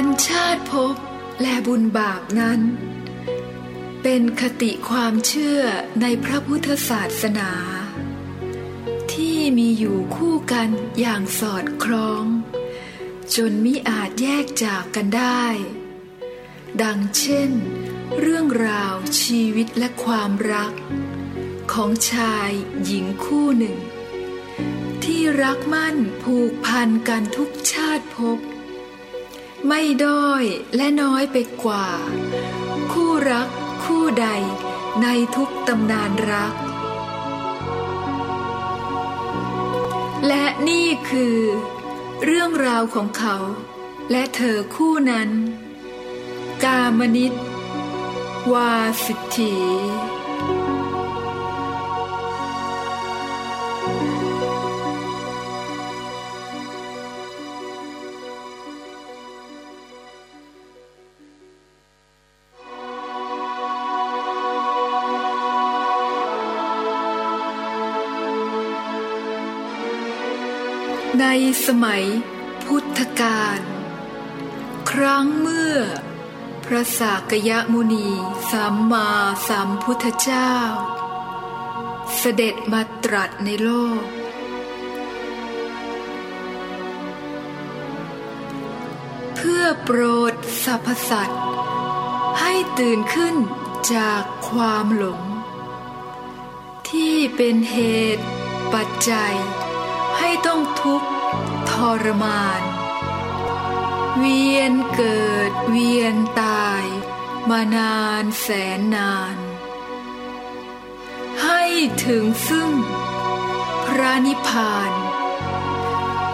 านชาติภพและบุญบาปนั้น เป็นคติความเชื่อในพระพุทธศาสนา ที่มีอยู่คู่กันอย่างสอดคล้อง จนมิอาจแยกจากกันได้ ดังเช่น เรื่องราวชีวิตและความรัก ของชายหญิงคู่หนึ่ง ที่รักมั่นผูกพันกันทุกชาติภพ ไม่ด้อยและน้อยไปกว่า คู่รักคู่ใดในทุกตำนานรัก และนี่คือ เรื่องราวของเขา และเธอคู่นั้น กามนิตวาสิทธี สมัยพุทธกาล ครั้งเมื่อ พระสากยมุนีสัมมาสัมพุทธเจ้า เสด็จมาตรัสในโลก เพื่อโปรดสรรพสัตว์ ให้ตื่นขึ้นจากความหลง ที่เป็นเหตุปัจจัยให้ต้องทุกข์ รมาน เวียนเกิดเวียนตาย มานานแสนนาน ให้ถึงซึ่ง พระนิพพาน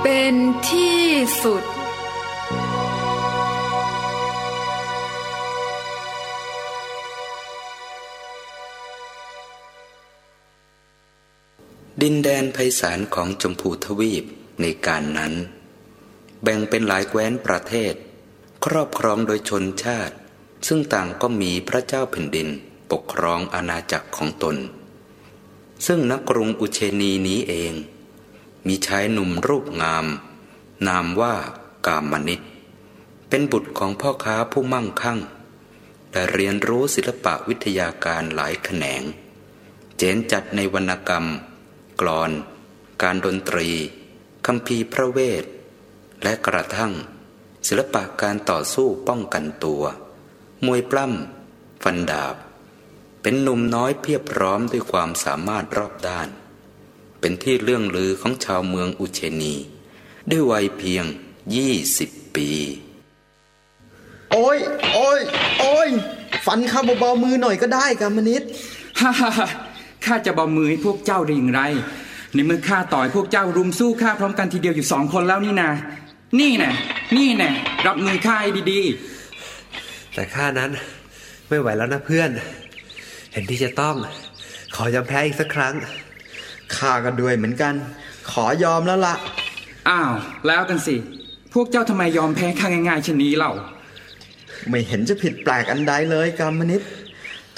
เป็นที่สุดดินแดนไพศาลของจมพูทวีป ในการนั้น แบ่งเป็นหลายแคว้นประเทศ ครอบครองโดยชนชาติ ซึ่งต่างก็มีพระเจ้าแผ่นดินปกครองอาณาจักรของตน ซึ่งนักกรุงอุเชนีนี้เอง มีชายหนุ่มรูปงาม นามว่ากามนิตเป็นบุตรของพ่อค้าผู้มั่งคั่งแต่เรียนรู้ศิลปะวิทยาการหลายแขนง เจนจัดในวรรณกรรม กลอน การดนตรี คำพีพระเวท และกระทั่ง ศิลปะการต่อสู้ป้องกันตัว มวยปล้ำฟันดาบ เป็นหนุ่มน้อยเพียบพร้อมด้วยความสามารถรอบด้าน เป็นที่เรื่องลือของชาวเมืองอุเชนี ด้วยวัยเพียงยี่สิบปี โอ้ย โอ้ย โอ้ย ฟันข้าเบาๆมือหน่อยก็ได้กามนิดฮ่าฮ่าข้าจะเบามือให้พวกเจ้าได้อย่างไร ในเมื่อข้าต่อยพวกเจ้ารุมสู้ข้าพร้อมกันทีเดียวอยู่สองคนแล้วนี่นะนี่นะนี่นะรับมือข้าให้ดีๆ แต่ข้านั้นไม่ไหวแล้วนะเพื่อน เห็นที่จะต้อง ขอยอมแพ้อีกสักครั้งข้าก็ด้วยเหมือนกัน ขอยอมแล้วละอ้าว แล้วกันสิ พวกเจ้าทำไมยอมแพ้ข้าง่ายๆเช่นนี้เล่า ไม่เห็นจะผิดแปลกอันใดเลยกรรมนิด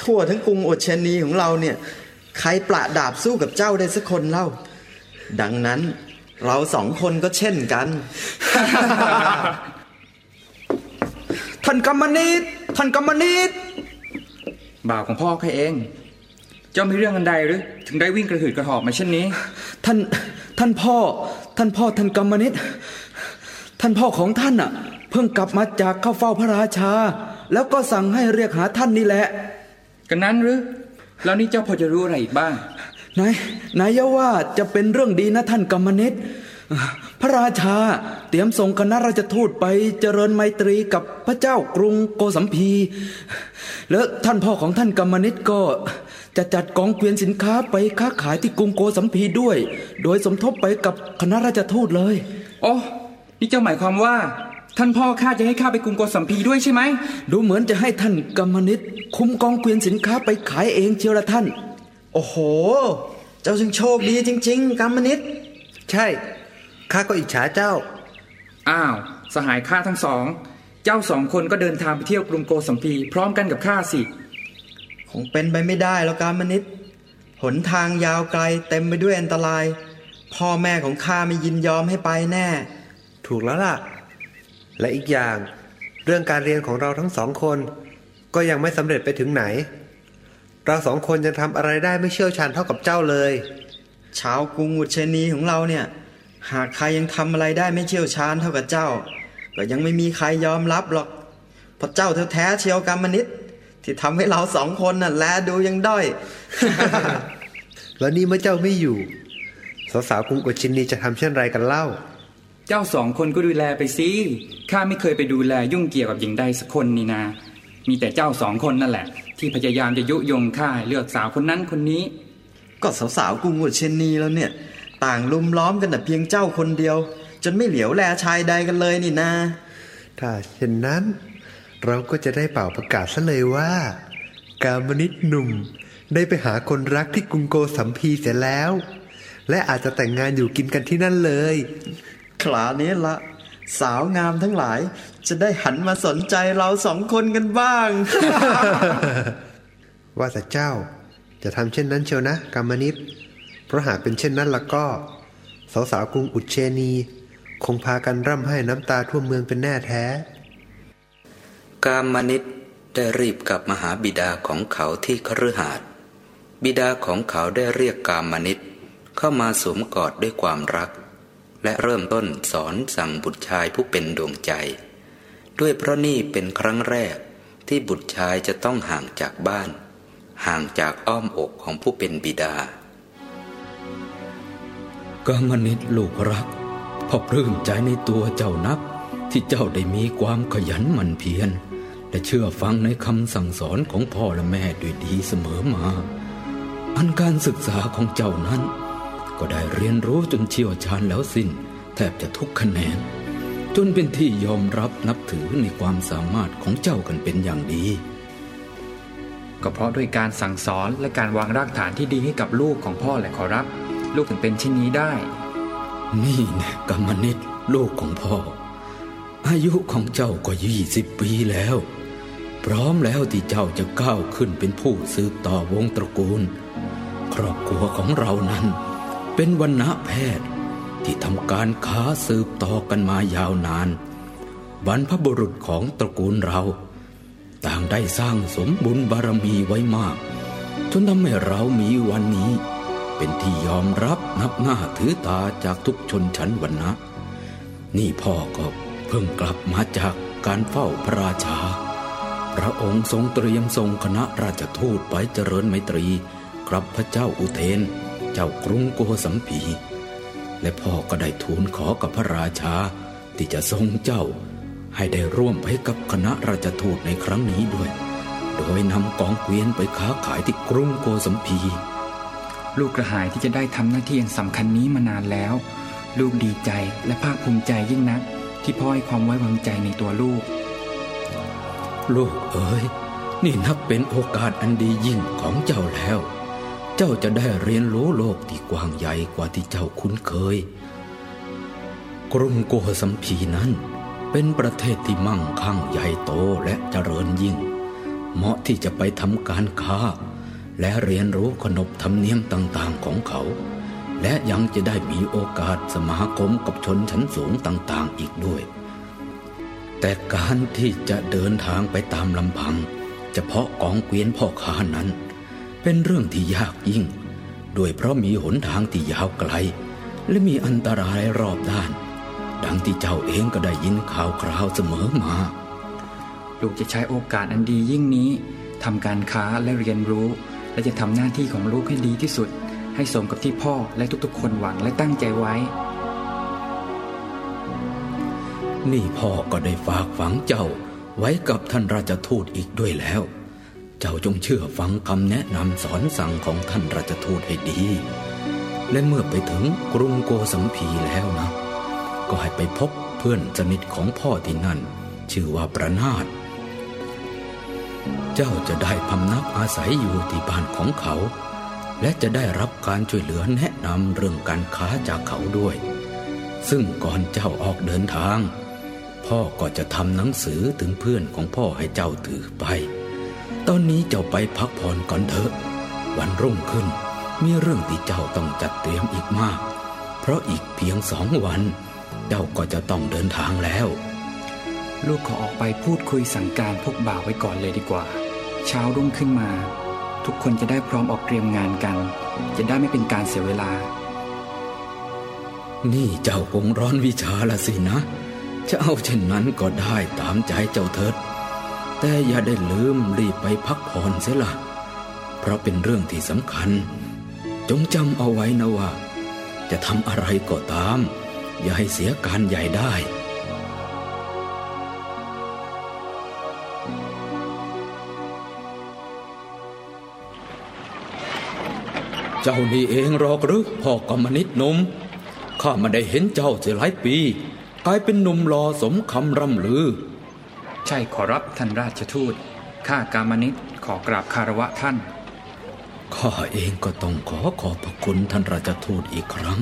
ทั่วทั้งกรุงโอเชนีของเราเนี่ย ใครประดาบสู้กับเจ้าได้สักคนเล่า ดังนั้นเราสองคนก็เช่นกัน ท่านกรรมนิตท่านกรรมนิตบ่าวของพ่อใครเอง เจ้ามีเรื่องอันใดหรือ ถึงได้วิ่งกระหืดกระหอบมาเช่นนี้ ท่านท่านพ่อ ท่านพ่อท่านกรรมนิตท่านพ่อของท่านอะ เพิ่งกลับมาจากเข้าเฝ้าพระราชา แล้วก็สั่งให้เรียกหาท่านนี่แหละ กันนั้นหรือ แล้วนี่เจ้าพอจะรู้อะไรอีกบ้าง นายนายว่าจะเป็นเรื่องดีนะท่านกรรมนิตพระราชาเตรียมส่งคณะราชทูตไปเจริญไมตรีกับพระเจ้ากรุงโกสัมพี แล้วท่านพ่อของท่านกรรมนิตก็จะจัดกองเกวียนสินค้าไปค้าขายที่กรุงโกสัมพีด้วย โดยสมทบไปกับคณะราชทูตเลยโอ้นี่เจ้าหมายความว่า ท่านพ่อข้าจะให้ข้าไปกรุงโกสัมพีด้วยใช่ไหม ดูเหมือนจะให้ท่านกรรมนิตคุมกองเกวียนสินค้าไปขายเองเชียวละท่านโอ้โห เจ้าจึงโชคดีจริง ๆกรรมนิตใช่ข้าก็อิจฉาเจ้า อ้าว สหายข้าทั้งสอง เจ้าสองคนก็เดินทางไปเที่ยวกรุงโกสัมพีพร้อมกันกับข้าสิคงเป็นไปไม่ได้แล้วกรรมนิตหนทางยาวไกลเต็มไปด้วยอันตราย พ่อแม่ของข้าไม่ยินยอมให้ไปแน่ ถูกแล้วล่ะ และอีกอย่าง เรื่องการเรียนของเราทั้งสองคน ก็ยังไม่สำเร็จไปถึงไหน เราสองคนยังทำอะไรได้ไม่เชี่ยวชาญเท่ากับเจ้าเลยชาวกรุงอุเชนีของเราเนี่ย หากใครยังทำอะไรได้ไม่เชี่ยวชาญเท่ากับเจ้า ก็ยังไม่มีใครยอมรับหรอกเพราะเจ้าแท้ๆเชียวกรรมนิตที่ทำให้เราสองคนน่ะแลดูยังด้อย แล้วนี่เมื่อเจ้าไม่อยู่ สาวๆกรุงอุชินีจะทำเช่นไรกันเล่า เจ้าสองคนก็ดูแลไปสิข้าไม่เคยไปดูแลยุ่งเกี่ยวกับหญิงใดสักคนนี่นา มีแต่เจ้าสองคนนั่นแหละ ที่พยายามจะยุยงข้าให้เลือกสาวคนนั้นคนนี้ ก็สาวๆกรุงอุเชนีแล้วเนี่ย ต่างลุมล้อมกันแต่เพียงเจ้าคนเดียว จนไม่เหลียวแลชายใดกันเลยนี่นาถ้าเช่นนั้น เราก็จะได้เป่าประกาศซะเลยว่า กามนิตหนุ่มได้ไปหาคนรักที่กรุงโกสัมพีเสียแล้ว และอาจจะแต่งงานอยู่กินกันที่นั่นเลยคลานี้ละ สาวงามทั้งหลาย จะได้หันมาสนใจเราสองคนกันบ้าง ว่าแต่เจ้า จะทำเช่นนั้นเชียวนะกามนิตเพราะหากเป็นเช่นนั้นแล้วก็ สาวๆกรุงอุดเชนี คงพากันร่ำไห้น้ำตาทั่วเมืองเป็นแน่แท้ กามนิตได้รีบกลับมาหาบิดาของเขาที่คฤหาสน์บิดาของเขาได้เรียกกามนิตเข้ามาสวมกอดด้วยความรัก และเริ่มต้นสอนสั่งบุตรชายผู้เป็นดวงใจ ด้วยเพราะนี่เป็นครั้งแรกที่บุตรชายจะต้องห่างจากบ้าน ห่างจากอ้อมอกของผู้เป็นบิดากามนิตลูกรักพ่อปลื้มใจในตัวเจ้านัก ที่เจ้าได้มีความขยันหมั่นเพียรและเชื่อฟังในคำสั่งสอนของพ่อและแม่ด้วยดีเสมอมา อันการศึกษาของเจ้านั้น ก็ได้เรียนรู้จนเชี่ยวชาญแล้วสิ้นแทบจะทุกคะแนน จนเป็นที่ยอมรับนับถือในความสามารถของเจ้ากันเป็นอย่างดี ก็เพราะด้วยการสั่งสอนและการวางรากฐานที่ดีให้กับลูกของพ่อแหละขอรับ ลูกถึงเป็นเช่นนี้ได้ นี่แน่กรรมนิตลูกของพ่อ อายุของเจ้าก็ยี่สิบปีแล้ว พร้อมแล้วที่เจ้าจะก้าวขึ้นเป็นผู้สืบต่อวงตระกูล ครอบครัวของเรานั้น เป็นวันณะแพทย์ ที่ทำการค้าสืบต่อกันมายาวนาน บรรพบุรุษของตระกูลเรา ต่างได้สร้างสมบุญบารมีไว้มาก จนทำให้เรามีวันนี้ เป็นที่ยอมรับนับหน้าถือตาจากทุกชนชั้นวรรณะ นี่พ่อก็เพิ่งกลับมาจากการเฝ้าพระราชา พระองค์ทรงเตรียมส่งคณะราชทูตไปเจริญไมตรี กับพระเจ้าอุเทน เจ้ากรุงโกสัมพี และพ่อก็ได้ทูลขอกับพระราชาที่จะทรงเจ้า ให้ได้ร่วมไปกับคณะราชทูตในครั้งนี้ด้วย โดยนำกองเกวียนไปค้าขายที่กรุงโกสัมพี ลูกกระหายที่จะได้ทำหน้าที่อันสำคัญนี้มานานแล้ว ลูกดีใจและภาคภูมิใจยิ่งนัก ที่พ่อให้ความไว้วางใจในตัวลูก ลูกเอ๋ยนี่นับเป็นโอกาสอันดียิ่งของเจ้าแล้ว เจ้าจะได้เรียนรู้โลกที่กว้างใหญ่กว่าที่เจ้าคุ้นเคย กรุงโกสัมพีนั้น เป็นประเทศที่มั่งคั่งใหญ่โตและเจริญยิ่ง เหมาะที่จะไปทำการค้า และเรียนรู้ขนบธรรมเนียมต่างๆของเขา และยังจะได้มีโอกาสสมาคมกับชนชั้นสูงต่างๆอีกด้วย แต่การที่จะเดินทางไปตามลำพัง เฉพาะกองเกวียนพ่อค้านั้น เป็นเรื่องที่ยากยิ่ง ด้วยเพราะมีหนทางที่ยาวไกล และมีอันตรายรอบด้าน ดังที่เจ้าเองก็ได้ยินข่าวคราวเสมอมา ลูกจะใช้โอกาสอันดียิ่งนี้ทำการค้าและเรียนรู้ และจะทำหน้าที่ของลูกให้ดีที่สุด ให้สมกับที่พ่อและทุกๆ คนหวังและตั้งใจไว้ นี่พ่อก็ได้ฝากฝังเจ้าไว้กับท่านราชทูตอีกด้วยแล้ว เจ้าจงเชื่อฟังคำแนะนำสอนสั่งของท่านราชทูตให้ดี และเมื่อไปถึงกรุงโกสัมพีแล้วนะ ก็ให้ไปพบเพื่อนสนิทของพ่อที่นั่น ชื่อว่าประนาตเจ้าจะได้พำนักอาศัยอยู่ที่บ้านของเขา และจะได้รับการช่วยเหลือแนะนำเรื่องการค้าจากเขาด้วย ซึ่งก่อนเจ้าออกเดินทาง พ่อก็จะทำหนังสือถึงเพื่อนของพ่อให้เจ้าถือไป ตอนนี้เจ้าไปพักผ่อนก่อนเถอะ วันรุ่งขึ้น มีเรื่องที่เจ้าต้องจัดเตรียมอีกมาก เพราะอีกเพียงสองวัน เจ้าก็จะต้องเดินทางแล้ว ลูกขอออกไปพูดคุยสั่งการพวกบ่าวไว้ก่อนเลยดีกว่า เช้ารุ่งขึ้นมา ทุกคนจะได้พร้อมออกเตรียมงานกัน จะได้ไม่เป็นการเสียเวลา นี่เจ้าคงร้อนวิชาละสินะ จะเอาเช่นนั้นก็ได้ตามใจเจ้าเถิด แต่อย่าได้ลืมรีบไปพักผ่อนเสียละเพราะเป็นเรื่องที่สำคัญ จงจำเอาไว้นะว่า จะทำอะไรก็ตาม อย่าให้เสียการใหญ่ได้เจ้านี่เองหรอกหรือพ่อกรมนิดนมข้าไม่ได้เห็นเจ้าเสียหลายปี กลายเป็นหนุ่มหล่อสมคำร่ำลือ ใช่ขอรับท่านราชทูต ข้ากามนิตขอกราบคารวะท่าน ข้าเองก็ต้องขอขอบพระคุณท่านราชทูตอีกครั้ง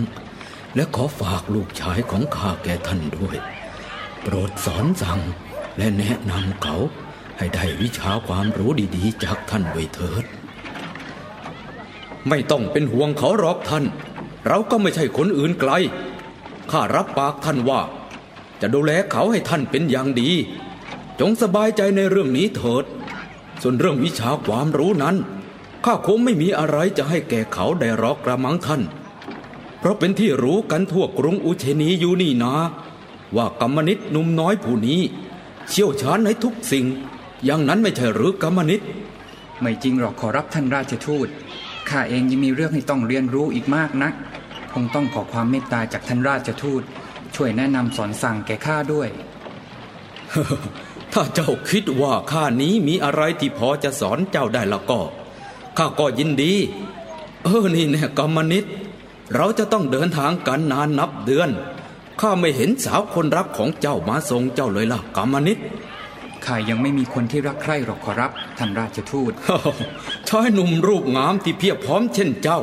และขอฝากลูกชายของข้าแก่ท่านด้วย โปรดสอนสั่งและแนะนำเขาให้ได้วิชาความรู้ดีๆ จากท่านไว้เถิด ไม่ต้องเป็นห่วงเขาหรอกท่าน เราก็ไม่ใช่คนอื่นไกล ข้ารับปากท่านว่า จะดูแลเขาให้ท่านเป็นอย่างดี จงสบายใจในเรื่องนี้เถิด ส่วนเรื่องวิชาความรู้นั้น ข้าคงไม่มีอะไรจะให้แก่เขาได้หรอกกระมังท่าน เพราะเป็นที่รู้กันทั่วกรุงอุเชนีอยู่นี่นาว่ากรรมนิตหนุ่มน้อยผู้นี้ เชี่ยวชาญในทุกสิ่ง อย่างนั้นไม่ใช่หรือกรรมนิตไม่จริงหรอกขอรับท่านราชทูตข้าเองยังมีเรื่องให้ต้องเรียนรู้อีกมากนัก คงต้องขอความเมตตาจากท่านราชทูต ช่วยแนะนำสอนสั่งแก่ข้าด้วย ถ้าเจ้าคิดว่าข้านี้มีอะไรที่พอจะสอนเจ้าได้แล้วก็ข้าก็ยินดี เออนี่แน่กรรมนิตเราจะต้องเดินทางกันนานนับเดือนข้าไม่เห็นสาวคนรักของเจ้ามาส่งเจ้าเลยล่ะกรรมนิตข้ายังไม่มีคนที่รักใคร่หรอกขอรับท่านราชทูตชายหนุ่มรูปงามที่เพียบพร้อมเช่นเจ้า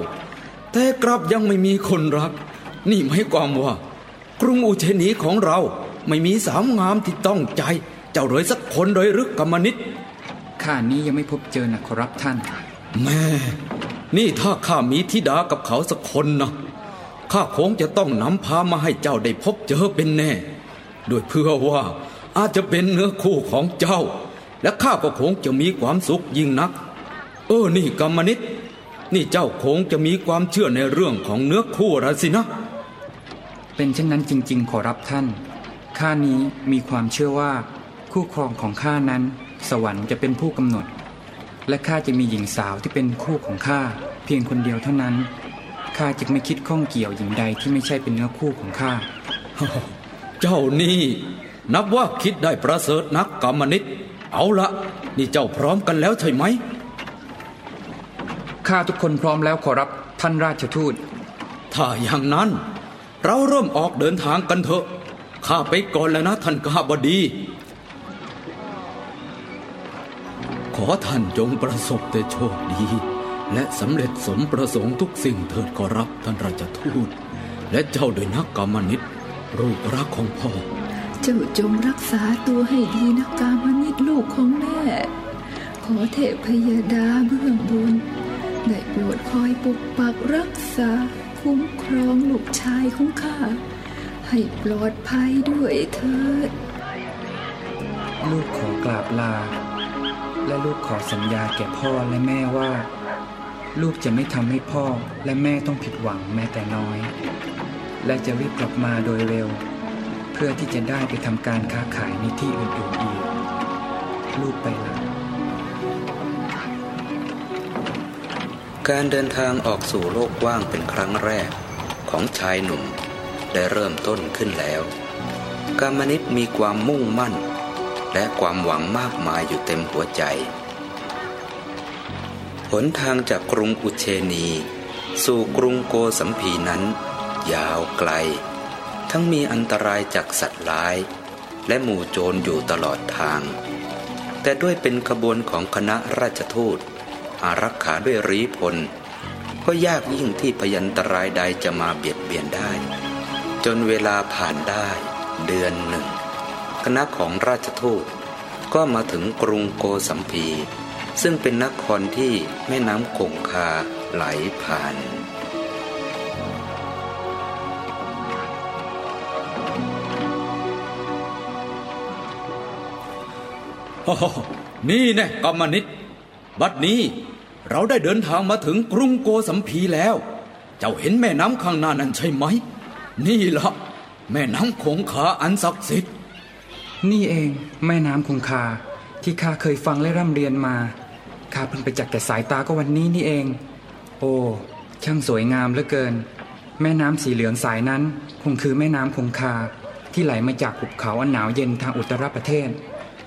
แต่กลับยังไม่มีคนรัก นี่หมายความว่า กรุงอุเชนีของเราไม่มีสาวงามที่ต้องใจ เจ้าเลยสักคนเลยหรือกรรมนิตข้านี้ยังไม่พบเจอนะขอรับท่านแม่นี่ถ้าข้ามีธิดากับเขาสักคนนะข้าคงจะต้องนำพามาให้เจ้าได้พบเจอเป็นแน่โดยเพื่อว่าอาจจะเป็นเนื้อคู่ของเจ้า และข้าก็คงจะมีความสุขยิ่งนัก เออนี่กรรมนิตนี่เจ้าคงจะมีความเชื่อในเรื่องของเนื้อคู่ละสินะ เป็นเช่นนั้นจริง ๆ ขอรับท่านข้านี้มีความเชื่อว่า คู่ครองของข้านั้น สวรรค์จะเป็นผู้กำหนด และข้าจะมีหญิงสาวที่เป็นคู่ของข้าเพียงคนเดียวเท่านั้นข้าจึงไม่คิดข้องเกี่ยวหญิงใดที่ไม่ใช่เป็นเนื้อคู่ของข้าเจ้านี่ นับว่าคิดได้ประเสริฐนักกรรมนิตเอาละนี่เจ้าพร้อมกันแล้วใช่ไหมข้าทุกคนพร้อมแล้วขอรับท่านราชทูต ถ้าอย่างนั้น เราเริ่มออกเดินทางกันเถอะข้าไปก่อนแล้วนะท่านข้าบดี อท่านจงประสบแต่โชคดี และสำเร็จสมประสงค์ทุกสิ่งเถิดขอรับท่านราชทูต และเจ้าด้วยนักกรรมนิตรูปรักของพ่อ เจ้าจงรักษาตัวให้ดีนะกามนิตลูกของแม่ ขอเทพยดาเบื้องบนได้โปรดคอยปกปักรักษาคุ้มครองลูกชายของข้าให้ปลอดภัยด้วยเถิด ลูกขอกราบลา และลูกขอสัญญาแก่พ่อและแม่ว่า ลูกจะไม่ทำให้พ่อและแม่ต้องผิดหวังแม้แต่น้อย และจะรีบกลับมาโดยเร็ว เพื่อที่จะได้ไปทำการค้าขายในที่อื่นๆอีก ลูกไปละการเดินทางออกสู่โลกว้างเป็นครั้งแรกของชายหนุ่มได้เริ่มต้นขึ้นแล้ว กามนิตมีความมุ่งมั่น และความหวังมากมายอยู่เต็มหัวใจ หนทางจากกรุงอุเชนี สู่กรุงโกสัมพีนั้น ยาวไกล ทั้งมีอันตรายจากสัตว์ร้าย และหมู่โจรอยู่ตลอดทาง แต่ด้วยเป็นขบวนของคณะราชทูต อารักขาด้วยรีพล ก็ยากยิ่งที่พยันตรายใดจะมาเบียดเบียนได้ จนเวลาผ่านได้เดือนหนึ่ง คณะของราชทูตก็มาถึงกรุงโกสัมพี ซึ่งเป็นนครที่แม่น้ำคงคาไหลผ่านนี่แน่กรรมนิตบัดนี้เราได้เดินทางมาถึงกรุงโกสัมพีแล้ว เจ้าเห็นแม่น้ำข้างหน้านั้นใช่ไหม นี่ละแม่น้ำคงคาอันศักดิ์สิทธิ์ นี่เองแม่น้ำคงคา ที่ข้าเคยฟังและร่ำเรียนมาข้าเพิ่งไปจักแต่สายตาก็วันนี้นี่เอง โอ้ช่างสวยงามเหลือเกิน แม่น้ำสีเหลืองสายนั้น คงคือแม่น้ำคงคา ที่ไหลมาจากหุบเขาอันหนาวเย็นทางอุตรประเทศ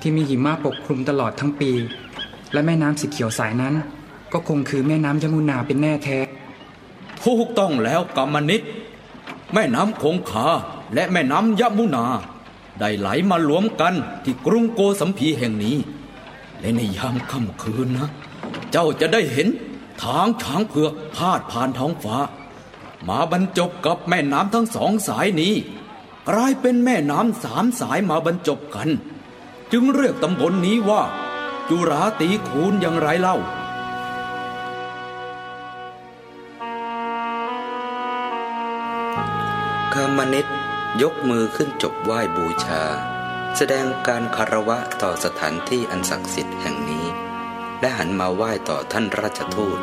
ที่มีหิมะปกคลุมตลอดทั้งปี และแม่น้ำสีเขียวสายนั้น ก็คงคือแม่น้ำยมุนาเป็นแน่แท้ถูกต้องแล้วกรรมนิตแม่น้ำคงคาและแม่น้ำยมุนา ได้ไหลมารวมกันที่กรุงโกสัมพีแห่งนี้ และในยามค่ำคืนนะ เจ้าจะได้เห็นทางช้างเผือกพาดผ่านท้องฟ้า มาบรรจบกับแม่น้ำทั้งสองสายนี้ กลายเป็นแม่น้ำสามสายมาบรรจบกัน จึงเรียกตำบลนนี้ว่า จุราตีคูณอย่างไรเล่ากามนิต ยกมือขึ้นจบไหว้บูชา แสดงการคารวะต่อสถานที่อันศักดิ์สิทธิ์แห่งนี้ และหันมาไหว้ต่อท่านราชทูต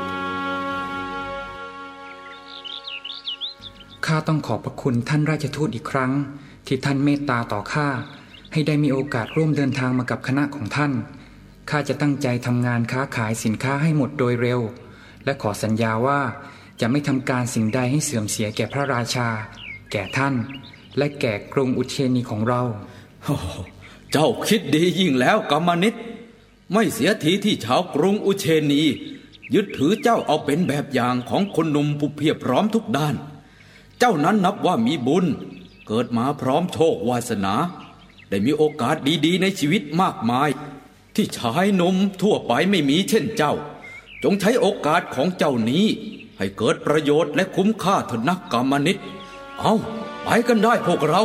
ข้าต้องขอบพระคุณท่านราชทูตอีกครั้ง ที่ท่านเมตตาต่อข้าให้ได้มีโอกาสร่วมเดินทางมากับคณะของท่านข้าจะตั้งใจทำงานค้าขายสินค้าให้หมดโดยเร็ว และขอสัญญาว่าจะไม่ทำการสิ่งใดให้เสื่อมเสียแก่พระราชา แก่ท่าน และแก่กรุงอุเชนีของเรา เจ้าคิดดียิ่งแล้วกรรมนิตไม่เสียทีที่ชาวกรุงอุเชนี ยึดถือเจ้าเอาเป็นแบบอย่างของคนหนุ่มผู้เพียบพร้อมทุกด้าน เจ้านั้นนับว่ามีบุญ เกิดมาพร้อมโชควาสนา ได้มีโอกาสดีๆ ในชีวิตมากมาย ที่ชายหนุ่มทั่วไปไม่มีเช่นเจ้า จงใช้โอกาสของเจ้านี้ ให้เกิดประโยชน์และคุ้มค่าเถิดนักกรรมนิตเอ้า ไปกันได้พวกเรา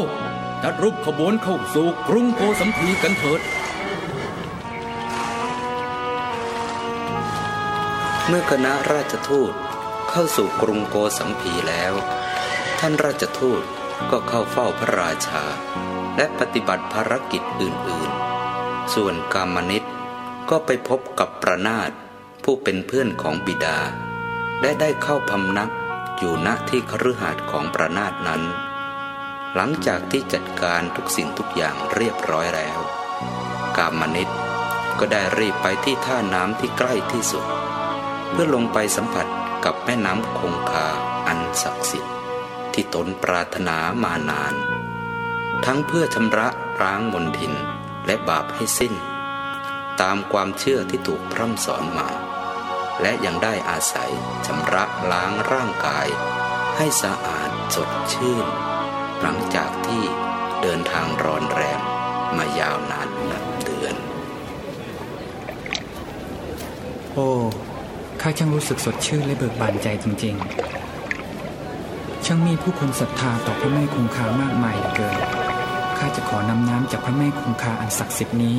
จัดรูปขบวนเข้าสู่กรุงโกสัมพีกันเถิด เมื่อคณะราชทูตเข้าสู่กรุงโกสัมพีแล้ว ท่านราชทูตก็เข้าเฝ้าพระราชา และปฏิบัติภารกิจอื่นๆ ส่วนกามนิตก็ไปพบกับประนาตผู้เป็นเพื่อนของบิดา และได้เข้าพำนักอยู่ณที่คฤหาสน์ของประนาตนั้น หลังจากที่จัดการทุกสิ่งทุกอย่างเรียบร้อยแล้ว กามนิตก็ได้รีบไปที่ท่าน้ำที่ใกล้ที่สุด เพื่อลงไปสัมผัสกับแม่น้ำคงคาอันศักดิ์สิทธิ์ ที่ตนปรารถนามานาน ทั้งเพื่อชำระร้างมนทินและบาปให้สิ้น ตามความเชื่อที่ถูกพร่ำสอนมา และยังได้อาศัยชำระล้างร่างกาย ให้สะอาดสดชื่น หลังจากที่เดินทางร้อนแรมมายาวนานนับเดือน โอ้ข้าช่างรู้สึกสดชื่นและเบิกบานใจจริง ๆ ช่างมีผู้คนศรัทธาต่อพระแม่คงคามากมายเหลือเกินข้าจะขอนำน้ำจากพระแม่คงคาอันศักดิ์สิทธิ์นี้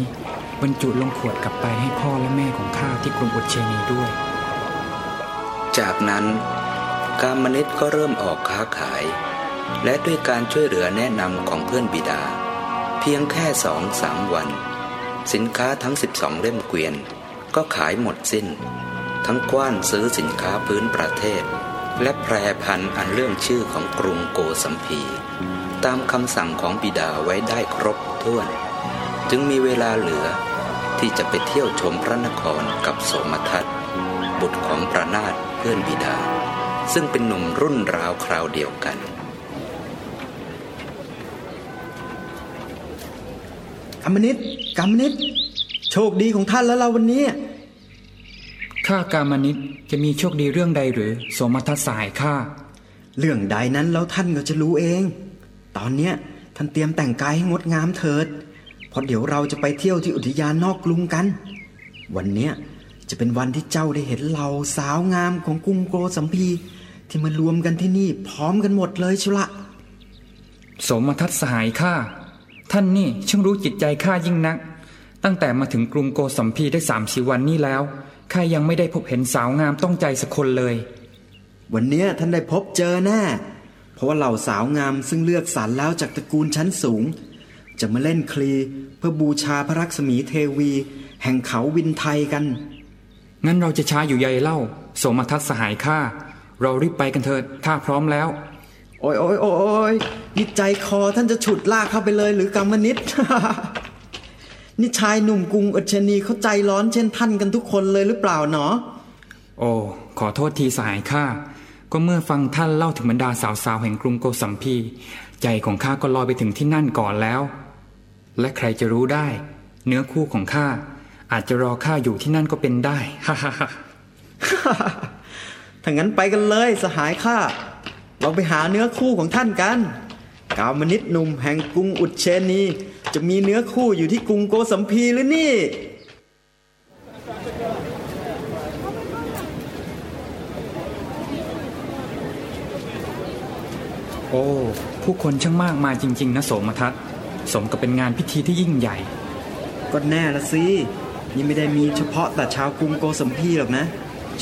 บรรจุลงขวดกลับไปให้พ่อและแม่ของข้าที่กรุงอุเชนีด้วย จากนั้นกามนิตก็เริ่มออกค้าขาย และด้วยการช่วยเหลือแนะนำของเพื่อนบิดา เพียงแค่สองสามวัน สินค้าทั้ง 12 เล่มเกวียน ก็ขายหมดสิ้น ทั้งกว้านซื้อสินค้าพื้นประเทศ และแพรพันอันเรื่องชื่อของกรุงโกสัมพี ตามคำสั่งของบิดาไว้ได้ครบถ้วน จึงมีเวลาเหลือที่จะไปเที่ยวชมพระนครกับสมทัตบุตรของประนาตเพื่อนบิดา ซึ่งเป็นหนุ่มรุ่นราวคราวเดียวกัน กรรมนิตกรรมนิตโชคดีของท่านแล้วเราวันนี้ข้ากามานิตจะมีโชคดีเรื่องใดหรือโสมทัศสายข้าเรื่องใดนั้นแล้วท่านก็จะรู้เอง ตอนเนี้ยท่านเตรียมแต่งกายให้งดงามเถิดเพราะเดี๋ยวเราจะไปเที่ยวที่อุทยานนอกกรุงกัน วันเนี้ยจะเป็นวันที่เจ้าได้เห็นเหล่าสาวงามของกรุงโกสัมพี ที่มารวมกันที่นี่พร้อมกันหมดเลยชุละโสมทัศสหายข้า ท่านนี่ช่างรู้จิตใจข้ายิ่งนัก ตั้งแต่มาถึงกรุงโกสัมพีได้สามสี่วันนี้แล้วข้ายังไม่ได้พบเห็นสาวงามต้องใจสักคนเลย วันเนี้ยท่านได้พบเจอแน่เพราะว่าเหล่าสาวงามซึ่งเลือกสรรแล้วจากตระกูลชั้นสูง จะมาเล่นคลีเพื่อบูชาพระรักษมีเทวี แห่งเขาวินไทยกัน งั้นเราจะช้าอยู่ใยเล่า โสมทัศสหายข้าเรารีบไปกันเถิดข้าพร้อมแล้ว โอ้ยโอ้ยโอ้ยโอ้ยนี่ใจคอท่านจะฉุดลากเข้าไปเลยหรือกรรมนิดนี่ชายหนุ่มกรุงอัชนีเขาใจร้อนเช่นท่านกันทุกคนเลยหรือเปล่าหนอ โอ้ขอโทษทีสหายข้าก็เมื่อฟังท่านเล่าถึงบรรดาสาวๆแห่งกรุงโกสัมพี ใจของข้าก็ลอยไปถึงที่นั่นก่อนแล้ว และใครจะรู้ได้ เนื้อคู่ของข้าอาจจะรอข้าอยู่ที่นั่นก็เป็นได้ฮ่าฮ่าฮ่าถ้างั้นไปกันเลยสหายข้า เราไปหาเนื้อคู่ของท่านกัน กามนิตหนุ่มแห่งกรุงอุดเชนีจะมีเนื้อคู่อยู่ที่กรุงโกสัมพีหรือนี่ โอ้ ผู้คนช่างมากมายจริง ๆ นะโสมทัศน์สมกับเป็นงานพิธีที่ยิ่งใหญ่ ก็แน่ละสินี่ไม่ได้มีเฉพาะแต่ชาวกรุงโกสัมพีหรอกนะ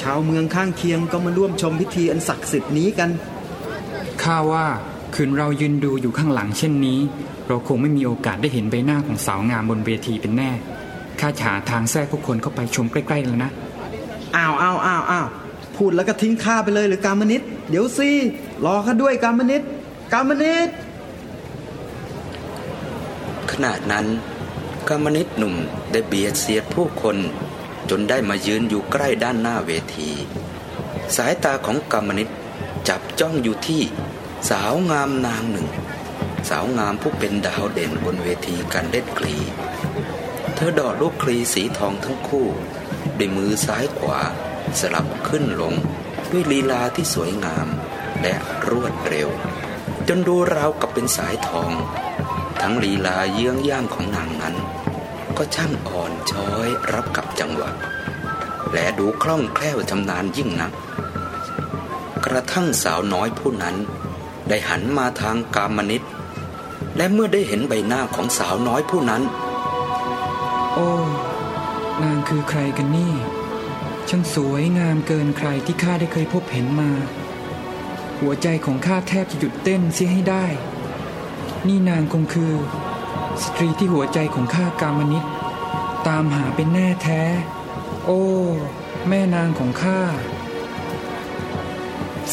ชาวเมืองข้างเคียงก็มาร่วมชมพิธีอันศักดิ์สิทธิ์นี้กัน ข้าว่าคืนเรายืนดูอยู่ข้างหลังเช่นนี้ เราคงไม่มีโอกาสได้เห็นใบหน้าของสาวงามบนเวทีเป็นแน่ ข้าจะหาทางแทรกผู้คนเข้าไปชมใกล้ๆแล้วนะอ้าวอ้าวอ้าวอ้าวพูดแล้วก็ทิ้งข้าไปเลยหรือกามนิตเดี๋ยวสิรอข้าด้วยกามนิตกามนิตขณะนั้นกามนิตหนุ่มได้เบียดเสียดผู้คน จนได้มายืนอยู่ใกล้ด้านหน้าเวที สายตาของกามนิต จับจ้องอยู่ที่สาวงามนางหนึ่ง สาวงามผู้เป็นดาวเด่นบนเวทีการเล่นกลี เธอดอดลูกคลีสีทองทั้งคู่ด้วยมือซ้ายขวาสลับขึ้นลง ด้วยลีลาที่สวยงาม และรวดเร็ว จนดูราวกับเป็นสายทอง ทั้งลีลาเยื้องย่างของนางนั้น ก็ช่างอ่อนช้อยรับกับจังหวะและดูคล่องแคล่วชำนาญยิ่งนัก กระทั่งสาวน้อยผู้นั้น ได้หันมาทางกามนิตและเมื่อได้เห็นใบหน้าของสาวน้อยผู้นั้น โอ้นางคือใครกันนี่ ช่างสวยงามเกินใครที่ข้าได้เคยพบเห็นมา หัวใจของข้าแทบจะหยุดเต้นเสียให้ได้ นี่นางคงคือ สตรีที่หัวใจของข้ากามนิตตามหาเป็นแน่แท้ โอ้ แม่นางของข้า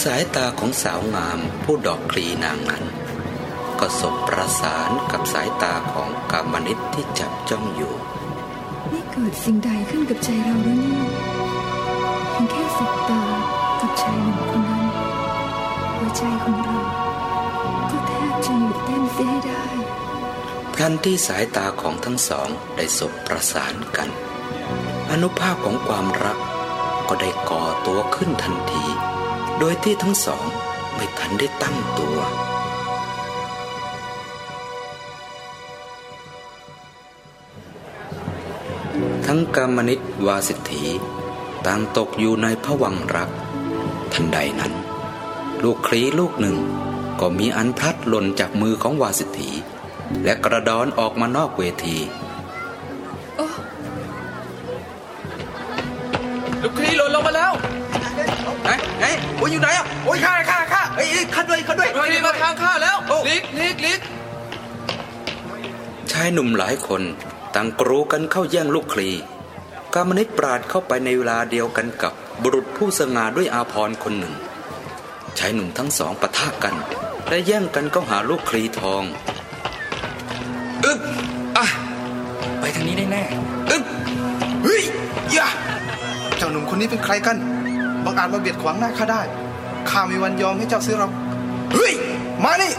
สายตาของสาวงามผู้ดอกคลีนางนั้นก็สบประสานกับสายตาของกามนิตที่จับจ้องอยู่ นี่เกิดสิ่งใดขึ้นกับใจเราแล้วนี่เพียงแค่สบตากับชายหนุ่มคนนั้น หัวใจของเรา ก็แทบจะหยุดเต้นเสียให้ได้ทันที่สายตาของทั้งสองได้สบประสานกัน อนุภาพของความรักก็ได้ก่อตัวขึ้นทันที โดยที่ทั้งสองไม่ทันได้ตั้งตัว ทั้งกามนิตวาสิทธีต่างตกอยู่ในผวังรัก ทันใดนั้น ลูกคลีลูกหนึ่งก็มีอันพลัดหล่นจากมือของวาสิทธีและกระดอนออกมานอกเวทีายหนุ่มหลายคนต่างกรูกันเข้าแย่งลูกคลีกามนิตปราดเข้าไปในเวลาเดียวกันกับบุรุษผู้สง่าด้วยอาภรณ์คนหนึ่งชายหนุ่มทั้งสองปะทะกัน และแย่งกันเข้าหาลูกคลีทองอึ๊บอะไปทางนี้ได้แน่อึ๊บเฮ้ยอย่าเจ้าหนุ่มคนนี้เป็นใครกันบังอาจมาเบียดขวางหน้าข้าได้ข้ามีวันยอมให้เจ้าซื้อเราเฮ้ยมานี่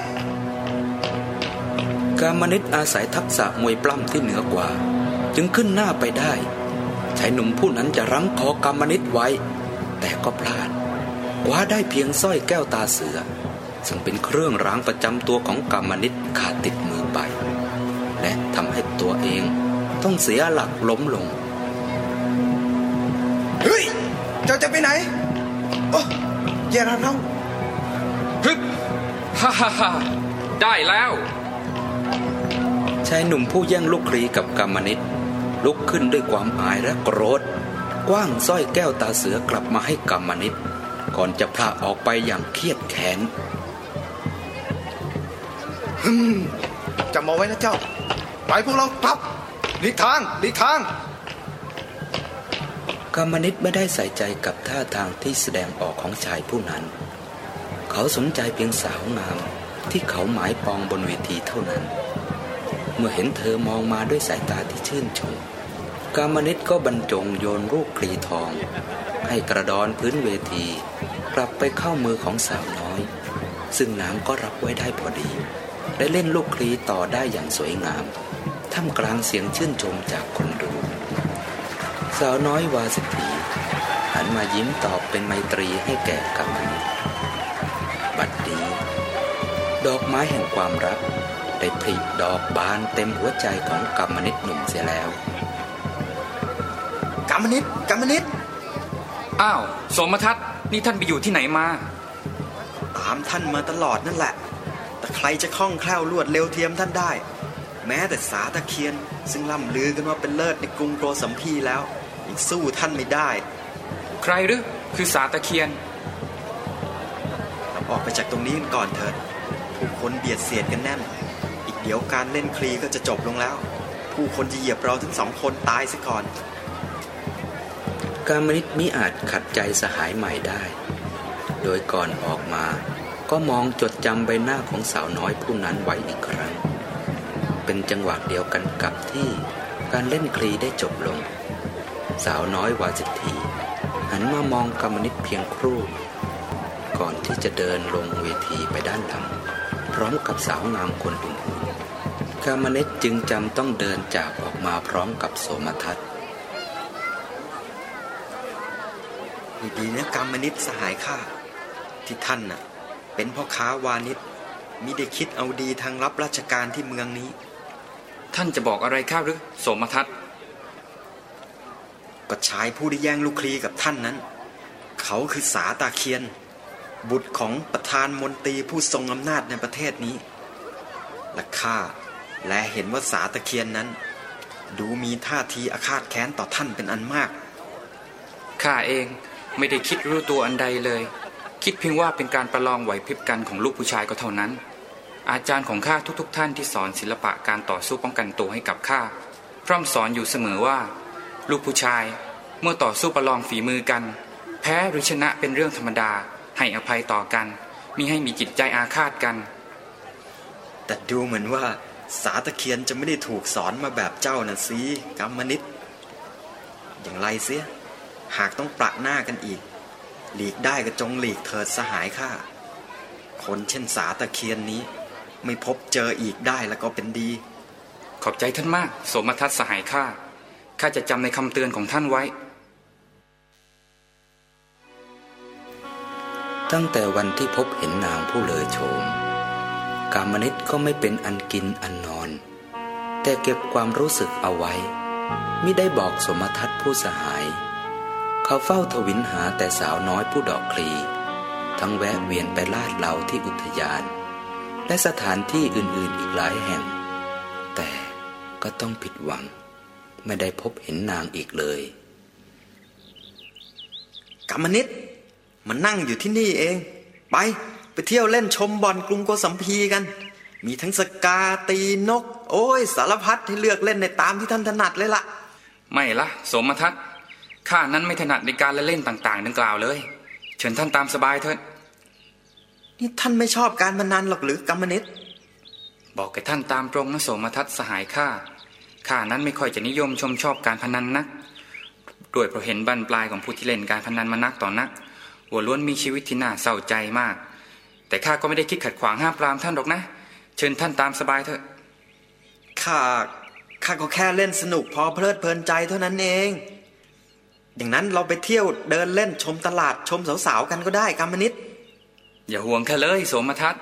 กามนิตอาศัยทักษะมวยปล้ำที่เหนือกว่า จึงขึ้นหน้าไปได้ชายหนุ่มผู้นั้นจะรั้งคอกามนิตไว้ แต่ก็พลาดคว้าได้เพียงสร้อยแก้วตาเสือ ซึ่งเป็นเครื่องรางประจำตัวของกามนิตขาดติดมือไป และทำให้ตัวเองต้องเสียหลักล้มลง เฮ้ย เจ้าจะไปไหน โอ้อย่าทำเราฮึบฮ่าฮ่าฮ่าได้แล้ว ชายหนุ่มผู้แย่งลูกคลีกับกามนิตลุกขึ้นด้วยความอายและโกรธกว้างสร้อยแก้วตาเสือกลับมาให้กามนิตก่อนจะพลาออกไปอย่างเครียดแค้นจำเอาไว้นะเจ้า ไปพวกเรากลับหลีกทางหลีกทางกรรมนิตไม่ได้ใส่ใจกับท่าทางที่แสดงออกของชายผู้นั้น เขาสนใจเพียงสาวงามที่เขาหมายปองบนเวทีเท่านั้น เมื่อเห็นเธอมองมาด้วยสายตาที่ชื่นชมกรรมนิตก็บรรจงโยนลูกคลีทอง ให้กระดอนพื้นเวที กลับไปเข้ามือของสาวน้อย ซึ่งนางก็รับไว้ได้พอดีได้เล่นลูกคลีต่อได้อย่างสวยงาม ท่ามกลางเสียงชื่นชมจากคนดู สาวน้อยวาสิธีหันมายิ้มตอบเป็นไมตรีให้แก่กรรมนิตบัดนี้ดอกไม้แห่งความรัก ผลิดอกบานเต็มหัวใจของกรรมนิตหนุ่มเสียแล้วกรรมนิตกรรมนิตอ้าวสมทัศน์นี่ท่านไปอยู่ที่ไหนมา ตามท่านมาตลอดนั่นแหละ แต่ใครจะคล่องแคล่วรวดเร็วเทียมท่านได้ แม้แต่สาตะเคียน ซึ่งล่ำลือกันว่าเป็นเลิศในกรุงโกสัมพีแล้วยังสู้ท่านไม่ได้ ใครหรือคือสาตะเคียนเราออกไปจากตรงนี้กันก่อนเถิดผู้คนเบียดเสียดกันแน่นอีก เดี๋ยวการเล่นคลีก็จะจบลงแล้ว ผู้คนจะเหยียบเราทั้งสองคนตายซะก่อน กามนิตมิอาจขัดใจสหายใหม่ได้ โดยก่อนออกมา ก็มองจดจำใบหน้าของสาวน้อยผู้นั้นไว้อีกครั้ง เป็นจังหวะเดียวกันกับที่การเล่นคลีได้จบลง สาวน้อยวาสิธีหันมามองกามนิตเพียงครู่ ก่อนที่จะเดินลงเวทีไปด้านหลังพร้อมกับสาวงามคนอื่น ๆกามนิตจึงจำต้องเดินจากออกมาพร้อมกับโสมทัศน์ดีนะกรรมนิตสหายข้าที่ท่านน่ะ เป็นพ่อค้าวานิชมิได้คิดเอาดีทางรับราชการที่เมืองนี้ ท่านจะบอกอะไรข้าหรือสมทัศน์ก็ชายผู้ได้แย่งลูกคลีกับท่านนั้น เขาคือสาตาเคียน บุตรของประธานมนตรีผู้ทรงอำนาจในประเทศนี้และข้า และเห็นว่าสาตะเคียนนั้น ดูมีท่าทีอาฆาตแค้นต่อท่านเป็นอันมากข้าเองไม่ได้คิดรู้ตัวอันใดเลย คิดเพียงว่าเป็นการประลองไหวพริบกันของลูกผู้ชายก็เท่านั้น อาจารย์ของข้าทุกๆทท่านที่สอนศิลปะการต่อสู้ป้องกันตัวให้กับข้าพร่ำสอนอยู่เสมอว่า ลูกผู้ชายเมื่อต่อสู้ประลองฝีมือกัน แพ้หรือชนะเป็นเรื่องธรรมดา ให้อภัยต่อกันมิให้มีจิตใจอาฆาตกัน แต่ดูเหมือนว่า สาตะเคียนจะไม่ได้ถูกสอนมาแบบเจ้าน่ะสิกรรมนิตอย่างไรเสีย หากต้องประหน้ากันอีก หลีกได้ก็จงหลีกเถิดสหายข้าคนเช่นสาตะเคียนนี้ ไม่พบเจออีกได้แล้วก็เป็นดี ขอบใจท่านมาก สมทัศน์สหายข้าข้าจะจำในคำเตือนของท่านไว้ ตั้งแต่วันที่พบเห็นนางผู้เลอโฉม กามนิตก็ไม่เป็นอันกินอันนอน แต่เก็บความรู้สึกเอาไว้มิได้บอกสมทัศผู้สหาย เขาเฝ้าทวินหาแต่สาวน้อยผู้ดอกคลี ทั้งแวะเวียนไปลาดเหลาที่อุทยาน และสถานที่อื่นๆอีกหลายแห่ง แต่ก็ต้องผิดหวัง ไม่ได้พบเห็นนางอีกเลยกรรมนิตมันนั่งอยู่ที่นี่เอง ไป ไปเที่ยวเล่นชมบอลกรุงโกสัมพีกัน มีทั้งสกาตีนก โอ้ย สารพัดให้เลือกเล่นในตามที่ท่านถนัดเลยล่ะ ไม่ละสมทัศน์ข้านั้นไม่ถนัดในการละเล่นต่าง ๆ ดังกล่าวเลย เชิญท่านตามสบายเถิดนี่ท่านไม่ชอบการพนันหรอกหรือกรรมนิตบอกแก่ท่านตามตรงนะโสมทัศน์สหายข้าข้านั้นไม่ค่อยจะนิยมชมชอบการพนันนักด้วยเพราะเห็นบั้นปลายของผู้ที่เล่นการพนันมานักต่อนักหัวล้วนมีชีวิตที่น่าเศร้าใจมาก แต่ข้าก็ไม่ได้คิดขัดขวางห้ามปรามท่านหรอกนะ เชิญท่านตามสบายเถอะ ข้า ข้าก็แค่เล่นสนุกพอเพลิดเพลินใจเท่านั้นเอง อย่างนั้นเราไปเที่ยวเดินเล่นชมตลาดชมสาวๆกันก็ได้กรรมนิตอย่าห่วงข้าเลยโสมทัศน์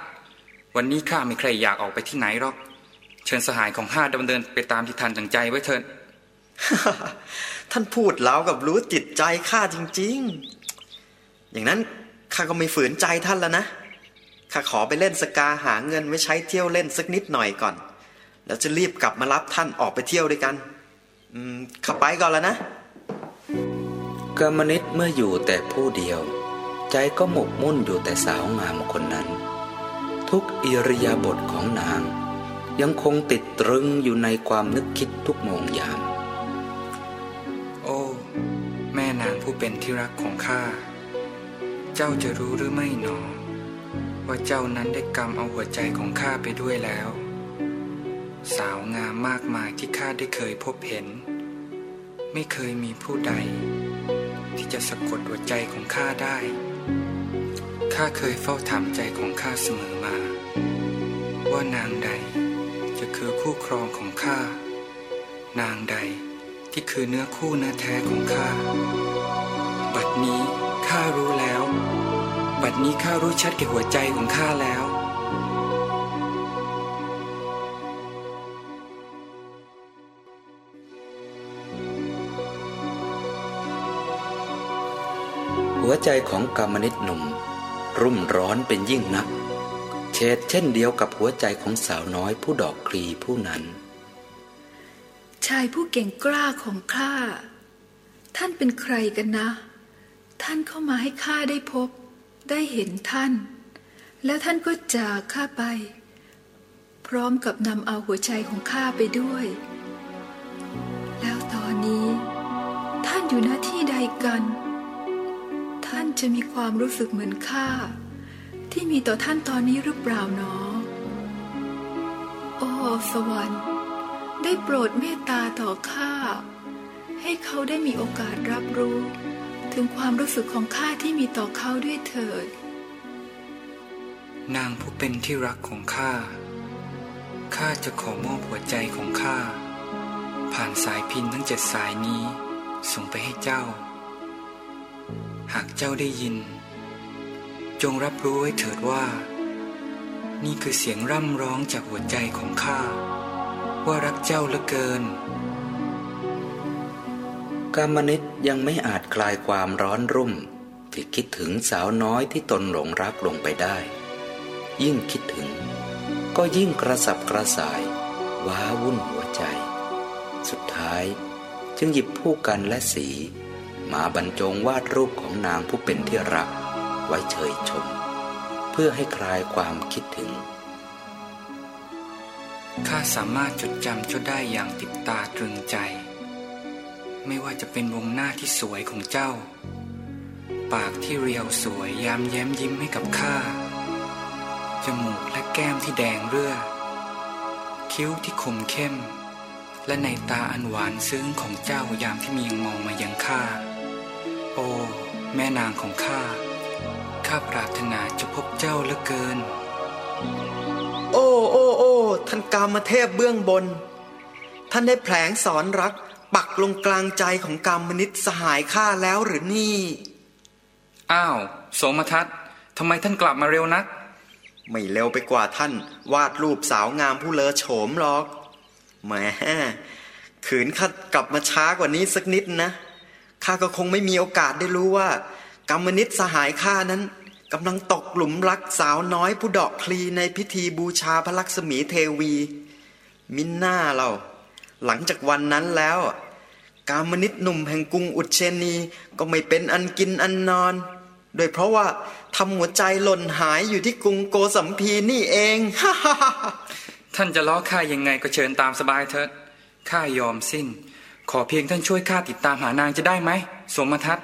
วันนี้ข้าไม่ใครอยากออกไปที่ไหนหรอก เชิญสหายของข้าดำเนินไปตามที่ท่านจังใจไว้เถิดท่านพูดแล้วกับรู้จิตใจข้าจริง ๆ อย่างนั้นข้าก็ไม่ฝืนใจท่านแล้วนะ ข้าขอไปเล่นสกาหาเงินไว้ใช้เที่ยวเล่นสักนิดหน่อยก่อน แล้วจะรีบกลับมารับท่านออกไปเที่ยวด้วยกัน อืมข้าไปก่อนแล้วนะกามนิตเมื่ออยู่แต่ผู้เดียว ใจก็หมกมุ่นอยู่แต่สาวงามคนนั้น ทุกอิริยาบถของนาง ยังคงติดตรึงอยู่ในความนึกคิดทุกโมงยาม โอ้ แม่นางผู้เป็นที่รักของข้า เจ้าจะรู้หรือไม่หนอ ว่าเจ้านั้นได้กำเอาหัวใจของข้าไปด้วยแล้ว สาวงามมากมายที่ข้าได้เคยพบเห็น ไม่เคยมีผู้ใด ที่จะสะกดหัวใจของข้าได้ข้าเคยเฝ้าถามใจของข้าเสมอมา ว่านางใดจะคือคู่ครองของข้า นางใดที่คือเนื้อคู่เนื้อแท้ของข้า บัดนี้ข้ารู้แล้ว บัดนี้ข้ารู้ชัดแก่หัวใจของข้าแล้ว หัวใจของกรรมนิตหนุ่ม รุ่มร้อนเป็นยิ่งนัก เฉดเช่นเดียวกับหัวใจของสาวน้อยผู้ดอกคลีผู้นั้น ชายผู้เก่งกล้าของข้า ท่านเป็นใครกันนะ ท่านเข้ามาให้ข้าได้พบ ได้เห็นท่าน แล้วท่านก็จากข้าไป พร้อมกับนำเอาหัวใจของข้าไปด้วย แล้วตอนนี้ ท่านอยู่หน้าที่ใดกัน ท่านจะมีความรู้สึกเหมือนข้าที่มีต่อท่านตอนนี้หรือเปล่าหนอโอ้สวรรค์ ได้โปรดเมตตาต่อข้าให้เขาได้มีโอกาสรับรู้ ถึงความรู้สึกของข้าที่มีต่อเขาด้วยเถิด นางผู้เป็นที่รักของข้า ข้าจะขอมอบหัวใจของข้า ผ่านสายพินทั้งเจ็ดสายนี้ ส่งไปให้เจ้า หากเจ้าได้ยิน จงรับรู้ไว้เถิดว่า นี่คือเสียงร่ำร้องจากหัวใจของข้า ว่ารักเจ้าเหลือเกิน กามนิตยังไม่อาจคลายความร้อนรุ่ม ที่คิดถึงสาวน้อยที่ตนหลงรักลงไปได้ ยิ่งคิดถึง ก็ยิ่งกระสับกระส่าย ว้าวุ่นหัวใจ สุดท้ายจึงหยิบผู้กันและสี มาบรรจงวาดรูปของนางผู้เป็นที่รัก ไว้เฉยชม เพื่อให้คลายความคิดถึงข้าสามารถจดจำเจ้าได้อย่างติดตาตรึงใจ ไม่ว่าจะเป็นวงหน้าที่สวยของเจ้า ปากที่เรียวสวยยามแย้มยิ้มให้กับข้า จมูกและแก้มที่แดงเรื่อ คิ้วที่คมเข้ม และในตาอันหวานซึ้งของเจ้ายามที่มียังมองมายังข้า โอ้ แม่นางของข้า ข้าปรารถนาจะพบเจ้าเหลือเกิน โอ้โอ้โอ้ท่านกามเทพเบื้องบน ท่านได้แผลงสอนรัก ปักลงกลางใจของกามนิตสหายข้าแล้วหรือนี่ อ้าวโสมทัศน์ทำไมท่านกลับมาเร็วนัก ไม่เร็วไปกว่าท่าน วาดรูปสาวงามผู้เลอโฉมหรอกแหมขืนข้ากลับมาช้ากว่านี้สักนิดนะข้าก็คงไม่มีโอกาสได้รู้ว่า กรรมนิตสหายข้านั้นกำลังตกหลุมรักสาวน้อยผู้ดอกพลีในพิธีบูชาพระลักษมีเทวี มินหน้าเรา หลังจากวันนั้นแล้ว กามนิตหนุ่มแห่งกรุงอุเชนีก็ไม่เป็นอันกินอันนอน โดยเพราะว่าทำหัวใจหล่นหายอยู่ที่กรุงโกสัมพีนี่เองท่านจะล้อข้ายังไงก็เชิญตามสบายเถิดข้ายอมสิ้น ขอเพียงท่านช่วยข้าติดตามหานางจะได้ไหมสมทัศ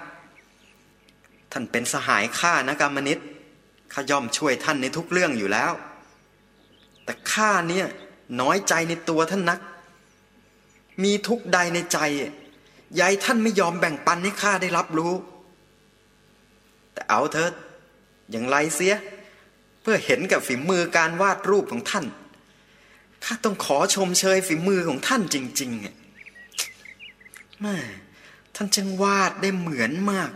ท่านเป็นสหายข้านะกามนิตข้าย่อมช่วยท่านในทุกเรื่องอยู่แล้ว แต่ข้าเนี่ยน้อยใจในตัวท่านนัก มีทุกใดในใจ ยายท่านไม่ยอมแบ่งปันให้ข้าได้รับรู้ แต่เอาเถิดอย่างไรเสีย เพื่อเห็นกับฝีมือการวาดรูปของท่าน ข้าต้องขอชมเชยฝีมือของท่านจริงๆอะแม่ท่านจึงวาดได้เหมือนมาก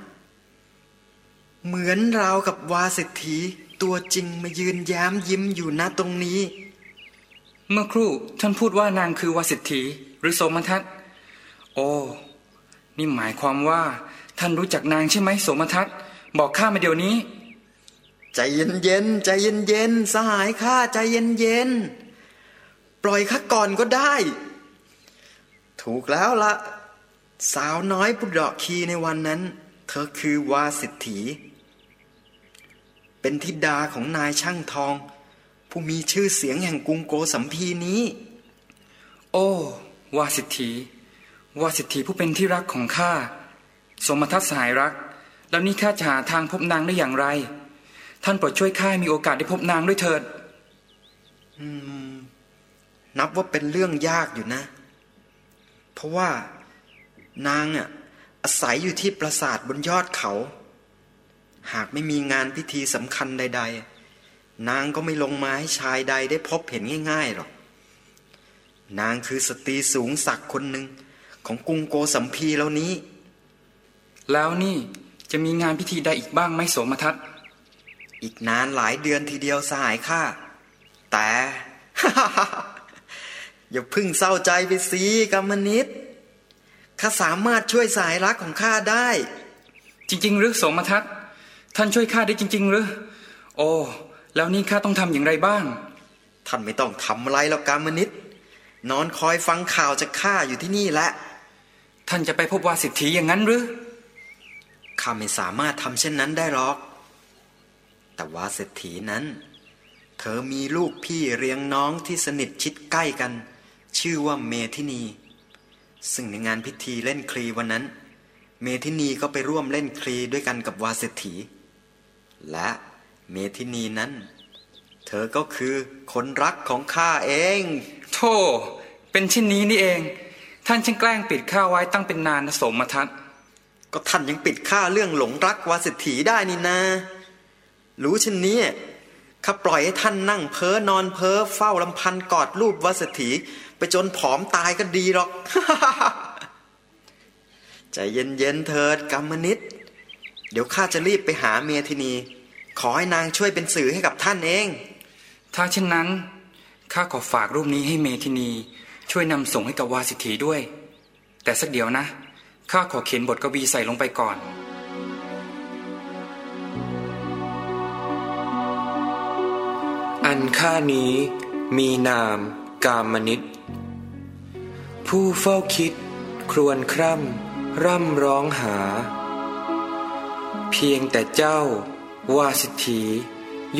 เหมือนราวกับวาสิทธีตัวจริงมายืนย้มยิ้มอยู่ณตรงนี้ เมื่อครู่ท่านพูดว่านางคือวาสิทธีหรือโสมทัศน์โอ้ นี่หมายความว่า ท่านรู้จักนางใช่ไหมโสมทัศน์บอกข้ามาเดี๋ยวนี้ ใจเย็นเย็นๆใจเย็นเย็นๆสหายข้าใจเย็นเย็นๆปล่อยข้าก่อนก็ได้ ถูกแล้วละสาวน้อยผู้ดอกคีในวันนั้น เธอคือวาสิทธีเป็นธิดาของนายช่างทอง ผู้มีชื่อเสียงแห่งกรุงโกสัมพีนี้ โอ้ วาสิทธี วาสิทธีผู้เป็นที่รักของข้าสมทัศสหายรัก แล้วนี่ข้าจะหาทางพบนางได้อย่างไร ท่านโปรดช่วยข้ามีโอกาสได้พบนางด้วยเถิดนับว่าเป็นเรื่องยากอยู่นะ เพราะว่านางอะอาศัยอยู่ที่ปราสาทบนยอดเขา หากไม่มีงานพิธีสำคัญใด ๆ นางก็ไม่ลงมาให้ชายใดได้พบเห็นง่ายๆหรอก นางคือสตรีสูงศักดิ์คนหนึ่ง ของกรุงโกสัมพีแล้วนี้ แล้วนี่จะมีงานพิธีใดอีกบ้างไหมโสมทัศน์อีกนานหลายเดือนทีเดียวสหายข้าแต่ อย่าพึ่งเศร้าใจไปสิกรรมนิตข้าสามารถช่วยสายรักของข้าได้ จริง ๆ หรือโสมทัศน์ท่านช่วยข้าได้จริง ๆ หรือ โอ้แล้วนี่ข้าต้องทำอย่างไรบ้าง ท่านไม่ต้องทำอะไรหรอกกรรมนิตนอนคอยฟังข่าวจากข้าอยู่ที่นี่แหละ ท่านจะไปพบวาสิทธีอย่างนั้นหรือข้าไม่สามารถทำเช่นนั้นได้หรอก แต่วาเศรษฐีนั้น เธอมีลูกพี่เรียงน้องที่สนิทชิดใกล้กัน ชื่อว่าเมธินี ซึ่งในงานพิธีเล่นคลีวันนั้น เมธินีก็ไปร่วมเล่นคลีด้วยกันกับวาเศรษฐีและเมธินีนั้น เธอก็คือคนรักของข้าเอง โธ่เป็นเช่นนี้นี่เอง ท่านช่างแกล้งปิดข้าไว้ตั้งเป็นนานนะโสมทัศน์ก็ท่านยังปิดข้าเรื่องหลงรักวาเศรษฐีได้นี่นารู้เช่นนี้ข้าปล่อยให้ท่านนั่งเพ้อนอนเพ้อเฝ้าลำพันกอดรูปวาเศรษฐีไปจนผอมตายก็ดีหรอกใจเย็นๆเถิดกรรมนิตเดี๋ยวข้าจะรีบไปหาเมียทินี ขอให้นางช่วยเป็นสื่อให้กับท่านเอง ถ้าเช่นนั้นข้าขอฝากรูปนี้ให้เมธินี ช่วยนำส่งให้กับวาสิทธีด้วย แต่สักเดี๋ยวนะ ข้าขอเขียนบทกวีใส่ลงไปก่อนอันข้านี้มีนามกามนิตผู้เฝ้าคิด ครวญคร่ำร่ำร้องหา เพียงแต่เจ้าวาสิทธี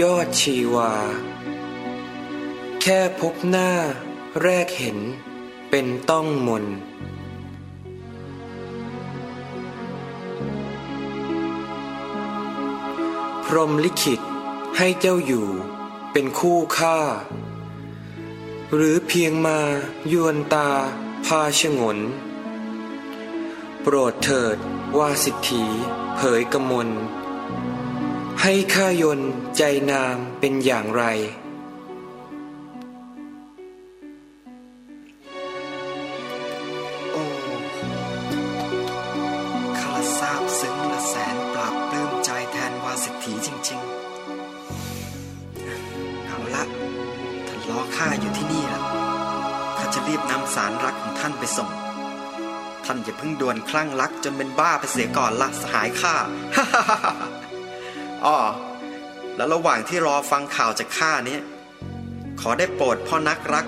ยอดชีวา แค่พบหน้า แรกเห็นเป็นต้องมน พรมลิขิตให้เจ้าอยู่เป็นคู่ค่าหรือเพียงมายวนตาพาชงน โปรดเถิดว่าสิทธีเผยกมล ให้ข้ายนใจนางเป็นอย่างไร สารรักของท่านไปส่ง ท่านอย่าเพิ่งด่วนคลั่งรักจนเป็นบ้าไปเสียก่อนละสหายข้าอ๋อแล้วระหว่างที่รอฟังข่าวจากข้านี้ ขอได้โปรดพ่อนักรัก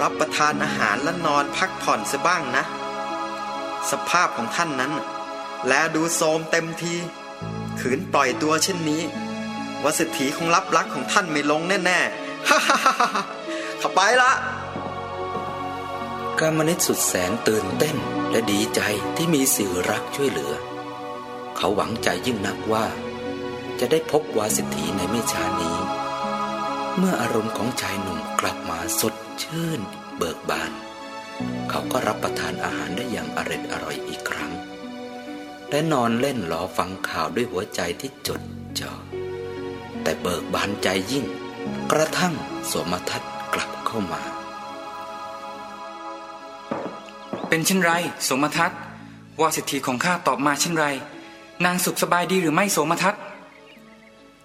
รับประทานอาหารและนอนพักผ่อนซะบ้างนะ สภาพของท่านนั้น แลดูโทรมเต็มที ขืนปล่อยตัวเช่นนี้วสิทธีคงรับรักของท่านไม่ลงแน่ๆฮ่ข้าไปละ กามนิตสุดแสนตื่นเต้นและดีใจที่มีสื่อรักช่วยเหลือ เขาหวังใจยิ่งนักว่า จะได้พบวาสิทธีในไม่ช้านี้ เมื่ออารมณ์ของชายหนุ่มกลับมาสดชื่น เบิกบาน เขาก็รับประทานอาหารได้อย่างอร็ดอร่อยอีกครั้ง และนอนเล่นรอฟังข่าวด้วยหัวใจที่จดจ่อแต่เบิกบานใจยิ่ง กระทั่งสมทัศน์กลับเข้ามา เป็นเช่นไรโสมทัศน์วาสิทธีของข้าตอบมาเช่นไร นางสุขสบายดีหรือไม่โสมทัศน์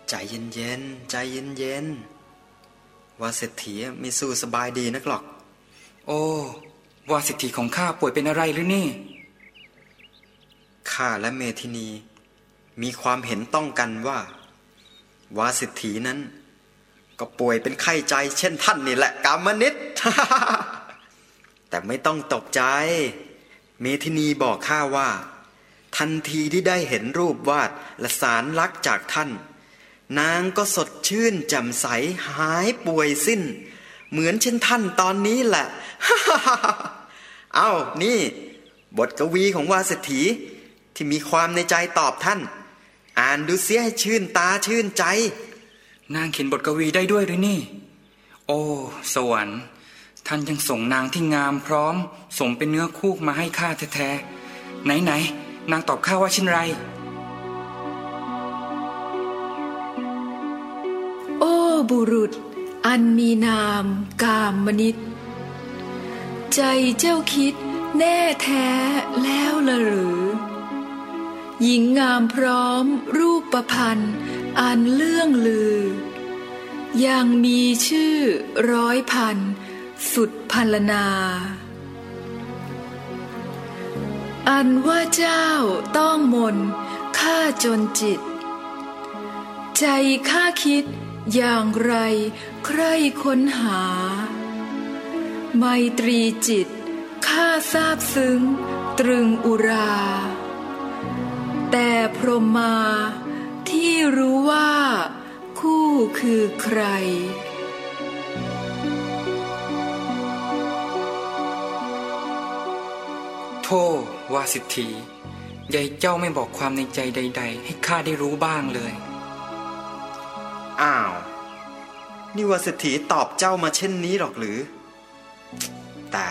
ใจเย็นๆใจเย็นๆว่าเศรษฐีไม่สู้สบายดีนักหรอก โอ้วาสิทธีของข้าป่วยเป็นอะไรหรือนี่ข้าและเมธินี มีความเห็นต้องกันว่า วาสิทธีนั้น ก็ป่วยเป็นไข้ใจเช่นท่านนี่แหละกามนิต แต่ไม่ต้องตกใจ เมธินีบอกข้าว่า ทันทีที่ได้เห็นรูปวาดและสารลักษ์จากท่าน นางก็สดชื่นแจ่มใสหายป่วยสิ้น เหมือนเช่นท่านตอนนี้แหละ เอานี่ บทกวีของวาสถีที่มีความในใจตอบท่าน อ่านดูเสียให้ชื่นตาชื่นใจ นางเขียนบทกวีได้ด้วยหรือนี่ โอ้ สวรรค์ ท่านยังส่งนางที่งามพร้อม สมเป็นเนื้อคู่มาให้ข้าแท้ๆไหนไหนๆนางตอบข้าว่าเช่นไร โอ้บุรุษ อันมีนาม กามมนิตใจเจ้าคิดแน่แท้แล้วละหรือ หญิงงามพร้อมรูปประพันธ์อันเลื่องลือ ยังมีชื่อร้อยพัน สุดพันลนา อันว่าเจ้าต้องมนข้าจนจิต ใจข้าคิดอย่างไรใครค้นหา ไมตรีจิตข้าทราบซึ้งตรึงอุรา แต่พรหมมาที่รู้ว่าคู่คือใคร ธ่วาสิทธียายเจ้าไม่บอกความในใจใด ๆ ให้ข้าได้รู้บ้างเลย อ้าวนี่วาสถีตอบเจ้ามาเช่นนี้หรอกหรือ แต่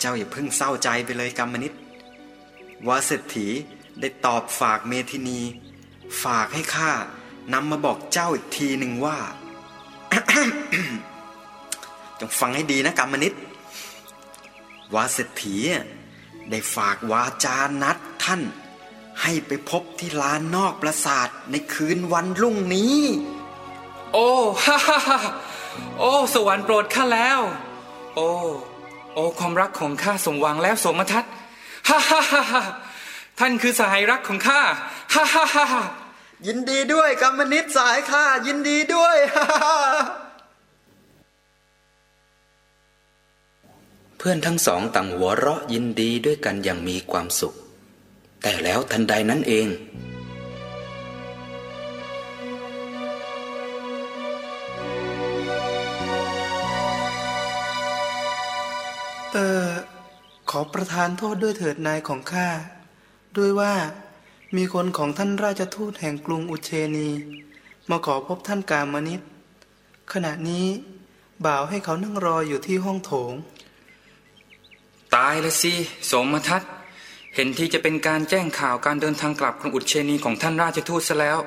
เจ้าอย่าเพิ่งเศร้าใจไปเลยกรรมนิตวาสถีได้ตอบฝากเมธินี ฝากให้ข้านำมาบอกเจ้าอีกทีหนึ่งว่า จงฟังให้ดีนะกรรมนิตวาสถี ได้ฝากวาจานัดท่าน ให้ไปพบที่ลานนอกปราสาทในคืนวันรุ่งนี้ โอ้ฮ่าฮ่าฮ่าโอ้สวรรค์โปรดข้าแล้ว โอ้โอ้ความรักของข้าสมหวังแล้วสมทัศน์ฮ่าฮ่าฮ่าฮ่าท่านคือสหายรักของข้าฮ่าฮ่าฮ่าฮ่ายินดีด้วยกรรมนิตสายข้ายินดีด้วย เพื่อนทั้งสองต่างหัวเราะยินดีด้วยกันอย่างมีความสุข แต่แล้วทันใดนั้นเอง เออขอประทานโทษด้วยเถิดนายของข้า ด้วยว่ามีคนของท่านราชทูตแห่งกรุงอุเชนี มาขอพบท่านกามนิตขณะนี้บ่าวให้เขานั่งรออยู่ที่ห้องโถง ตายละสิสมทัศน์เห็นที่จะเป็นการแจ้งข่าวการเดินทางกลับกรุงอุเชนีของท่านราชทูตซะแล้ว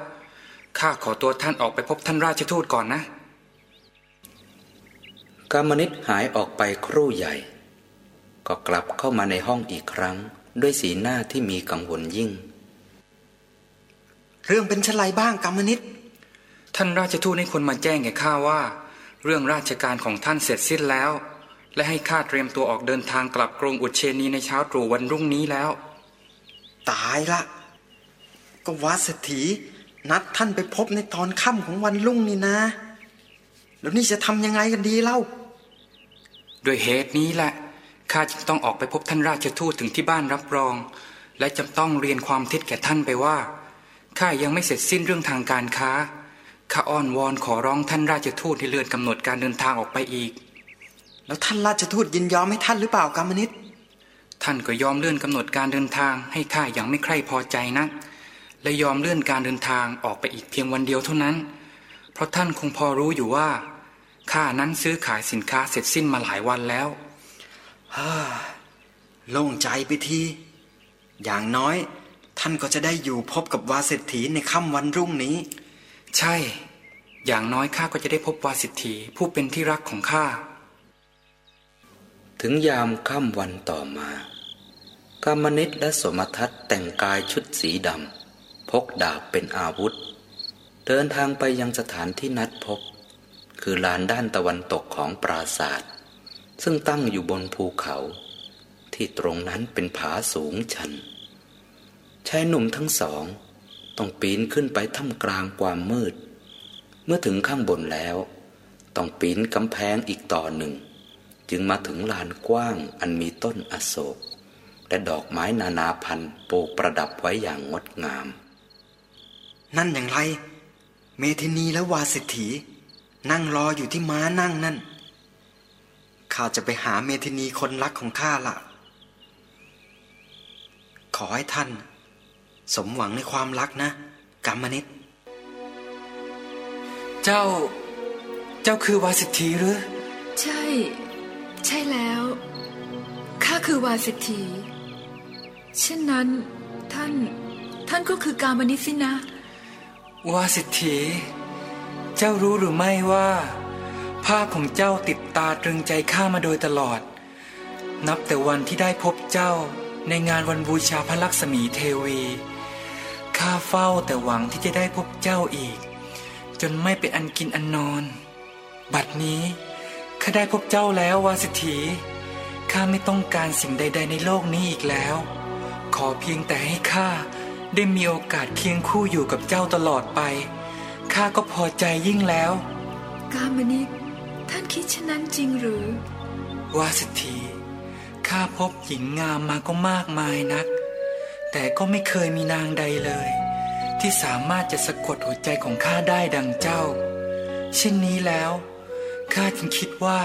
ข้าขอตัวท่านออกไปพบท่านราชทูตก่อนนะกามนิตหายออกไปครู่ใหญ่ ก็กลับเข้ามาในห้องอีกครั้ง ด้วยสีหน้าที่มีกังวลยิ่ง เรื่องเป็นเช่นไรบ้างกรรมนิตท่านราชทูตให้คนมาแจ้งแก่ข้าว่า เรื่องราชการของท่านเสร็จสิ้นแล้ว และให้ข้าเตรียมตัวออกเดินทางกลับกรุงอุเชนีในเช้าตรู่วันรุ่งนี้แล้ว ตายละ ก็วาสถีนัดท่านไปพบในตอนค่ำของวันรุ่งนี่นะ แล้วนี่จะทำยังไงกันดีเล่า ด้วยเหตุนี้แหละข้าจึงต้องออกไปพบท่านราชทูตถึงที่บ้านรับรอง และจำต้องเรียนความเท็จแก่ท่านไปว่าข้ายังไม่เสร็จสิ้นเรื่องทางการค้าข้าอ้อนวอนขอร้องท่านราชทูตให้เลื่อนกำหนดการเดินทางออกไปอีก แล้วท่านราชทูตยินยอมให้ท่านหรือเปล่ากรรมนิตท่านก็ยอมเลื่อนกำหนดการเดินทางให้ข้าอย่างไม่ใคร่พอใจนักและยอมเลื่อนการเดินทางออกไปอีกเพียงวันเดียวเท่านั้น เพราะท่านคงพอรู้อยู่ว่าข้านั้นซื้อขายสินค้าเสร็จสิ้นมาหลายวันแล้วฮ่าโล่งใจไปทีอย่างน้อย ท่านก็จะได้อยู่พบกับวาเศรษฐีในค่ำวันรุ่งนี้ ใช่ อย่างน้อยข้าก็จะได้พบวาสิทธีผู้เป็นที่รักของข้า ถึงยามค่ำวันต่อมากามนิตและสมทัศน์แต่งกายชุดสีดำพกดาบเป็นอาวุธ เดินทางไปยังสถานที่นัดพบ คือลานด้านตะวันตกของปราศาสตร์ซึ่งตั้งอยู่บนภูเขา ที่ตรงนั้นเป็นผาสูงชันชายหนุ่มทั้งสอง ต้องปีนขึ้นไปท่ามกลางความมืด เมื่อถึงข้างบนแล้ว ต้องปีนกำแพงอีกต่อหนึ่ง จึงมาถึงลานกว้างอันมีต้นอโศก และดอกไม้นานาพันธุ์ปลูกประดับไว้อย่างงดงาม นั่นอย่างไร เมธินีและวาสิทธีนั่งรออยู่ที่ม้านั่งนั่น ข้าจะไปหาเมธินีคนรักของข้าละขอให้ท่าน สมหวังในความรักนะกรรมนิตเจ้า เจ้าคือวาสิทธีหรือ ใช่ ใช่แล้ว ข้าคือวาสิทธีเช่นนั้นท่าน ท่านก็คือกามนิสินะ วาสิทธีเจ้ารู้หรือไม่ว่า ภาพของเจ้าติดตาตรึงใจข้ามาโดยตลอด นับแต่วันที่ได้พบเจ้าในงานวันบูชาพระลักษมีเทวีข้าเฝ้าแต่หวังที่จะได้พบเจ้าอีก จนไม่เป็นอันกินอันนอน บัดนี้ ข้าได้พบเจ้าแล้ววาสิทธีข้าไม่ต้องการสิ่งใด ๆ ในโลกนี้อีกแล้ว ขอเพียงแต่ให้ข้าได้มีโอกาสเคียงคู่อยู่กับเจ้าตลอดไปข้าก็พอใจยิ่งแล้ว กามนิตท่านคิดเช่นนั้นจริงหรือ วาสิทธีข้าพบหญิงงามมาก็มากมายนัก แต่ก็ไม่เคยมีนางใดเลย ที่สามารถจะสะกดหัวใจของข้าได้ดังเจ้า เช่นนี้แล้ว ข้าจึงคิดว่า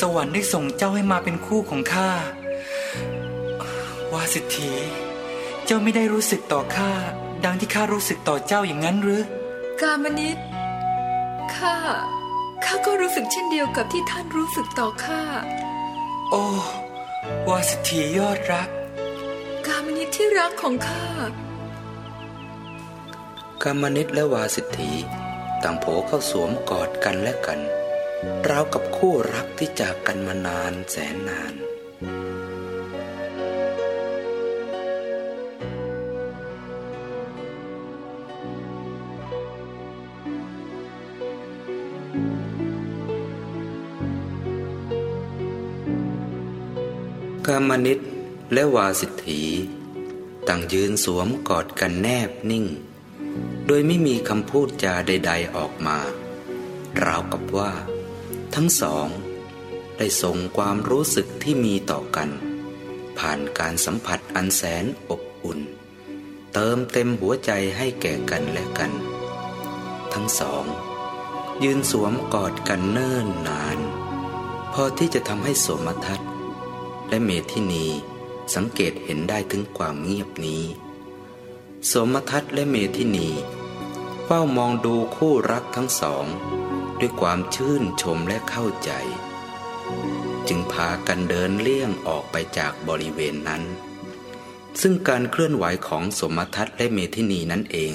สวรรค์ได้ส่งเจ้าให้มาเป็นคู่ของข้าวาสิทธีเจ้าไม่ได้รู้สึกต่อข้าดังที่ข้ารู้สึกต่อเจ้าอย่างนั้นหรือ กามนิตข้าข้าก็รู้สึกเช่นเดียวกับที่ท่านรู้สึกต่อข้า โอ้วาสิทธียอดรัก กามนิตที่รักของข้า กามนิตและวาสิทธีต่างโผเข้าสวมกอดกันและกัน ราวกับคู่รักที่จากกันมานานแสนนาน กามนิตและวาสิทธีต่างยืนสวมกอดกันแนบนิ่ง โดยไม่มีคำพูดจาใด ๆออกมา ราวกับว่า ทั้งสอง ได้ส่งความรู้สึกที่มีต่อกัน ผ่านการสัมผัสอันแสนอบอุ่น เติมเต็มหัวใจให้แก่กันและกัน ทั้งสอง ยืนสวมกอดกันเนิ่นนาน พอที่จะทำให้สมทัศน์ และเมธินีสังเกตเห็นได้ถึงความเงียบนี้ สมทัศน์และเมธินีเฝ้ามองดูคู่รักทั้งสอง ด้วยความชื่นชมและเข้าใจ จึงพากันเดินเลี่ยงออกไปจากบริเวณนั้น ซึ่งการเคลื่อนไหวของสมทัศน์และเมธินีนั้นเอง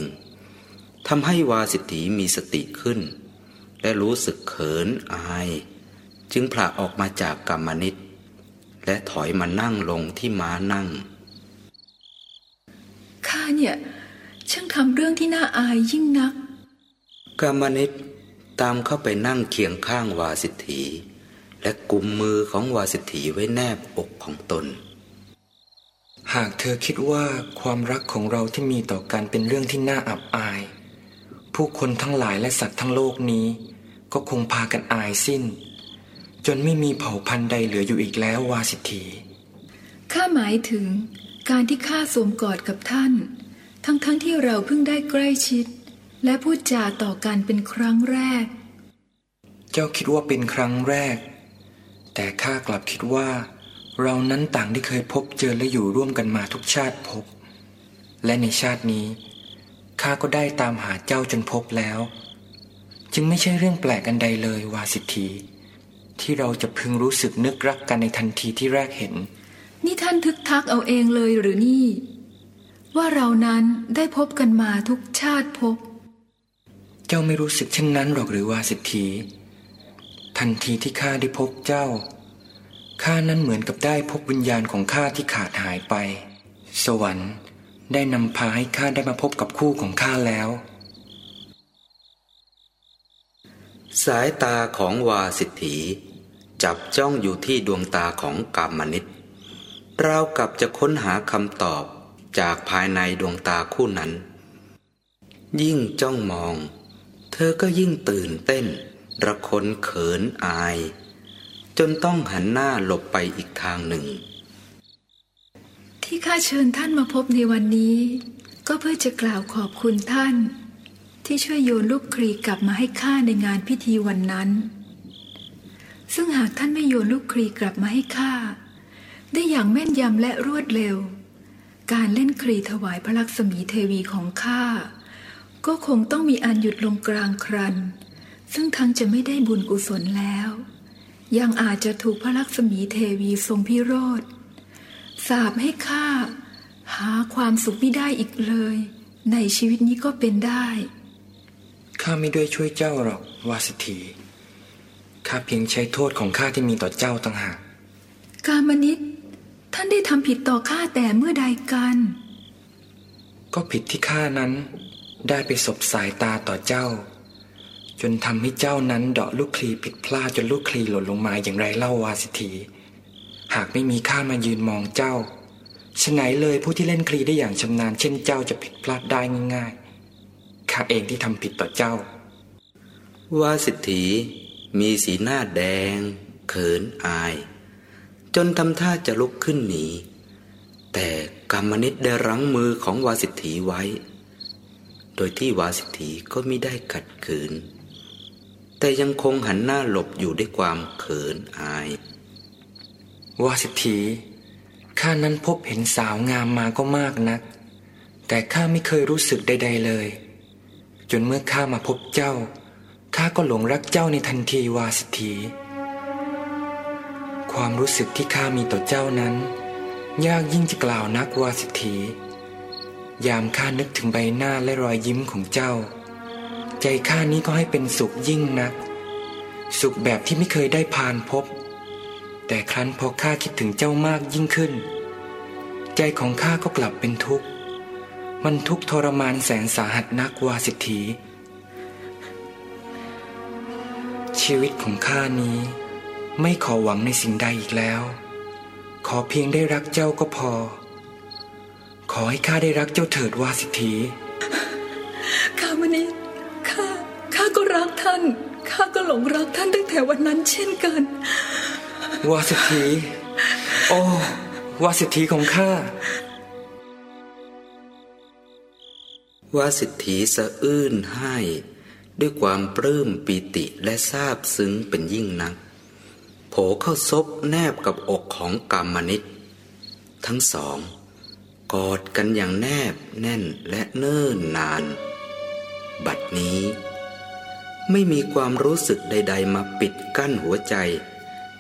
ทำให้วาสิทธีมีสติขึ้น และรู้สึกเขินอาย จึงผละออกมาจากกรรมนิตและถอยมานั่งลงที่ม้านั่ง ข้าเนี่ยช่างทำเรื่องที่น่าอายยิ่งนักกรรมนิต ตามเข้าไปนั่งเคียงข้างวาสิทธี และกุมมือของวาสิทธีไว้แนบอกของตน หากเธอคิดว่าความรักของเราที่มีต่อกันเป็นเรื่องที่น่าอับอาย ผู้คนทั้งหลายและสัตว์ทั้งโลกนี้ ก็คงพากันอายสิ้น จนไม่มีเผ่าพันธุ์ใดเหลืออยู่อีกแล้ววาสิทธีข้าหมายถึงการที่ข้าสวมกอดกับท่าน ทั้งๆทที่เราเพิ่งได้ใกล้ชิด และพูดจาต่อกันเป็นครั้งแรก เจ้าคิดว่าเป็นครั้งแรก แต่ข้ากลับคิดว่า เรานั้นต่างได้เคยพบเจอและอยู่ร่วมกันมาทุกชาติพบ และในชาตินี้ข้าก็ได้ตามหาเจ้าจนพบแล้ว จึงไม่ใช่เรื่องแปลกอันใดเลยวาสิทธีที่เราจะพึงรู้สึกนึกรักกันในทันทีที่แรกเห็น นี่ท่านทึกทักเอาเองเลยหรือนี่ ว่าเรานั้นได้พบกันมาทุกชาติพบ เจ้าไม่รู้สึกเช่นนั้นหรอกหรือวาสิทธีทันทีที่ข้าได้พบเจ้าข้านั้นเหมือนกับได้พบวิญญาณของข้าที่ขาดหายไป สวรรค์ได้นำพาให้ข้าได้มาพบกับคู่ของข้าแล้ว สายตาของวาสิทธีจับจ้องอยู่ที่ดวงตาของกามนิตราวกับจะค้นหาคำตอบจากภายในดวงตาคู่นั้น ยิ่งจ้องมอง เธอก็ยิ่งตื่นเต้น ระคนเขินอาย จนต้องหันหน้าหลบไปอีกทางหนึ่ง ที่ข้าเชิญท่านมาพบในวันนี้ ก็เพื่อจะกล่าวขอบคุณท่าน ที่ช่วยโยนลูกครีกลับมาให้ข้าในงานพิธีวันนั้น ซึ่งหากท่านไม่โยนลูกครีกลับมาให้ข้าได้อย่างแม่นยำและรวดเร็ว การเล่นครีถวายพระลักษมีเทวีของข้า ก็คงต้องมีอันหยุดลงกลางครัน ซึ่งทั้งจะไม่ได้บุญกุศลแล้ว ยังอาจจะถูกพระลักษมีเทวีทรงพิโรธสาบให้ข้าหาความสุขไม่ได้อีกเลย ในชีวิตนี้ก็เป็นได้ข้าไม่ด้วยช่วยเจ้าหรอกวาสถีข้าเพียงใช้โทษของข้าที่มีต่อเจ้าต่างหากกามนิตท่านได้ทำผิดต่อข้าแต่เมื่อใดกัน ก็ผิดที่ข้านั้น ได้ไปสบสายตาต่อเจ้า จนทำให้เจ้านั้นเดาะลูกคลีผิดพลาดจนลูกคลีหล่นลงมาอย่างไรเล่าวาสิถีหากไม่มีข้ามายืนมองเจ้าฉไหนเลยผู้ที่เล่นคลีได้อย่างชำนาญเช่นเจ้าจะผิดพลาดได้ง่ายๆข้าเองที่ทำผิดต่อเจ้า วาสิทีมีสีหน้าแดง เขินอาย จนทำท่าจะลุกขึ้นหนี แต่กรรมนิตได้รั้งมือของวาสิทีไว้ โดยที่วาสิทธีก็ไม่ได้ขัดขืน แต่ยังคงหันหน้าหลบอยู่ด้วยความเขินอาย วาสิทธีข้านั้นพบเห็นสาวงามมาก็มากนัก แต่ข้าไม่เคยรู้สึกใด ๆเลย จนเมื่อข้ามาพบเจ้าข้าก็หลงรักเจ้าในทันทีวาสิทธีความรู้สึกที่ข้ามีต่อเจ้านั้น ยากยิ่งจะกล่าวนักวาสิทธี ยามข้านึกถึงใบหน้าและรอยยิ้มของเจ้า ใจข้านี้ก็ให้เป็นสุขยิ่งนัก สุขแบบที่ไม่เคยได้ผ่านพบ แต่ครั้นพอข้าคิดถึงเจ้ามากยิ่งขึ้น ใจของข้าก็กลับเป็นทุกข์ มันทุกข์ทรมานแสนสาหัสนักวาสิทธีชีวิตของข้านี้ไม่ขอหวังในสิ่งใดอีกแล้ว ขอเพียงได้รักเจ้าก็พอ ขอให้ข้าได้รักเจ้าเถิดวาสิทธีกามนิตข้าข้าก็รักท่าน ข้าก็หลงรักท่านตั้งแต่วันนั้นเช่นกัน วาสิทธีโอ้วาสิทธีของข้าวาสิทธีสะอื้นให้ด้วยความปลื้มปีติและซาบซึ้งเป็นยิ่งนัก โผเข้าซบแนบกับอกของกรรมนิตทั้งสอง กอดกันอย่างแนบแน่นและเนิ่นนาน บัดนี้ ไม่มีความรู้สึกใด ๆ มาปิดกั้นหัวใจ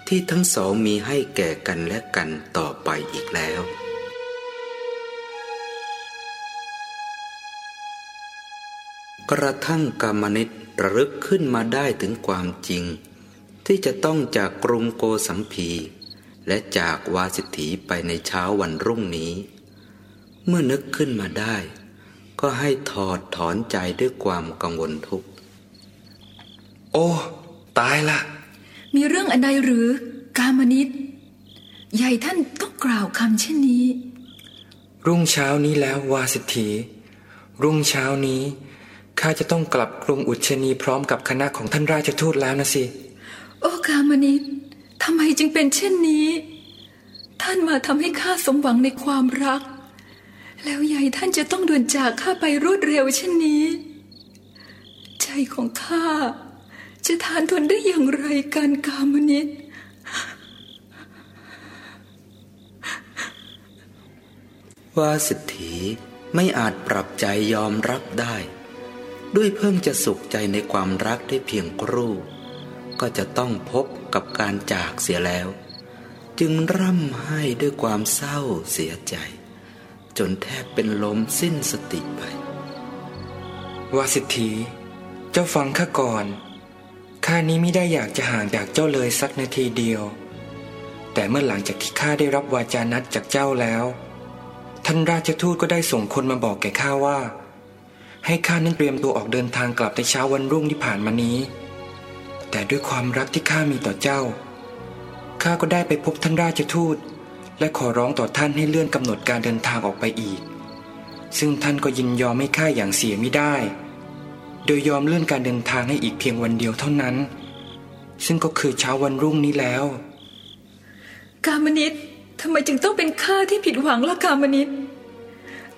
ที่ทั้งสองมีให้แก่กันและกันต่อไปอีกแล้วกระทั่งกามนิตระลึกขึ้นมาได้ถึงความจริง ที่จะต้องจากกรุงโกสัมพี และจากวาสิทธีไปในเช้าวันรุ่งนี้ เมื่อนึกขึ้นมาได้ ก็ให้ถอดถอนใจด้วยความกังวลทุกข์ โอ้ ตายละ มีเรื่องอันใดหรือกามนิตใหญ่ท่านต้องกล่าวคำเช่นนี้ รุ่งเช้านี้แล้ววาสิทธีรุ่งเช้านี้ข้าจะต้องกลับกรุงอุชนีพร้อมกับคณะของท่านราชทูตแล้วนะสิ โอ้กามนิตทำไมจึงเป็นเช่นนี้ ท่านมาทำให้ข้าสมหวังในความรัก แล้วใหญ่ท่านจะต้องด่วนจากข้าไปรวดเร็วเช่นนี้ ใจของข้าจะทานทนได้อย่างไรกันกามนิตว่าสิทธีไม่อาจปรับใจยอมรับได้ ด้วยเพิ่งจะสุขใจในความรักได้เพียงครู่ ก็จะต้องพบกับการจากเสียแล้ว จึงร่ำไห้ด้วยความเศร้าเสียใจ จนแทบเป็นลมสิ้นสติไป วาสิทธีเจ้าฟังข้าก่อน ข้านี้ไม่ได้อยากจะห่างจากเจ้าเลยสักนาทีเดียว แต่เมื่อหลังจากที่ข้าได้รับวาจานัดจากเจ้าแล้ว ท่านราชทูตก็ได้ส่งคนมาบอกแก่ข้าว่า ให้ข้านั้นเตรียมตัวออกเดินทางกลับในเช้าวันรุ่งที่ผ่านมานี้ แต่ด้วยความรักที่ข้ามีต่อเจ้า ข้าก็ได้ไปพบท่านราชทูต และขอร้องต่อท่านให้เลื่อนกำหนดการเดินทางออกไปอีก ซึ่งท่านก็ยินยอมให้ข้าอย่างเสียไม่ได้ โดยยอมเลื่อนการเดินทางให้อีกเพียงวันเดียวเท่านั้น ซึ่งก็คือเช้าวันรุ่งนี้แล้ว กามนิตทำไมจึงต้องเป็นข้าที่ผิดหวังล่ะกามนิต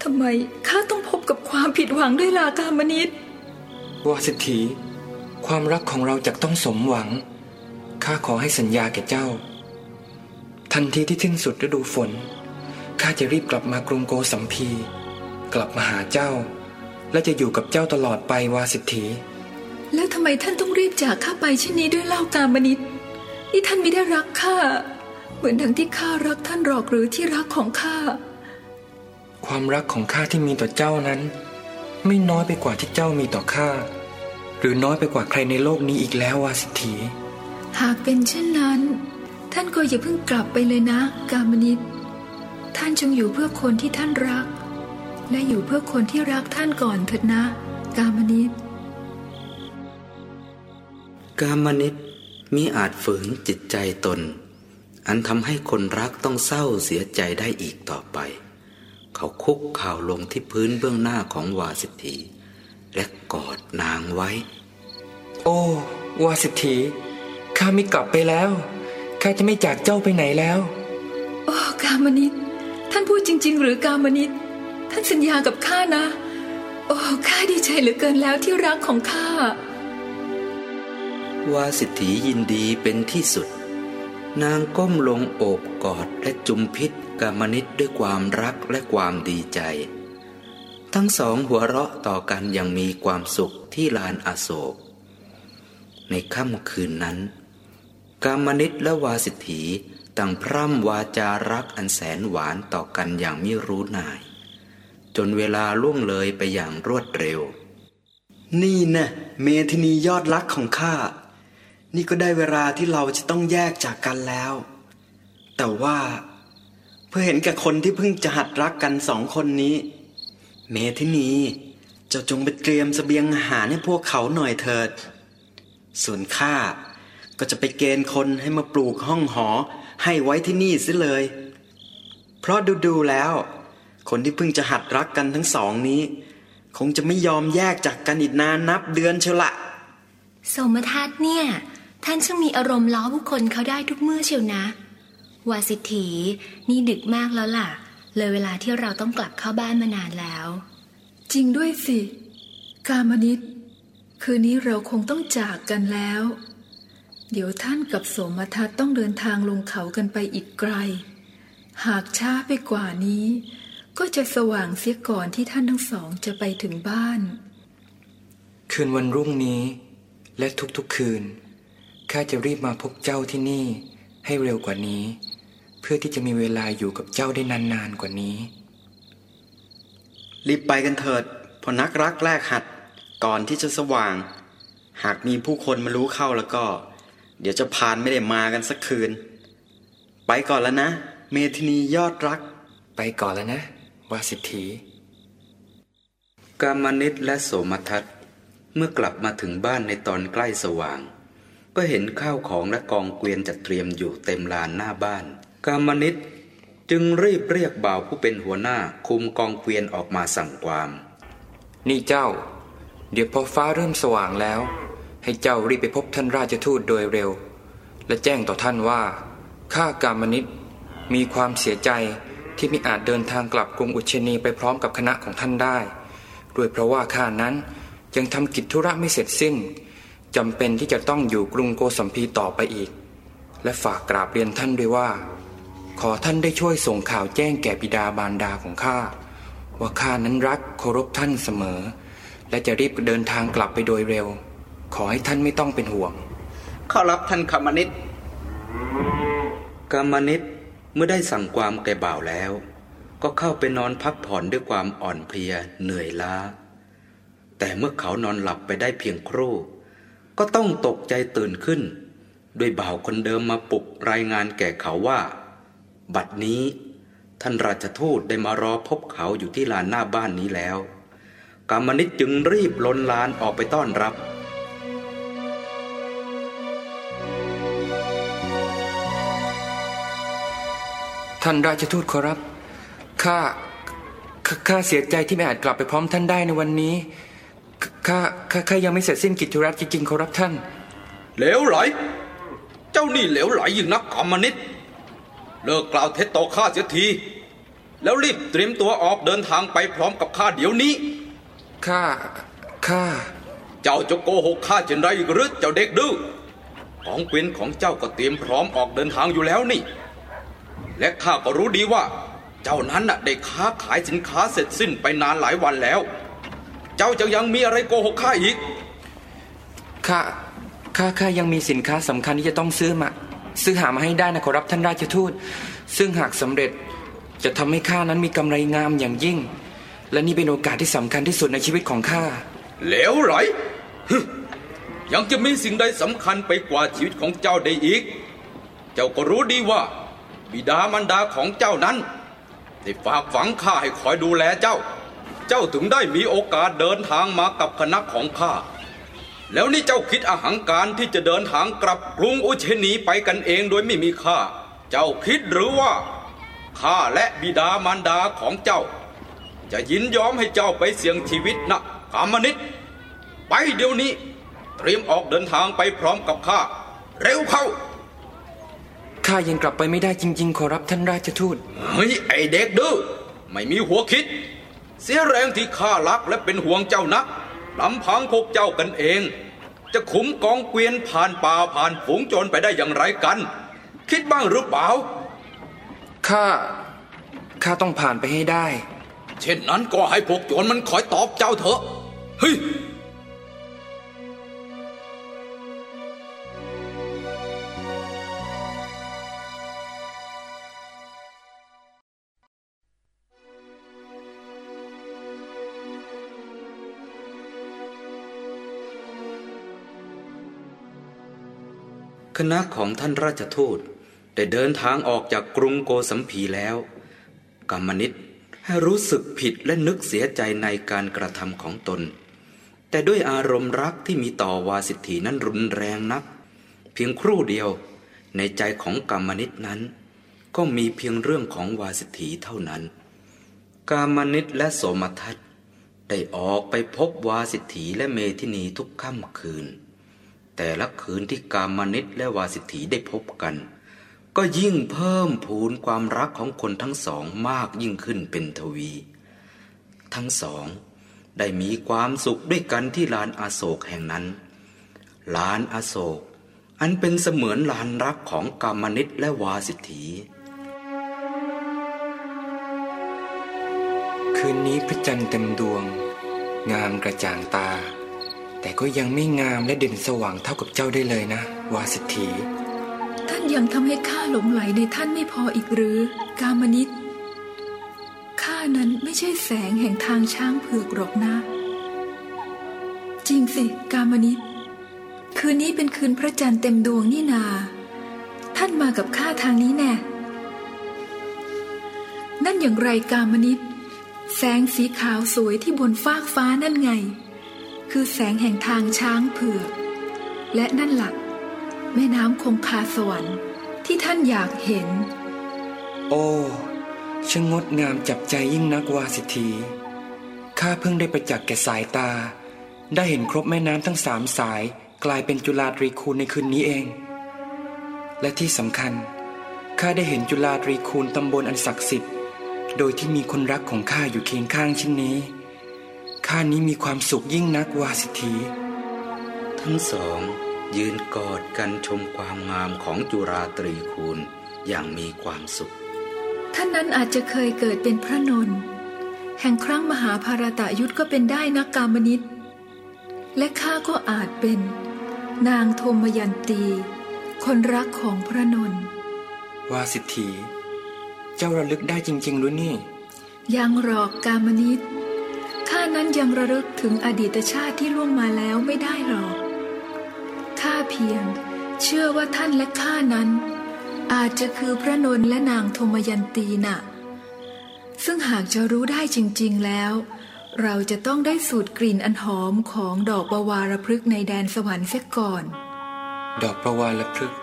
ทำไมข้าต้องพบกับความผิดหวังด้วยล่ะกามนิตวาสิทธีความรักของเราจะต้องสมหวังข้าขอให้สัญญาแก่เจ้า ทันทีที่สิ้นสุดฤดูฝนข้าจะรีบกลับมากรุงโกสัมพี กลับมาหาเจ้า และจะอยู่กับเจ้าตลอดไปวาสิทธีแล้วทำไมท่านต้องรีบจากข้าไปเช่นนี้ด้วยเล่ากามนิตนี่ท่านไม่ได้รักข้าเหมือนดังที่ข้ารักท่านหรอกหรือที่รักของข้าความรักของข้าที่มีต่อเจ้านั้น ไม่น้อยไปกว่าที่เจ้ามีต่อข้าหรือน้อยไปกว่าใครในโลกนี้อีกแล้ววาสิทธีหากเป็นเช่นนั้น ท่านก็อย่าเพิ่งกลับไปเลยนะ กามนิตท่านจงอยู่เพื่อคนที่ท่านรัก และอยู่เพื่อคนที่รักท่านก่อนเถิดนะ กามนิตกามนิตมิอาจฝืนจิตใจตน อันทำให้คนรักต้องเศร้าเสียใจได้อีกต่อไป เขาคุกเข่าวลงที่พื้นเบื้องหน้าของวาสิทธีและกอดนางไว้ โอ้ วาสิทธีข้าไม่กลับไปแล้ว ข้าจะไม่จากเจ้าไปไหนแล้ว โอ้กามนิตท่านพูดจริง ๆ หรือกามนิตท่านสัญญากับข้านะ โอ้ข้าดีใจเหลือเกินแล้วที่รักของข้าวาสิทธียินดีเป็นที่สุด นางก้มลงโอบกอดและจุมพิษกามนิตด้วยความรักและความดีใจ ทั้งสองหัวเราะต่อกันอย่างมีความสุขที่ลานอาโศก ในค่ำคืนนั้น กามนิตและวาสิทธีต่างพร่ำวาจารักอันแสนหวานต่อกันอย่างไม่รู้นาย จนเวลาล่วงเลยไปอย่างรวดเร็ว นี่นะเมธินียอดรักของข้า นี่ก็ได้เวลาที่เราจะต้องแยกจากกันแล้ว แต่ว่า เพื่อเห็นแก่คนที่เพิ่งจะหัดรักกันสองคนนี้ เมธินีเจ้าจงไปเตรียมสเสบียงอาหารให้พวกเขาหน่อยเถิด ส่วนข้า ก็จะไปเกณฑ์คนให้มาปลูกห้องหอ ให้ไว้ที่นี่ซิเลย เพราะดูๆแล้ว คนที่เพิ่งจะหัดรักกันทั้งสองนี้ คงจะไม่ยอมแยกจากกันอีกนานนับเดือนเชียวละสมทัศน์เนี่ย ท่านช่างมีอารมณ์ล้อบุคคลเขาได้ทุกเมื่อเชียวนะวาสิทธีนี่ดึกมากแล้วล่ะ เลยเวลาที่เราต้องกลับเข้าบ้านมานานแล้ว จริงด้วยสิ กามนิตคืนนี้เราคงต้องจากกันแล้ว เดี๋ยวท่านกับโสมทัศน์ต้องเดินทางลงเขากันไปอีกไกล หากช้าไปกว่านี้ ก็จะสว่างเสียก่อนที่ท่านทั้งสองจะไปถึงบ้าน คืนวันรุ่งนี้ และทุกๆคืนข้าจะรีบมาพบเจ้าที่นี่ให้เร็วกว่านี้ เพื่อที่จะมีเวลาอยู่กับเจ้าได้นานๆกว่านี้ รีบไปกันเถิดพอนักรักแรกหัดก่อนที่จะสว่าง หากมีผู้คนมารู้เข้าแล้วก็ เดี๋ยวจะพานไม่ได้มากันสักคืน ไปก่อนแล้วนะ เมธินียอดรัก ไปก่อนแล้วนะวาสิทธีกามนิตและโสมทัศน์เมื่อกลับมาถึงบ้านในตอนใกล้สว่าง ก็เห็นข้าวของและกองเกวียนจัดเตรียมอยู่เต็มลานหน้าบ้าน กามนิตจึงรีบเรียกบ่าวผู้เป็นหัวหน้าคุมกองเกวียนออกมาสั่งความ นี่เจ้า เดี๋ยวพอฟ้าเริ่มสว่างแล้ว ให้เจ้ารีบไปพบท่านราชทูตโดยเร็ว และแจ้งต่อท่านว่าข้ากามนิตมีความเสียใจที่ไม่อาจเดินทางกลับกรุงอุเชนีไปพร้อมกับคณะของท่านได้ด้วยเพราะว่าข้านั้นยังทำกิจธุระไม่เสร็จสิ้นจำเป็นที่จะต้องอยู่กรุงโกสัมพีต่อไปอีก และฝากกราบเรียนท่านด้วยว่า ขอท่านได้ช่วยส่งข่าวแจ้งแก่บิดาบารดาของข้าว่าข้านั้นรักเคารพท่านเสมอ และจะรีบเดินทางกลับไปโดยเร็ว ขอให้ท่านไม่ต้องเป็นห่วงขอรับท่านคามนิตกามนิตเมื่อได้สั่งความแก่บ่าวแล้ว ก็เข้าไปนอนพักผ่อนด้วยความอ่อนเพลียเหนื่อยล้า แต่เมื่อเขานอนหลับไปได้เพียงครู่ ก็ต้องตกใจตื่นขึ้น ด้วยบ่าวคนเดิมมาปลุกรายงานแก่เขาว่า บัดนี้ ท่านราชทูตได้มารอพบเขาอยู่ที่ลานหน้าบ้านนี้แล้วกามนิตจึงรีบล้นลานออกไปต้อนรับ ท่านราชทูตขอรับข้าข้า ข้าเสียใจที่ไม่อาจกลับไปพร้อมท่านได้ในวันนี้ข้าข้า ข้ายังไม่เสร็จสิ้นกิจธุระจริงๆขอรับท่าน เหลวไหล เจ้านี่เหลวไหลยิ่งนักกรรมนิตเลิกกล่าวเท็จต่อข้าเสียที แล้วรีบเตรียมตัวออกเดินทางไปพร้อมกับข้าเดี๋ยวนี้ ข้า ข้าจเจ้าจะโกหกข้าเช่นไรอีกหรือเจ้าเด็กดื้อ ของเกวียนของเจ้าก็เตรียมพร้อมออกเดินทางอยู่แล้วนี่ และข้าก็รู้ดีว่า เจ้านั้นน่ะได้ค้าขายสินค้าเสร็จสิ้นไปนานหลายวันแล้ว เจ้าจะยังมีอะไรโกหกข้าอีกข้าข้าข้ายังมีสินค้าสำคัญที่จะต้องซื้อมาซื้อหามาให้ได้นะขอรับท่านราชทูต ซึ่งหากสำเร็จจะทำให้ข้านั้นมีกำไรงามอย่างยิ่ง และนี่เป็นโอกาสที่สำคัญที่สุดในชีวิตของข้าเหลวไหลฮึยังจะมีสิ่งใดสำคัญไปกว่าชีวิตของเจ้าได้อีก เจ้าก็รู้ดีว่า บิดามารดาของเจ้านั้นได้ฝากฝังข้าให้คอยดูแลเจ้า เจ้าถึงได้มีโอกาสเดินทางมากับคณะของข้า แล้วนี่เจ้าคิดอาหังการที่จะเดินทางกลับกรุงอุเชนีไปกันเองโดยไม่มีข้า เจ้าคิดหรือว่าข้าและบิดามารดาของเจ้า จะยินยอมให้เจ้าไปเสี่ยงชีวิตนะกามนิตไปเดี๋ยวนี้ เตรียมออกเดินทางไปพร้อมกับข้า เร็วเข้า ข้ายังกลับไปไม่ได้จริง ๆ ขอรับท่านราชทูต เฮ้ย ไอเด็กดื้อไม่มีหัวคิด เสียแรงที่ข้ารักและเป็นห่วงเจ้านักลำพังพวกเจ้ากันเอง จะขุมกองเกวียนผ่านป่าผ่านฝูงโจรไปได้อย่างไรกัน คิดบ้างหรือเปล่าข้าข้าต้องผ่านไปให้ได้ เช่นนั้นก็ให้พวกโจรมันคอยตอบเจ้าเถอะเฮ้ย คณะของท่านราชทูตได้เดินทางออกจากกรุงโกสัมพีแล้วกรรมนิตให้รู้สึกผิดและนึกเสียใจในการกระทำของตน แต่ด้วยอารมณ์รักที่มีต่อวาสิทธีนั้นรุนแรงนัก เพียงครู่เดียวในใจของกรรมนิตนั้น ก็มีเพียงเรื่องของวาสิทธีเท่านั้น กามนิตและโสมทัตได้ออกไปพบวาสิทธีและเมธินีทุกค่ำคืน แต่ละคืนที่กามนิตและวาสิทธีได้พบกัน ก็ยิ่งเพิ่มพูนความรักของคนทั้งสองมากยิ่งขึ้นเป็นทวี ทั้งสอง ได้มีความสุขด้วยกันที่ลานอาโศกแห่งนั้น ลานอาโศก อันเป็นเสมือนลานรักของกามนิตและวาสิทธีคืนนี้พระจันทร์เต็มดวง งามกระจ่างตา แต่ก็ยังไม่งามและเด่นสว่างเท่ากับเจ้าได้เลยนะ วาสิทธีท่านยังทำให้ข้าหลงไหลในท่านไม่พออีกหรือ กามนิตข้านั้นไม่ใช่แสงแห่งทางช้างเผือกหรอกนะ จริงสิ กามนิตคืนนี้เป็นคืนพระจันทร์เต็มดวงนี่นา ท่านมากับข้าทางนี้แน่นั่นอย่างไรกามนิตแสงสีขาวสวยที่บนฟากฟ้านั่นไง คือแสงแห่งทางช้างเผือก และนั่นหลัก แม่น้ำคงคาสวรรค์ที่ท่านอยากเห็น โอ้ช่างงดงามจับใจยิ่งนักวาสิทธีข้าเพิ่งได้ประจักษ์แก่สายตา ได้เห็นครบแม่น้ำทั้งสามสายกลายเป็นจุฬาตรีคูณในคืนนี้เอง และที่สำคัญข้าได้เห็นจุฬาตรีคูณตำบลอันศักดิ์สิทธิ์ โดยที่มีคนรักของข้าอยู่เคียงข้างเช่นนี้ ข้านี้มีความสุขยิ่งนักวาสิทธีทั้งสองยืนกอดกันชมความงามของจุราตรีคูณอย่างมีความสุข ท่านนั้นอาจจะเคยเกิดเป็นพระนนท์แห่งครั้งมหาภารตะยุทธก็เป็นได้นักกามนิตและข้าก็อาจเป็น นางโทมยันตี คนรักของพระนนท์วาสิทธีเจ้าระลึกได้จริงๆหรือนี่ ยังหรอกกามนิต ข้านั้นยังระลึกถึงอดีตชาติที่ล่วงมาแล้วไม่ได้หรอก ข้าเพียงเชื่อว่าท่านและข้านั้น อาจจะคือพระนนท์และนางโทมยันตีน่ะ ซึ่งหากจะรู้ได้จริง ๆแล้ว เราจะต้องได้สูดกลิ่นอันหอมของดอกบวารพฤกษ์ในแดนสวรรค์เสียก่อน ดอกประวาลพฤกษ์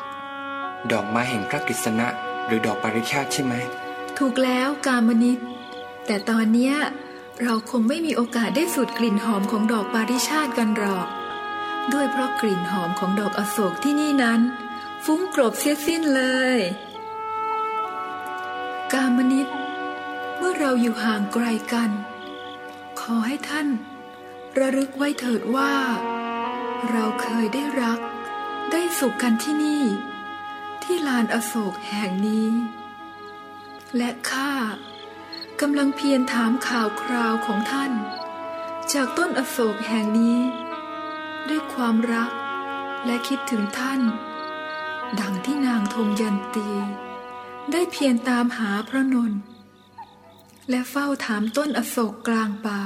ดอกไม้แห่งพระกฤษณะ หรือดอกปาริชาติใช่ไหม ถูกแล้วกามนิตแต่ตอนเนี้ย เราคงไม่มีโอกาสได้สูดกลิ่นหอมของดอกปาริชาติกันหรอก ด้วยเพราะกลิ่นหอมของดอกอโศกที่นี่นั้น ฟุ้งกรบเสียสิ้นเลย กามนิตเมื่อเราอยู่ห่างไกลกัน ขอให้ท่าน ระลึกไว้เถิดว่า เราเคยได้รัก ได้สุขกันที่นี่ ที่ลานอโศกแห่งนี้ และข้า กำลังเพียรถามข่าวคราวของท่าน จากต้นอโศกแห่งนี้ ด้วยความรักและคิดถึงท่าน ดังที่นางธมยันตี ได้เพียรตามหาพระนนท์และเฝ้าถามต้นอโศกกลางป่า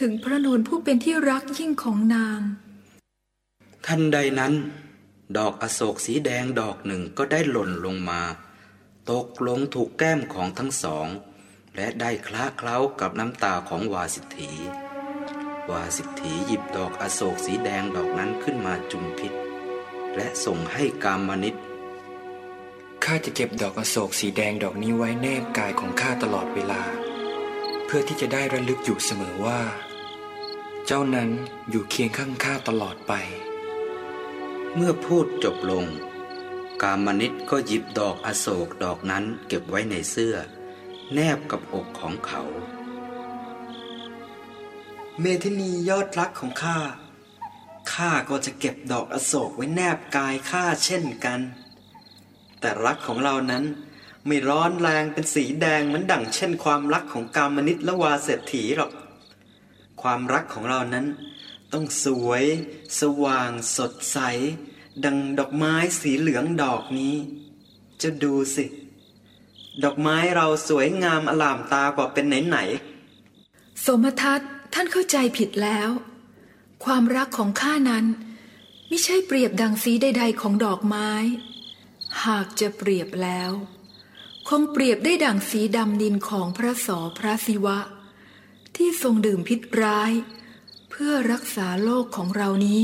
ถึงพระนนท์ผู้เป็นที่รักยิ่งของนาง ทันใดนั้น ดอกอโศกสีแดงดอกหนึ่งก็ได้หล่นลงมา ตกลงถูกแก้มของทั้งสอง และได้คล้าเคล้ากับน้ำตาของวาสิทธี วาสิทธีหยิบดอกอโศกสีแดงดอกนั้นขึ้นมาจุมพิษ และส่งให้กามนิตข้าจะเก็บดอกอโศกสีแดงดอกนี้ไว้แนบกายของข้าตลอดเวลา เพื่อที่จะได้ระลึกอยู่เสมอว่า เจ้านั้นอยู่เคียงข้างข้าตลอดไป เมื่อพูดจบลง กามนิตก็หยิบดอกอโศกดอกนั้นเก็บไว้ในเสื้อ แนบกับอกของเขา เมธินียอดรักของข้า ข้าก็จะเก็บดอกอโศกไว้แนบกายข้าเช่นกัน แต่รักของเรานั้นไม่ร้อนแรงเป็นสีแดงเหมือนดั่งเช่นความรักของกามนิตและวาเศรษฐีหรอก ความรักของเรานั้น ต้องสวย สว่างสดใส ดังดอกไม้สีเหลืองดอกนี้ จะดูสิ ดอกไม้เราสวยงามอลามตากว่าเป็นไหนๆสมทัศน์ท่านเข้าใจผิดแล้ว ความรักของข้านั้น ไม่ใช่เปรียบดังสีใด ๆ ของดอกไม้ หากจะเปรียบแล้ว คงเปรียบได้ดังสีดำดินของพระสอพระศิวะ ที่ทรงดื่มพิษร้าย เพื่อรักษาโลกของเรานี้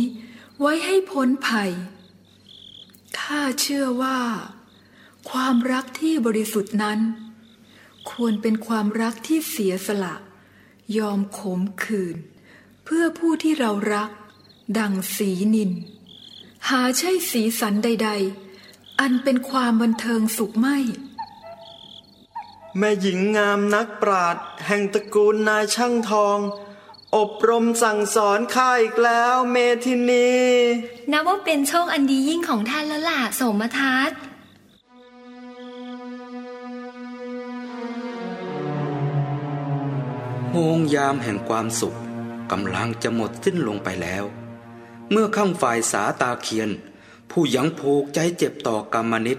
ไว้ให้พ้นภัยข้าเชื่อว่า ความรักที่บริสุทธิ์นั้น ควรเป็นความรักที่เสียสละ ยอมขมขื่นเพื่อผู้ที่เรารัก ดังสีนิน หาใช่สีสันใด ๆ อันเป็นความบันเทิงสุขไม่ แม่หญิงงามนักปราดแห่งตระกูลนายช่างทอง อบรมสั่งสอนข้าอีกแล้วเมธินี นับว่าเป็นโชคอันดียิ่งของท่านแล้วล่ะสมทัศน์ โงยามแห่งความสุขกำลังจะหมดสิ้นลงไปแล้ว เมื่อข้างฝ่ายสาตาเคียน ผู้ยังผูกใจเจ็บต่อกรรมนิต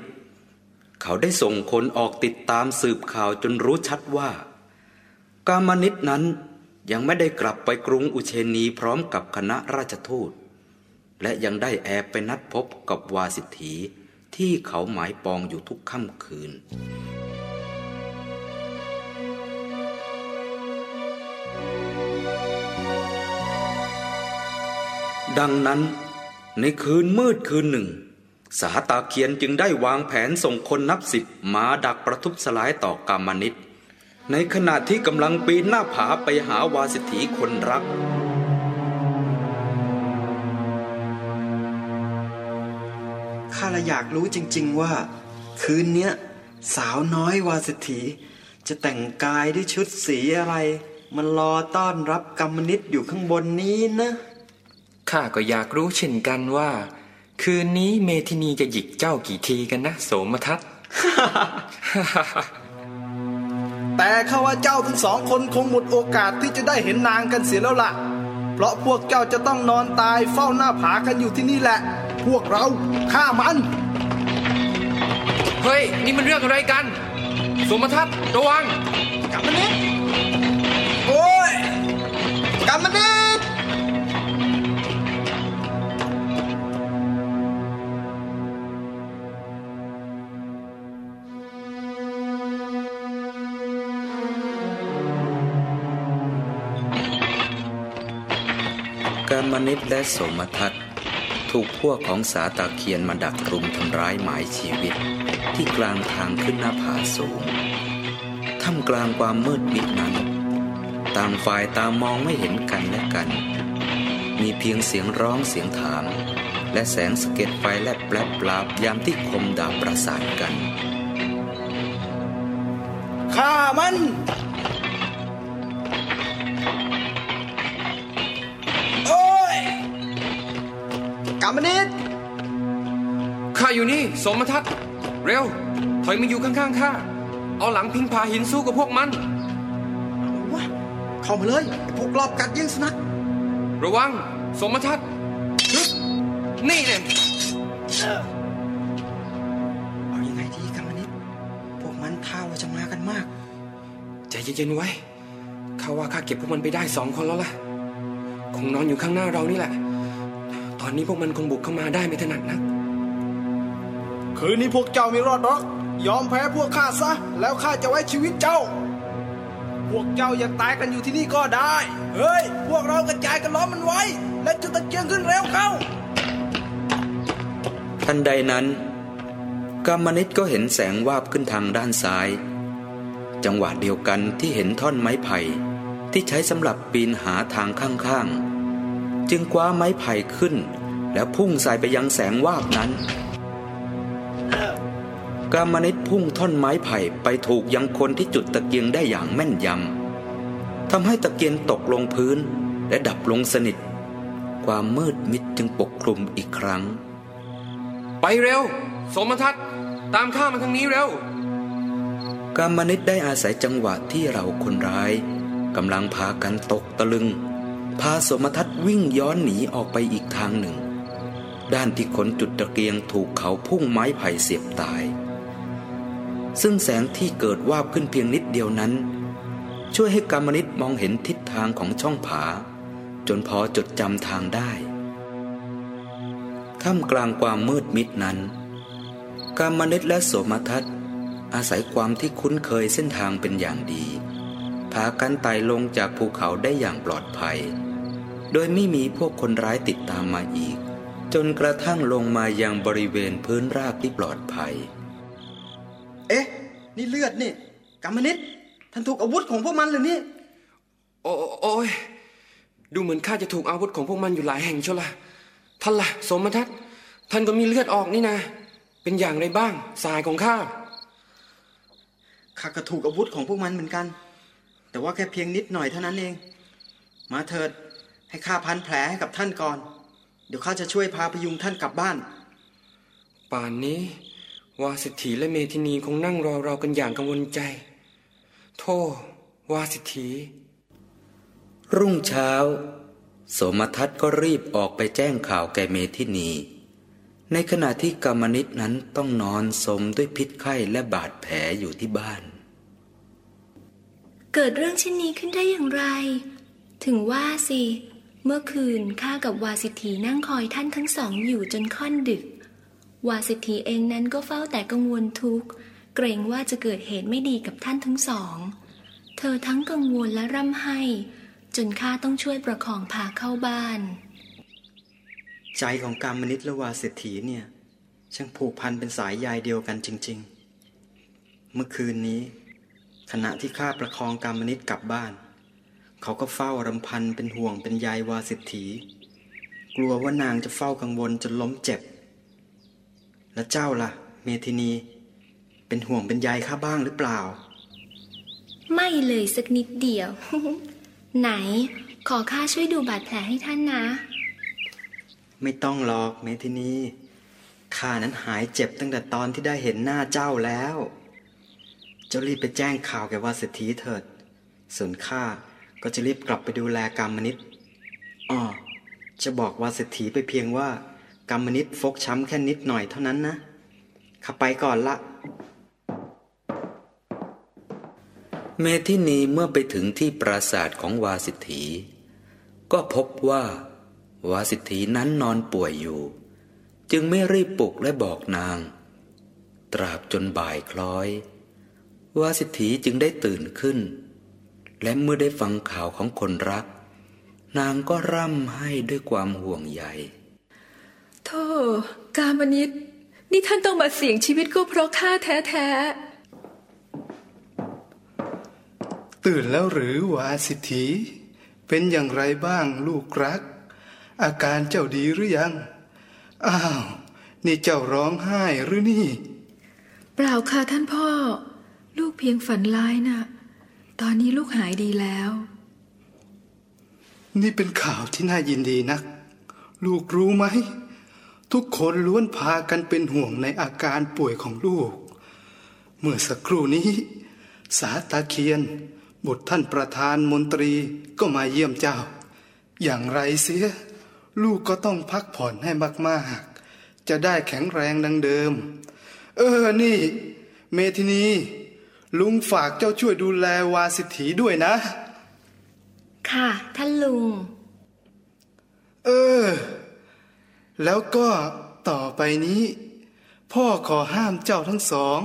เขาได้ส่งคนออกติดตามสืบข่าวจนรู้ชัดว่า กามนิตนั้นยังไม่ได้กลับไปกรุงอุเชนีพร้อมกับคณะราชทูต และยังได้แอบไปนัดพบกับวาสิทธีที่เขาหมายปองอยู่ทุกค่ำคืน ดังนั้นในคืนมืดคืนหนึ่ง สาตาเคียนจึงได้วางแผนส่งคนนับสิบมาดักประทุษร้ายต่อกามนิตในขณะที่กำลังปีนหน้าผาไปหาวาสิทธีคนรัก ข้าละอยากรู้จริง ๆ ว่า คืนเนี้ยสาวน้อยวาสิทธีจะแต่งกายด้วยชุดสีอะไร มันรอต้อนรับกรรมนิตอยู่ข้างบนนี้นะ ข้าก็อยากรู้เช่นกันว่า คืนนี้เมธินีจะหยิกเจ้ากี่ทีกันนะโสมทัศน์แต่ข้าว่าเจ้าทั้งสองคนคงหมดโอกาสที่จะได้เห็นนางกันเสียแล้วล่ะ เพราะพวกเจ้าจะต้องนอนตายเฝ้าหน้าผากันอยู่ที่นี่แหละ พวกเราฆ่ามัน เฮ้ย นี่มันเรื่องอะไรกันโสมทัศน์ระวังกลับมานี่โและสมทัศน์ถูกพวกของสาตาเคียนมาดักรุมทำร้ายหมายชีวิต ที่กลางทางขึ้นหน้าผาสูงท่ามกลางความมืดมิดนั้น ต่างฝ่ายตางมองไม่เห็นกันและกัน มีเพียงเสียงร้องเสียงถาม และแสงสะเก็ดไฟแลบแปลบปราบยามที่คมดาบประสานกันฆ่ามัน มนิดข้าอยู่นี่ สมทัศน์เร็ว ถอยมาอยู่ข้างๆข้าเอาหลังพิงพาหินสู้กับพวกมันวะเข้ามาเลยไอ้พวกรอบกัดยิงสุนัขระวัง สมทัศน์ฮึบนี่เนี่ยเอายังไงดีกัมนิดพวกมันท่าว่าจะมากันมาก ใจเย็นๆไว้ข้าว่าข้าเก็บพวกมันไปได้สองคนแล้วล่ะ คงนอนอยู่ข้างหน้าเรานี่แหละ ตอนนี้พวกมันคงบุกเข้ามาได้ไม่ถนัดนัก คืนนี้พวกเจ้าไม่รอดหรอก ยอมแพ้พวกข้าซะ แล้วข้าจะไว้ชีวิตเจ้า พวกเจ้าอย่าตายกันอยู่ที่นี่ก็ได้ เฮ้ย พวกเรากระจายกันล้อมมันไว้ และจุดตะเกียงขึ้นเร็วเข้า ทันใดนั้นกามนิตก็เห็นแสงวาบขึ้นทางด้านซ้าย จังหวะเดียวกันที่เห็นท่อนไม้ไผ่ที่ใช้สำหรับปีนหาทางข้างๆ จึงคว้าไม้ไผ่ขึ้น แล้วพุ่งใส่ไปยังแสงวาบนั้นกามนิตพุ่งท่อนไม้ไผ่ไปถูกยังคนที่จุดตะเกียงได้อย่างแม่นยำทำให้ตะเกียงตกลงพื้นและดับลงสนิท ความมืดมิดจึงปกคลุมอีกครั้ง ไปเร็ว สมทัศน์ตามข้ามาทางนี้เร็วกามนิตได้อาศัยจังหวะที่เราคนร้ายกำลังพากันตกตะลึง พาสมทัศน์วิ่งย้อนหนีออกไปอีกทางหนึ่ง ด้านที่คนจุดตะเกียงถูกเขาพุ่งไม้ไผ่เสียบตาย ซึ่งแสงที่เกิดวาบขึ้นเพียงนิดเดียวนั้น ช่วยให้กามนิตมองเห็นทิศทางของช่องผา จนพอจดจำทางได้ท่ามกลางความมืดมิดนั้น กามนิตและโสมทัศน์อาศัยความที่คุ้นเคยเส้นทางเป็นอย่างดี พากันไต่ลงจากภูเขาได้อย่างปลอดภัย โดยไม่มีพวกคนร้ายติดตามมาอีก จนกระทั่งลงมายังบริเวณพื้นราบที่ปลอดภัย เอ๊ะ นี่เลือดนี่กัมนิตท่านถูกอาวุธของพวกมันเลยนี่โอ้โอ้ยดูเหมือนข้าจะถูกอาวุธของพวกมันอยู่หลายแห่งเชียวล่ะท่านล่ะสมทัศน์ท่านก็มีเลือดออกนี่นะ เป็นอย่างไรบ้างสายของข้าข้าก็ถูกอาวุธของพวกมันเหมือนกัน แต่ว่าแค่เพียงนิดหน่อยเท่านั้นเอง มาเถิด ให้ข้าพันแผลให้กับท่านก่อน เดี๋ยวข้าจะช่วยพาพยุงท่านกลับบ้าน ป่านนี้ วาสิทธีและเมธินีคงนั่งรอเรากันอย่างกังวลใจ โทษวาสิทธีรุ่งเช้า โสมทัศน์ก็รีบออกไปแจ้งข่าวแก่เมธินี ในขณะที่กรรมนิตนั้นต้องนอนสมด้วยพิษไข้และบาดแผลอยู่ที่บ้าน เกิดเรื่องเช่นนี้ขึ้นได้อย่างไร ถึงว่าสิ เมื่อคืนข้ากับวาสิทธีนั่งคอยท่านทั้งสองอยู่จนค่อนดึก วาสิทธีเองนั้นก็เฝ้าแต่กังวลทุกข์ เกรงว่าจะเกิดเหตุไม่ดีกับท่านทั้งสอง เธอทั้งกังวลและร่ำไห้ จนข้าต้องช่วยประคองพาเข้าบ้าน ใจของกรรมนิตและวาเศรษฐีเนี่ย ช่างผูกพันเป็นสายใยเดียวกันจริง ๆ เมื่อคืนนี้ ขณะที่ข้าประคองกรรมนิตกลับบ้าน เขาก็เฝ้ารำพันเป็นห่วงเป็นใยวาเศรษฐีกลัวว่านางจะเฝ้ากังวลจนล้มเจ็บ และเจ้าล่ะ เมธินี เป็นห่วงเป็นใยข้าบ้างหรือเปล่า ไม่เลยสักนิดเดียว ไหน ขอข้าช่วยดูบาดแผลให้ท่านนะ ไม่ต้องหรอกเมธินีข้านั้นหายเจ็บตั้งแต่ตอนที่ได้เห็นหน้าเจ้าแล้ว เจ้ารีบไปแจ้งข่าวแก่วาเศรษฐีเถิด ส่วนข้า ก็จะรีบกลับไปดูแลกรรมนิตอ้อจะบอกวาเศรษฐีไปเพียงว่า กรรมนิตฟกช้ำแค่นิดหน่อยเท่านั้นนะข้าไปก่อนละ เมธินีเมื่อไปถึงที่ปราสาทของวาสิทธี ก็พบว่า วาสิทธีนั้นนอนป่วยอยู่ จึงไม่รีบปลุกและบอกนาง ตราบจนบ่ายคล้อย วาสิทธีจึงได้ตื่นขึ้น และเมื่อได้ฟังข่าวของคนรัก นางก็ร่ำให้ด้วยความห่วงใยโธ่กามนิตนี่ท่านต้องมาเสี่ยงชีวิตก็เพราะข้าแท้ตื่นแล้วหรือวาสิทธีเป็นอย่างไรบ้างลูกรัก อาการเจ้าดีหรือยัง อ้าว นี่เจ้าร้องไห้หรือนี่ๆเปล่าค่ะท่านพ่อ ลูกเพียงฝันร้ายนะ่ะ ตอนนี้ลูกหายดีแล้ว นี่เป็นข่าวที่น่ายินดีนัก ลูกรู้ไหม ทุกคนล้วนพากันเป็นห่วงในอาการป่วยของลูก เมื่อสักครู่นี้ สาตาเคียน บุตรท่านประธานมนตรีก็มาเยี่ยมเจ้า อย่างไรเสีย ลูกก็ต้องพักผ่อนให้มากๆ จะได้แข็งแรงดังเดิม เออ นี่ เมทินี ลุงฝากเจ้าช่วยดูแลวาสิทธีด้วยนะ ค่ะ ท่านลุง เออ แล้วก็ต่อไปนี้ พ่อขอห้ามเจ้าทั้งสอง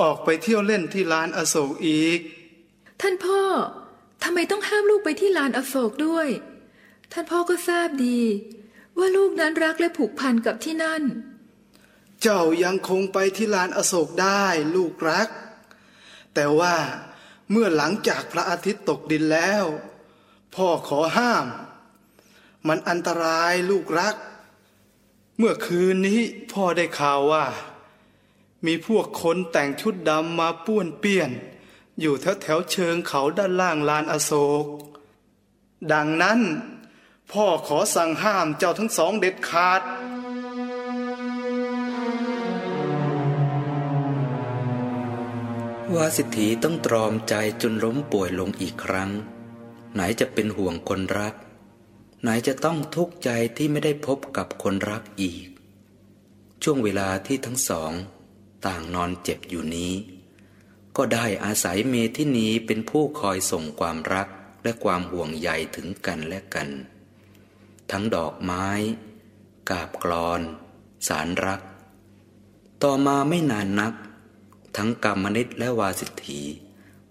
ออกไปเที่ยวเล่นที่ลานอโศกอีก ท่านพ่อทำไมต้องห้ามลูกไปที่ลานอโศกด้วย ท่านพ่อก็ทราบดี ว่าลูกนั้นรักและผูกพันกับที่นั่น เจ้ายังคงไปที่ลานอโศกได้ลูกรัก แต่ว่าเมื่อหลังจากพระอาทิตย์ตกดินแล้ว พ่อขอห้าม มันอันตรายลูกรัก เมื่อคืนนี้พ่อได้ข่าวว่า มีพวกคนแต่งชุดดำมาป้วนเปี้ยน อยู่แถวแถวเชิงเขาด้านล่างลานอโศก ดังนั้น พ่อขอสั่งห้ามเจ้าทั้งสองเด็ดขาด วาสิทธีต้องตรอมใจจนล้มป่วยลงอีกครั้ง ไหนจะเป็นห่วงคนรัก ไหนจะต้องทุกข์ใจที่ไม่ได้พบกับคนรักอีก ช่วงเวลาที่ทั้งสอง ต่างนอนเจ็บอยู่นี้ ก็ได้อาศัยเมทินีเป็นผู้คอยส่งความรักและความห่วงใยถึงกันและกัน ทั้งดอกไม้ กาบกรอน สารรัก ต่อมาไม่นานนัก ทั้งกรรมนิตและวาสิทธี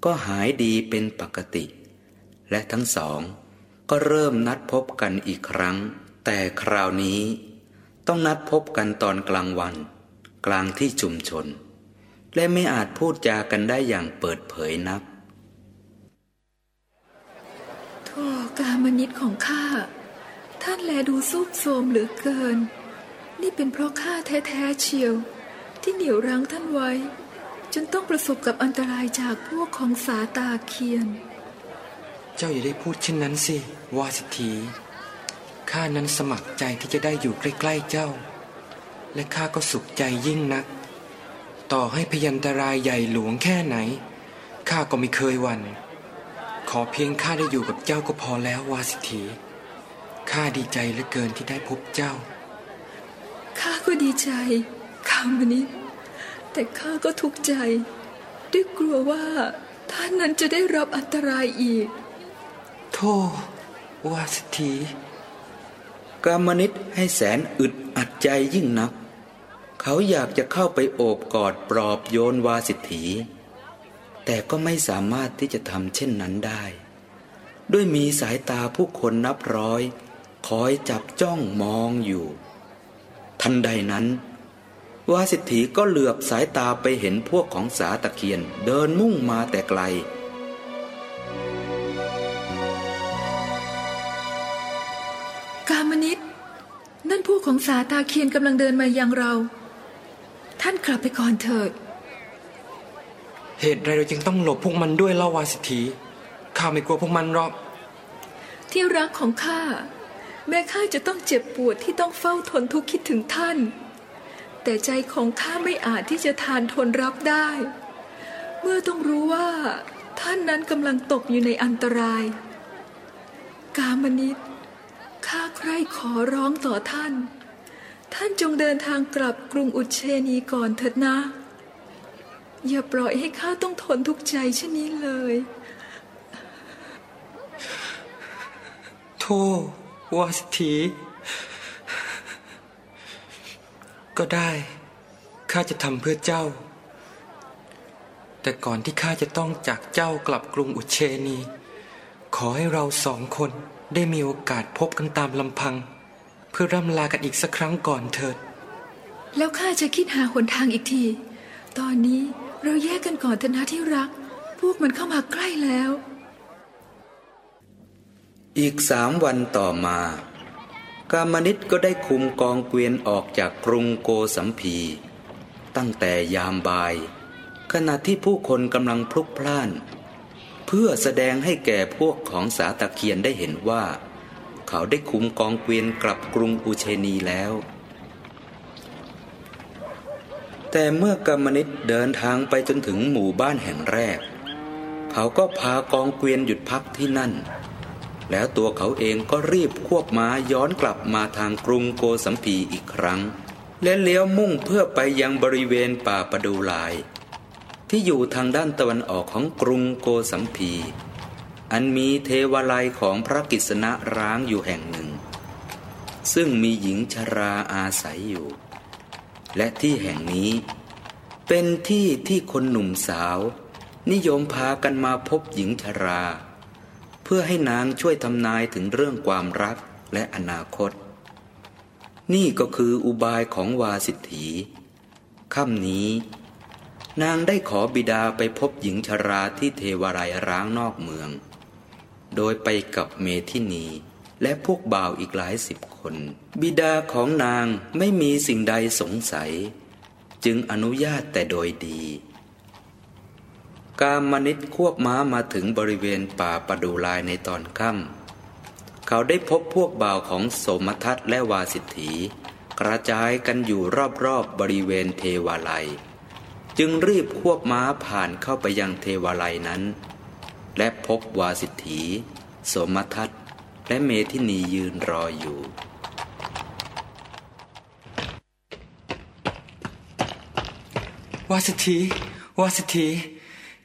ก็หายดีเป็นปกติ และทั้งสอง ก็เริ่มนัดพบกันอีกครั้ง แต่คราวนี้ ต้องนัดพบกันตอนกลางวัน กลางที่ชุมชน และไม่อาจพูดจากันได้อย่างเปิดเผยนักโธ่กามนิตของข้าท่านแลดูซุบโทมเหลือเกิน นี่เป็นเพราะข้าแท้ๆเชียว ที่เหนียวรั้งท่านไว้ จนต้องประสบกับอันตรายจากพวกของสาตาเคียน เจ้าอย่าได้พูดเช่นนั้นสิวาสิทธีข้านั้นสมัครใจที่จะได้อยู่ใกล้ๆเจ้า และข้าก็สุขใจยิ่งนัก ต่อให้พยันตรายใหญ่หลวงแค่ไหนข้าก็ไม่เคยหวัน่นขอเพียงข้าได้อยู่กับเจ้าก็พอแล้ววาสิทธีข้าดีใจเหลือเกินที่ได้พบเจ้าข้าก็ดีใจคามนิต แต่ข้าก็ทุกข์ใจด้วยกลัวว่าท่านนั้นจะได้รับอันตรายอีกโธ่วาสิทธีกามนิตให้แสนอึดอัดใจยิ่งนัก เขาอยากจะเข้าไปโอบกอดปลอบโยนวาสิทธีแต่ก็ไม่สามารถที่จะทำเช่นนั้นได้ ด้วยมีสายตาผู้คนนับร้อย คอยจับจ้องมองอยู่ ทันใดนั้น วาสิทธีก็เหลือบสายตาไปเห็นพวกของสาตะเคียนเดินมุ่งมาแต่ไกล กามนิตนั่นพวกของสาตาเคียนกำลังเดินมายังเรา ท่านกลับไปก่อนเถิด เหตุใดเราจึงต้องหลบพวกมันด้วยเล่าวาสิทธีข้าไม่กลัวพวกมันหรอก ที่รักของข้าแม้ข้าจะต้องเจ็บปวดที่ต้องเฝ้าทนทุกข์คิดถึงท่าน แต่ใจของข้าไม่อาจที่จะทานทนรับได้ เมื่อต้องรู้ว่า ท่านนั้นกำลังตกอยู่ในอันตราย กามนิตข้าใคร่ขอร้องต่อท่าน ท่านจงเดินทางกลับกรุงอุเชนีก่อนเถิดนะ อย่าปล่อยให้ข้าต้องทนทุกข์ใจเช่นนี้เลยโธวาสิทธี ก็ได้ ข้าจะทำเพื่อเจ้า แต่ก่อนที่ข้าจะต้องจากเจ้ากลับกรุงอุเชนี ขอให้เราสองคนได้มีโอกาสพบกันตามลำพัง เพื่อร่ำลากันอีกสักครั้งก่อนเถิด แล้วข้าจะคิดหาหนทางอีกที ตอนนี้เราแยกกันก่อนเถอะนะที่รัก พวกมันเข้ามาใกล้แล้ว อีกสามวันต่อมา กามนิตก็ได้คุมกองเกวียนออกจากกรุงโกสัมพี ตั้งแต่ยามบ่าย ขณะที่ผู้คนกำลังพลุกพล่าน เพื่อแสดงให้แก่พวกของสาตะเคียนได้เห็นว่า เขาได้คุมกองเกวียนกลับกรุงอุเชนีแล้ว แต่เมื่อกรรมนิตเดินทางไปจนถึงหมู่บ้านแห่งแรก เขาก็พากองเกวียนหยุดพักที่นั่น แล้วตัวเขาเองก็รีบควบม้าย้อนกลับมาทางกรุงโกสัมพีอีกครั้ง และเลี้ยวมุ่งเพื่อไปยังบริเวณป่าประดูลาย ที่อยู่ทางด้านตะวันออกของกรุงโกสัมพีอันมีเทวาลัยของพระกิษณะร้างอยู่แห่งหนึ่ง ซึ่งมีหญิงชราอาศัยอยู่ และที่แห่งนี้ เป็นที่ที่คนหนุ่มสาว นิยมพากันมาพบหญิงชรา เพื่อให้นางช่วยทำนายถึงเรื่องความรักและอนาคต นี่ก็คืออุบายของวาสิทธีค่ำนี้ นางได้ขอบิดาไปพบหญิงชราที่เทวรายร้างนอกเมือง โดยไปกับเมทินีและพวกบ่าวอีกหลายสิบคน บิดาของนางไม่มีสิ่งใดสงสัย จึงอนุญาตแต่โดยดี กามนิตควบม้ามาถึงบริเวณป่าประดูลายในตอนค่ำเขาได้พบพวกบ่าวของสมทัตและวาสิทธีกระจายกันอยู่รอบๆบบริเวณเทวาลัย จึงรีบควบม้าผ่านเข้าไปยังเทวาลัยนั้น และพบวาสิทธีสมทัตและเมทินียืนรออยู่วาสิถีวาสิถี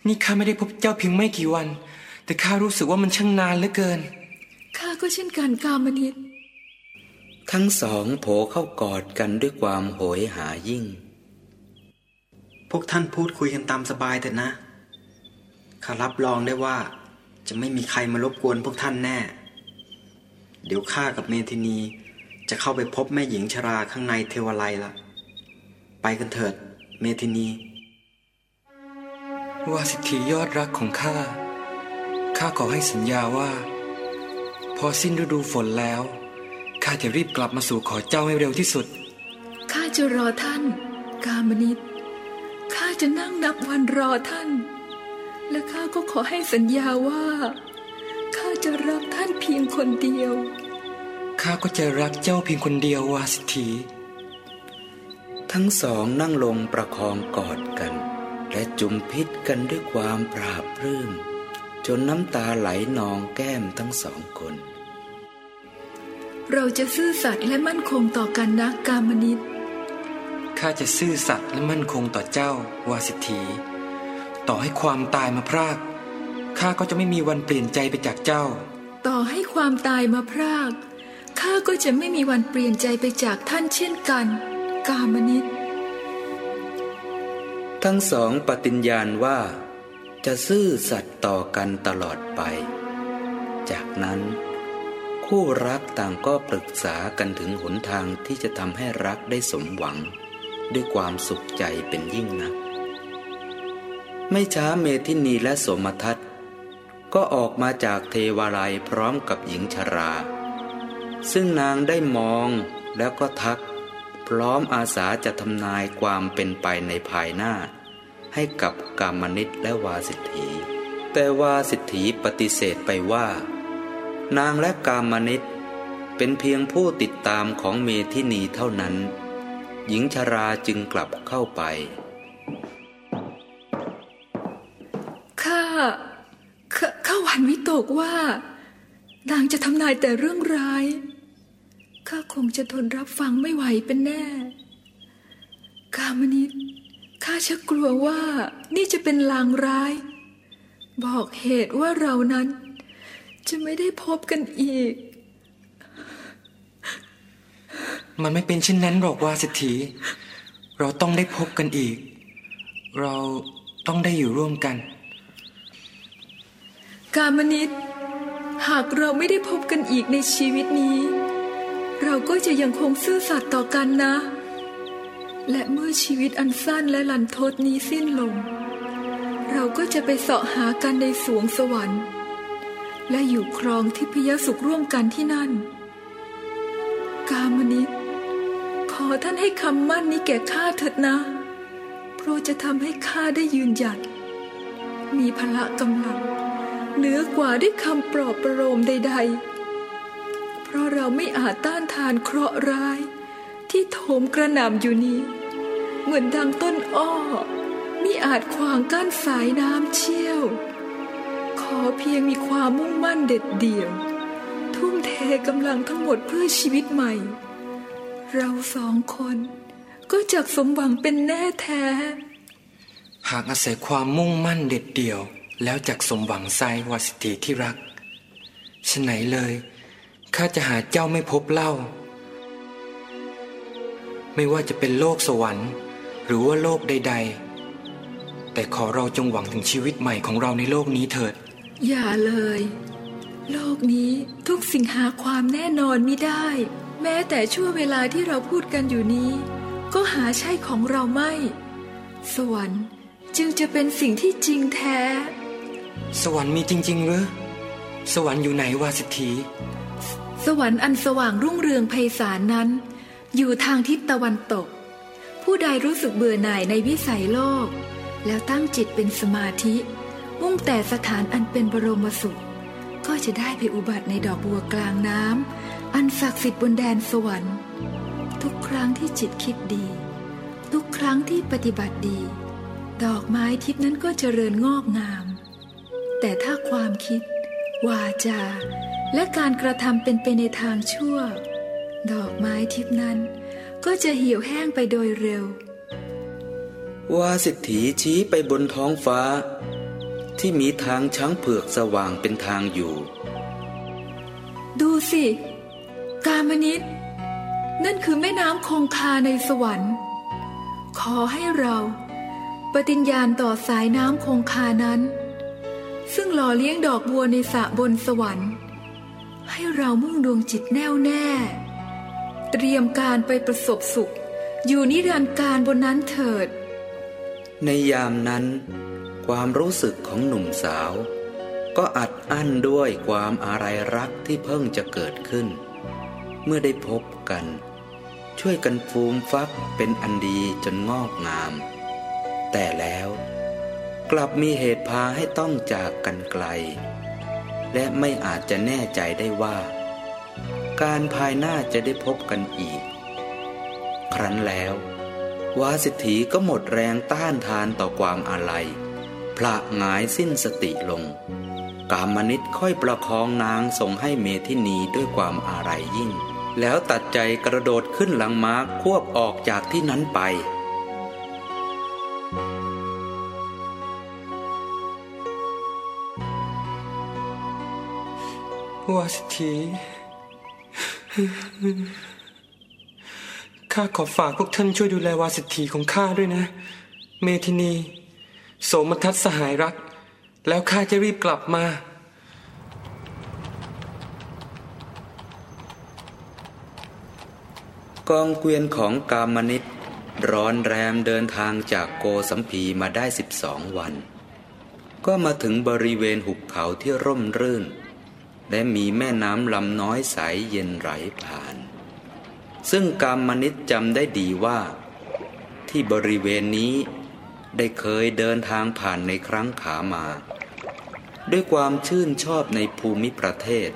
นี่ข้าไม่ได้พบเจ้าเพียงไม่กี่วัน แต่ข้ารู้สึกว่ามันช่างนานเหลือเกิน ข้าก็เช่นกันกามนิตทั้งสองโผเข้ากอดกันด้วยความโหยหายิ่ง พวกท่านพูดคุยกันตามสบายแต่นะ ข้ารับรองได้ว่า จะไม่มีใครมารบกวนพวกท่านแน่ เดี๋ยวข้ากับเมธินีจะเข้าไปพบแม่หญิงชราข้างในเทวาลัยละ ไปกันเถิด เมธินี วาสิทธียอดรักของข้า ข้าขอให้สัญญาว่า พอสิ้นฤดูฝนแล้ว ข้าจะรีบกลับมาสู่ขอเจ้าให้เร็วที่สุด ข้าจะรอท่าน กามนิตข้าจะนั่งนับวันรอท่าน และข้าก็ขอให้สัญญาว่า ข้าจะรักท่านเพียงคนเดียว ข้าก็จะรักเจ้าเพียงคนเดียววาสิทธีทั้งสองนั่งลงประคองกอดกัน และจุมพิษกันด้วยความปราบปลื้มจนน้ำตาไหลนองแก้มทั้งสองคน เราจะซื่อสัตย์และมั่นคงต่อกันนะกามนิตข้าจะซื่อสัตย์และมั่นคงต่อเจ้าวาสิทธีต่อให้ความตายมาพรากข้าก็จะไม่มีวันเปลี่ยนใจไปจากเจ้า ต่อให้ความตายมาพรากข้าก็จะไม่มีวันเปลี่ยนใจไปจากท่านเช่นกัน กามนิต ทั้งสองปฏิญญาณว่า จะซื่อสัตย์ต่อกันตลอดไป จากนั้น คู่รักต่างก็ปรึกษากันถึงหนทางที่จะทำให้รักได้สมหวัง ด้วยความสุขใจเป็นยิ่งนัก ไม่ช้าเมทินีและสมทัตก็ออกมาจากเทวาลัยพร้อมกับหญิงชรา ซึ่งนางได้มองแล้วก็ทัก พร้อมอาสาจะทำนายความเป็นไปในภายหน้า ให้กับกามนิตและวาสิทธี แต่วาสิทธีปฏิเสธไปว่า นางและกามนิตเป็นเพียงผู้ติดตามของเมทินีเท่านั้น หญิงชราจึงกลับเข้าไป ข้าข้าข้าหวั่นวิตกว่า นางจะทำนายแต่เรื่องร้าย ข้าคงจะทนรับฟังไม่ไหวเป็นแน่ กามนิตข้าชักกลัวว่านี่จะเป็นลางร้าย บอกเหตุว่าเรานั้น จะไม่ได้พบกันอีก มันไม่เป็นเช่นนั้นหรอกวาสิทธีเราต้องได้พบกันอีก เราต้องได้อยู่ร่วมกัน กามนิตหากเราไม่ได้พบกันอีกในชีวิตนี้ เราก็จะยังคงซื่อสัตย์ต่อกันนะ และเมื่อชีวิตอันสั้นและลันทดนี้สิ้นลง เราก็จะไปเสาะหากันในสวงสวรรค์ และอยู่ครองทิพยสุขร่วมกันที่นั่น กามนิตขอท่านให้คำมั่นนี้แก่ข้าเถิดนะ เพราะจะทำให้ข้าได้ยืนหยัด มีพละกำลังเหนือกว่าด้วยคำปลอบประโลมใด ๆ เพราะเราไม่อาจต้านทานเคราะห์ร้าย ที่โถมกระหน่ำอยู่นี้ เหมือนดังต้นอ้อมิอาจขวางกั้นสายน้ำเชี่ยว ขอเพียงมีความมุ่งมั่นเด็ดเดี่ยว ทุ่มเทกำลังทั้งหมดเพื่อชีวิตใหม่ เราสองคนก็จะสมหวังเป็นแน่แท้ หากอาศัยความมุ่งมั่นเด็ดเดี่ยว แล้วจักสมหวังไซวาสิตีที่รักฉไหนเลย ข้าจะหาเจ้าไม่พบเล่า ไม่ว่าจะเป็นโลกสวรรค์ หรือว่าโลกใด ๆ แต่ขอเราจงหวังถึงชีวิตใหม่ของเราในโลกนี้เถิด อย่าเลย โลกนี้ทุกสิ่งหาความแน่นอนไม่ได้ แม้แต่ช่วงเวลาที่เราพูดกันอยู่นี้ ก็หาใช่ของเราไม่ สวรรค์จึงจะเป็นสิ่งที่จริงแท้ สวรรค์มีจริงๆหรือสวรรค์อยู่ไหนวาสิทธี สวรรค์อันสว่างรุ่งเรืองไพศาลนั้น อยู่ทางทิศตะวันตก ผู้ใดรู้สึกเบื่อหน่ายในวิสัยโลก แล้วตั้งจิตเป็นสมาธิ มุ่งแต่สถานอันเป็นบรมสุข ก็จะได้ไปอุบัติในดอกบัวกลางน้ำอันศักดิ์สิทธิ์บนแดนสวรรค์ ทุกครั้งที่จิตคิดดี ทุกครั้งที่ปฏิบัติดี ดอกไม้ทิพนั้นก็เจริญงอกงาม แต่ถ้าความคิด วาจา และการกระทำเป็นไปในทางชั่ว ดอกไม้ทิพนั้น ก็จะเหี่ยวแห้งไปโดยเร็ว วาสิทธีชี้ไปบนท้องฟ้า ที่มีทางช้างเผือกสว่างเป็นทางอยู่ ดูสิ กามนิตนั่นคือแม่น้ำคงคาในสวรรค์ ขอให้เราปฏิญญาณต่อสายน้ำคงคานั้น ซึ่งหล่อเลี้ยงดอกบัวในสระบนสวรรค์ ให้เรามุ่งดวงจิตแน่วแน่ เตรียมการไปประสบสุข อยู่นิรันดร์การบนนั้นเถิด ในยามนั้น ความรู้สึกของหนุ่มสาว ก็อัดอั้นด้วยความอาลัยรักที่เพิ่งจะเกิดขึ้น เมื่อได้พบกัน ช่วยกันฟูมฟักเป็นอันดีจนงอกงาม แต่แล้วกลับมีเหตุพาให้ต้องจากกันไกล และไม่อาจจะแน่ใจได้ว่า การภายหน้าจะได้พบกันอีก ครั้นแล้ววาสิทธีก็หมดแรงต้านทานต่อความอาลัยพระหงายสิ้นสติลง กามนิตค่อยประคองนางส่งให้เมธินีด้วยความอาลัยยิ่ง แล้วตัดใจกระโดดขึ้นหลังม้าควบออกจากที่นั้นไป วาสิทธีข้าขอฝากพวกท่านช่วยดูแลวาสิทธีของข้าด้วยนะ เมธินี โสมทัศสหายรัก แล้วข้าจะรีบกลับมากองเกวียนของกามนิตร้อนแรมเดินทางจากโกสัมพีมาได้สิบสองวัน ก็มาถึงบริเวณหุบเขาที่ร่มรื่น และมีแม่น้ำลำน้อยใสเย็นไหลผ่าน ซึ่งกามนิตจำได้ดีว่า ที่บริเวณนี้ได้เคยเดินทางผ่านในครั้งขามา ด้วยความชื่นชอบในภูมิประเทศ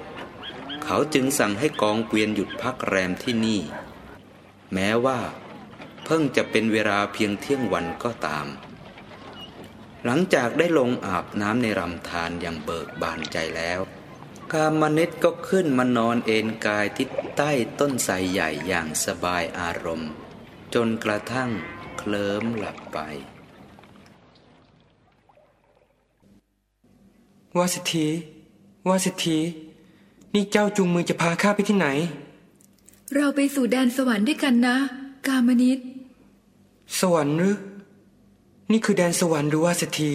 เขาจึงสั่งให้กองเกวียนหยุดพักแรมที่นี่ แม้ว่า เพิ่งจะเป็นเวลาเพียงเที่ยงวันก็ตาม หลังจากได้ลงอาบน้ำในลำธารอย่างเบิกบานใจแล้ว กามนิตก็ขึ้นมานอนเอนกายที่ใต้ต้นไทรใหญ่อย่างสบายอารมณ์ จนกระทั่งเคลิ้มหลับไปวาสิทธีวาสิทธีนี่เจ้าจูงมือจะพาข้าไปที่ไหน เราไปสู่แดนสวรรค์ด้วยกันนะ กามนิต สวรรค์หรือ นี่คือแดนสวรรค์หรือวาสิทธี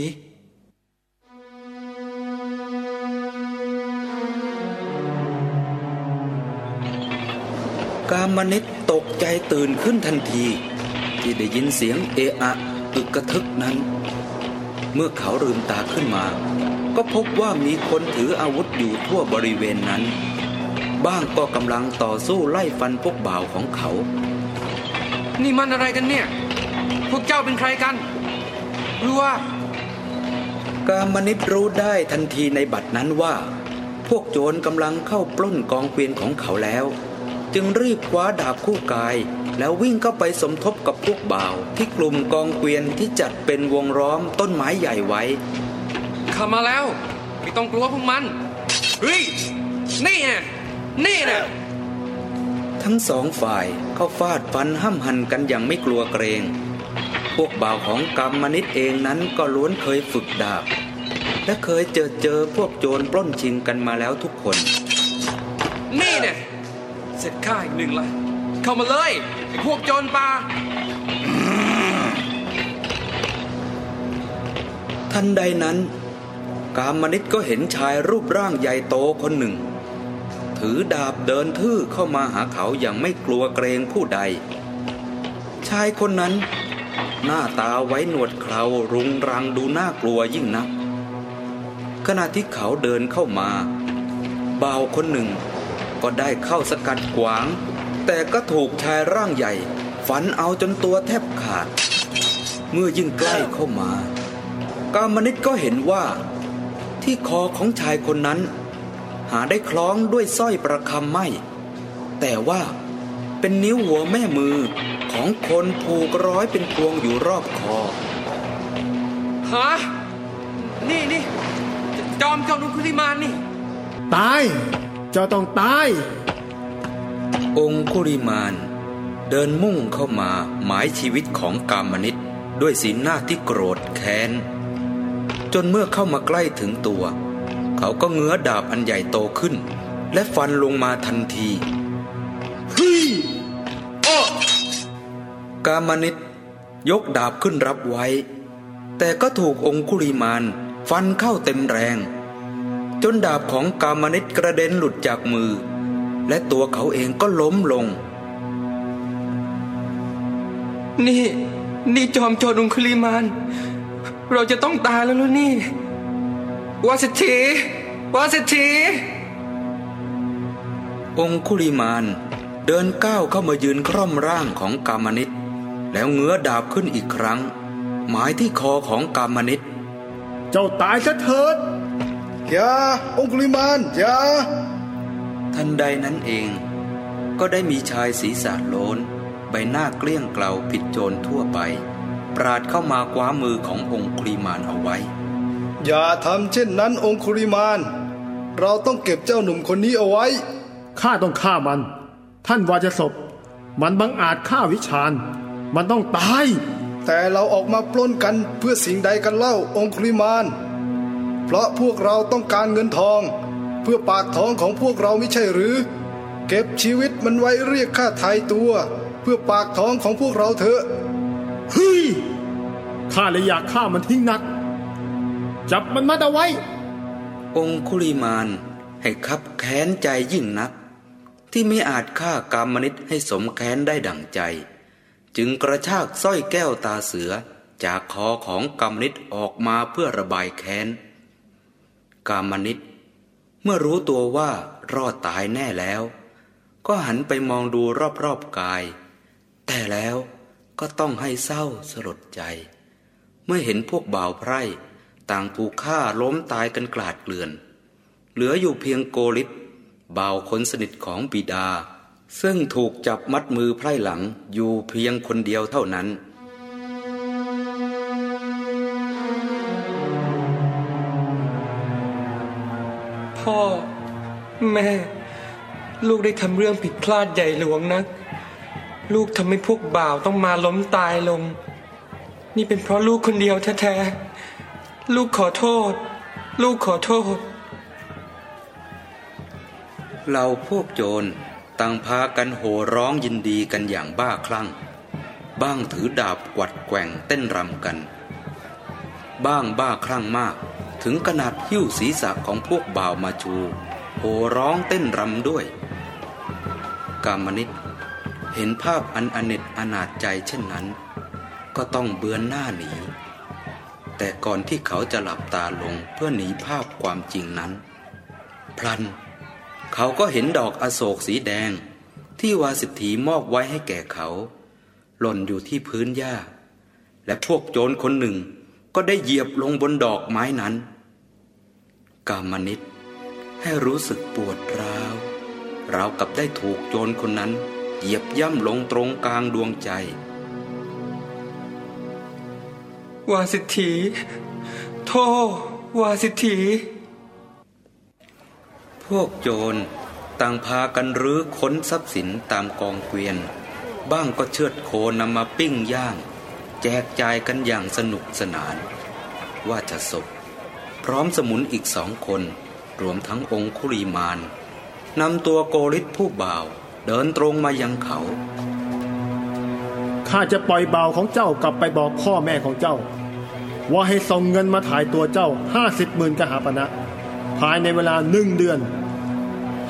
กามนิตตกใจตื่นขึ้นทันที ที่ได้ยินเสียงเอะอะอึกกระทึกนั้น เมื่อเขาลืมตาขึ้นมา ก็พบว่ามีคนถืออาวุธอยู่ทั่วบริเวณนั้น บ้างก็กำลังต่อสู้ไล่ฟันพวกบ่าวของเขา นี่มันอะไรกันเนี่ย พวกเจ้าเป็นใครกันหรือว่ากามนิตรู้ได้ทันทีในบัดนั้นว่า พวกโจรกำลังเข้าปล้นกองเกวียนของเขาแล้ว จึงจึงรีบคว้าดาบคู่กาย แล้ววิ่งเข้าไปสมทบกับพวกบ่าว ที่กลุ่มกองเกวียนที่จัดเป็นวงล้อมต้นไม้ใหญ่ไว้เข้ามาแล้ว ไม่ต้องกลัวพวกมันเฮ้ยนี่นะนี่นะทั้งสองฝ่ายเข้าฟาดฟันห้ำหันกันอย่างไม่กลัวเกรง พวกบ่าวของกรรมนิตเองนั้นก็ล้วนเคยฝึกดาบ และเคยเจอเจอพวกโจรปล้นชิงกันมาแล้วทุกคน นี่นะเส ร็จข้าอีกหนึ่งละเข้ามาเลยไอ้พวกโจรป่าทันใดนั้น กามนิตก็เห็นชายรูปร่างใหญ่โตคนหนึ่ง ถือดาบเดินทื่อเข้ามาหาเขาอย่างไม่กลัวเกรงผู้ใด ชายคนนั้น หน้าตาไว้หนวดเครารุงรังดูน่ากลัวยิ่งนักขณะที่เขาเดินเข้ามาบ่าวคนหนึ่ง ก็ได้เข้าสกัดขวาง แต่ก็ถูกชายร่างใหญ่ ฝันเอาจนตัวแทบขาด เมื่อยิ่งใกล้เข้ามากามนิตก็เห็นว่า ที่คอของชายคนนั้น หาได้คล้องด้วยสร้อยประคำไม่ แต่ว่าเป็นนิ้วหัวแม่มือของคนผูกร้อยเป็นพวงอยู่รอบคอฮะนี่นี่จอมโจรอุคุลิมานนี่ ตาย เจ้าต้องตาย องคุริมานเดินมุ่งเข้ามาหมายชีวิตของกามนิตด้วยสีหน้าที่โกรธแค้น จนเมื่อเข้ามาใกล้ถึงตัว เขาก็เงื้อดาบอันใหญ่โตขึ้น และฟันลงมาทันทีกามนิตยกดาบขึ้นรับไว้ แต่ก็ถูกองคุริมานฟันเข้าเต็มแรง จนดาบของกามนิตกระเด็นหลุดจากมือ และตัวเขาเองก็ล้มลง นี่ นี่จอมโจรอุคุลิมาน เราจะต้องตายแล้วลูกนี่วาสิทธีวาสิทธีองคุริมานเดินก้าวเข้ามายืนคร่อมร่างของกามนิตแล้วเงื้อดาบขึ้นอีกครั้ง หมายที่คอของกามนิตเจ้าตายซะเถิด อย่าองคุลิมานอย่าทันใดนั้นเอง ก็ได้มีชายศีรษะโลนใบหน้าเกลี้ยงเกลาผิดโจรทั่วไป ปราดเข้ามาคว้ามือขององคุริมานเอาไว้ อย่าทำเช่นนั้นองคุริมาน เราต้องเก็บเจ้าหนุ่มคนนี้เอาไว้ข้าต้องฆ่ามัน ท่านวาจะศพ มันบังอาจฆ่าวิชาญมันต้องตาย แต่เราออกมาปล้นกันเพื่อสิ่งใดกันเล่าองคุริมาน เพราะพวกเราต้องการเงินทอง เพื่อปากท้องของพวกเราไม่ใช่หรือ เก็บชีวิตมันไว้เรียกค่าไทยตัว เพื่อปากท้องของพวกเราเถอะเฮ้ยข้าเลยอยากฆ่ามันทิ้งนัก จับมันมัดเอาไว้ องคุลิมาลให้คับแค้นใจยิ่งนัก ที่ไม่อาจฆ่ากามนิตให้สมแค้นได้ดั่งใจ จึงกระชากสร้อยแก้วตาเสือจากคอของกามนิตออกมาเพื่อระบายแค้น กามนิตเมื่อรู้ตัวว่ารอดตายแน่แล้ว ก็หันไปมองดูรอบๆกาย แต่แล้วก็ต้องให้เศร้าสลดใจ เมื่อเห็นพวกบ่าวไพร่ต่างถูกฆ่าล้มตายกันกลาดเกลื่อน เหลืออยู่เพียงโกลิตบ่าวคนสนิทของบิดา ซึ่งถูกจับมัดมือไพร่หลังอยู่เพียงคนเดียวเท่านั้น พ่อ แม่ ลูกได้ทำเรื่องผิดพลาดใหญ่หลวงนัก ลูกทำให้พวกบ่าวต้องมาล้มตายลง นี่เป็นเพราะลูกคนเดียวแท้ๆลูกขอโทษ ลูกขอโทษ เราพวกโจรต่างพากันโห่ร้องยินดีกันอย่างบ้าคลั่ง บ้างถือดาบกวัดแกว่งเต้นรำกัน บ้างบ้าคลั่งมาก ถึงขนาดหิ้วศีรษะของพวกบ่าวมาชูโห่ร้องเต้นรำด้วย กามนิตเห็นภาพอันอเนจอนาจใจเช่นนั้น ก็ต้องเบือนหน้าหนี แต่ก่อนที่เขาจะหลับตาลงเพื่อหนีภาพความจริงนั้น พลัน เขาก็เห็นดอกอโศกสีแดง ที่วาสิทธีมอบไว้ให้แก่เขา หล่นอยู่ที่พื้นหญ้า และพวกโจรคนหนึ่ง ก็ได้เหยียบลงบนดอกไม้นั้น กามนิตให้รู้สึกปวดร้าวเรากับได้ถูกโจรคนนั้น เหยียบย่ำลงตรงกลางดวงใจ วาสิทธีโทวาสิทธีพวกโจรต่างพากันรื้อค้นทรัพย์สินตามกองเกวียน บ้างก็เชือดโคนำมาปิ้งย่าง แจกจ่ายกันอย่างสนุกสนาน ว่าจะศพ พร้อมสมุนอีกสองคน รวมทั้งองคุรีมานนำตัวโกริศผู้บ่าว เดินตรงมายังเขา ข้าจะปล่อยบ่าวของเจ้ากลับไปบอกพ่อแม่ของเจ้า ว่าให้ส่งเงินมาถ่ายตัวเจ้าห้าสิบหมื่นกหาปณะภายในเวลาหนึ่งเดือน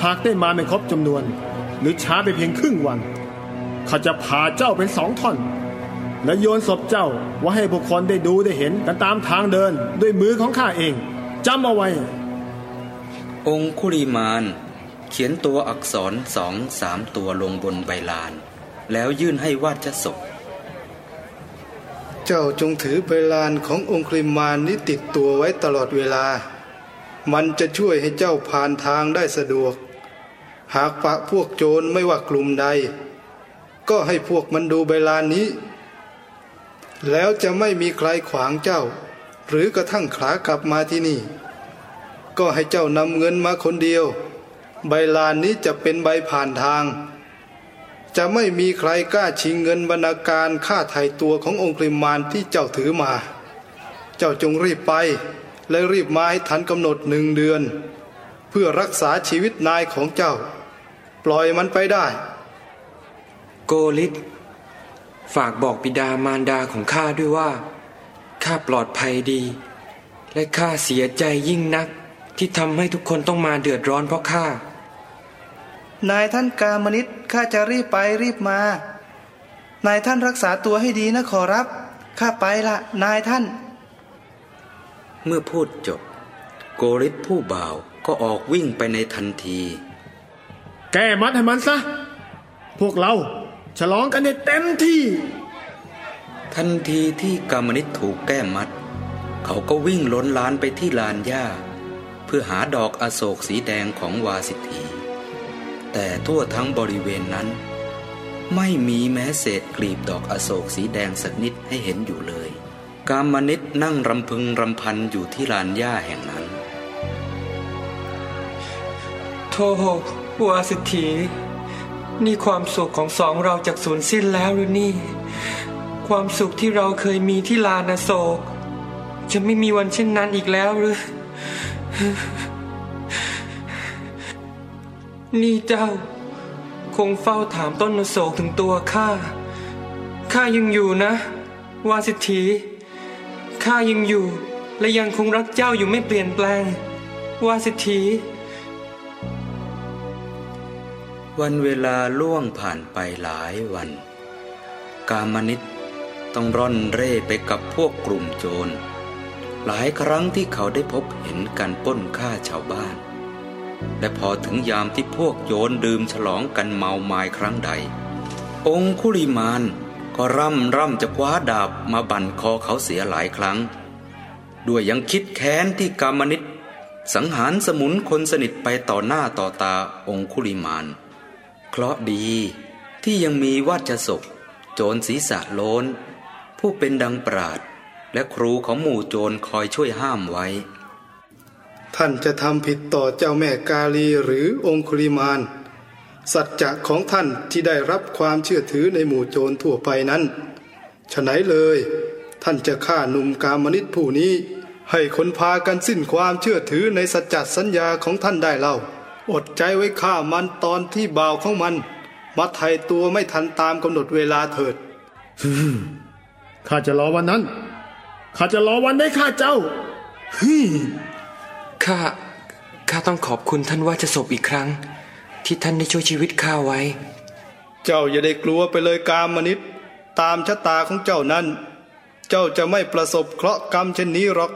หากได้มาไม่ครบจำนวน หรือช้าไปเพียงครึ่งวันข้าจะพาเจ้าเป็นสองท่อน และโยนศพเจ้าว่าให้บุคคลได้ดูได้เห็นกันตามทางเดินด้วยมือของข้าเองจำเอาไว้ องคุริมานเขียนตัวอักษรสองสามตัวลงบนใบลาน แล้วยื่นให้วาดศพ เจ้าจงถือใบลานขององคริมานนี้ติดตัวไว้ตลอดเวลา มันจะช่วยให้เจ้าผ่านทางได้สะดวก หากปะพวกโจรไม่ว่ากลุ่มใด ก็ให้พวกมันดูใบลานนี้ แล้วจะไม่มีใครขวางเจ้า หรือกระทั่งขากลับมาที่นี่ ก็ให้เจ้านำเงินมาคนเดียว ใบลานนี้จะเป็นใบผ่านทาง จะไม่มีใครกล้าชิงเงินบรรณาการค่าไถ่ตัวขององค์คริมานที่เจ้าถือมา เจ้าจงรีบไป และรีบมาให้ทันกำหนดหนึ่งเดือน เพื่อรักษาชีวิตนายของเจ้า ปล่อยมันไปได้ โกลิศ ฝากบอกบิดามารดาของข้าด้วยว่า ข้าปลอดภัยดี และข้าเสียใจยิ่งนักที่ทำให้ทุกคนต้องมาเดือดร้อนเพราะข้า นายท่านกามนิตข้าจะรีบไปรีบมา นายท่านรักษาตัวให้ดีนะขอรับ ข้าไปละนายท่าน เมื่อพูดจบ โกริศผู้บ่าวก็ออกวิ่งไปในทันที แก้มัดให้มันซะ พวกเรา ฉลองกันในเต็มที่ ทันทีที่กามนิตถูกแก้มัด เขาก็วิ่งล้นลานไปที่ลานหญ้า เพื่อหาดอกอโศกสีแดงของวาสิทธีแต่ทั่วทั้งบริเวณนั้น ไม่มีแม้เศษกลีบดอกอโศกสีแดงสักนิดให้เห็นอยู่เลย กามนิตนั่งรำพึงรำพันอยู่ที่ลานหญ้าแห่งนั้นโธ่วาสิทธี นี่ความสุขของสองเราจากสูญสิ้นแล้วหรือนี่ ความสุขที่เราเคยมีที่ลานอโศก จะไม่มีวันเช่นนั้นอีกแล้วหรือ นี่เจ้า คงเฝ้าถามต้นอโศกถึงตัวข้าข้ายังอยู่นะ วาสิทธีข้ายังอยู่ และยังคงรักเจ้าอยู่ไม่เปลี่ยนแปลง วาสิทธี วันเวลาล่วงผ่านไปหลายวัน กามนิตต้องร่อนเร่ไปกับพวกกลุ่มโจร หลายครั้งที่เขาได้พบเห็นการป้นฆ่าชาวบ้าน และพอถึงยามที่พวกโจรดื่มฉลองกันเมาไม้ครั้งใด องคุริมานก็ร่ำร่ำจะคว้าดาบมาบั่นคอเขาเสียหลายครั้ง ด้วยยังคิดแค้นที่กามนิตสังหารสมุนคนสนิทไปต่อหน้าต่อตาองคุริมาน เคราะห์ดีที่ยังมีวัชศกโจรศีรษะโลนผู้เป็นดังปราดและครูของหมู่โจรคอยช่วยห้ามไว้ ท่านจะทำผิดต่อเจ้าแม่กาลีหรือองคุลิมาน สัจจะของท่านที่ได้รับความเชื่อถือในหมู่โจรทั่วไปนั้นฉะไหนเลย ท่านจะฆ่าหนุ่มกามนิตผู้นี้ ให้คนพากันสิ้นความเชื่อถือในสัจจสัญญาของท่านได้เล่า อดใจไว้ฆ่ามันตอนที่บ่าวของมัน มาไทยตัวไม่ทันตามกำหนดเวลาเถิดข้าจะรอวันนั้น ข้าจะรอวันได้ฆ่าเจ้าฮึ่ข้า ข้าต้องขอบคุณท่านว่าจะศพอีกครั้ง ที่ท่านได้ช่วยชีวิตข้าไว้ เจ้าอย่าได้กลัวไปเลยกามนิตตามชะตาของเจ้านั้น เจ้าจะไม่ประสบเคราะห์กรรมเช่นนี้หรอก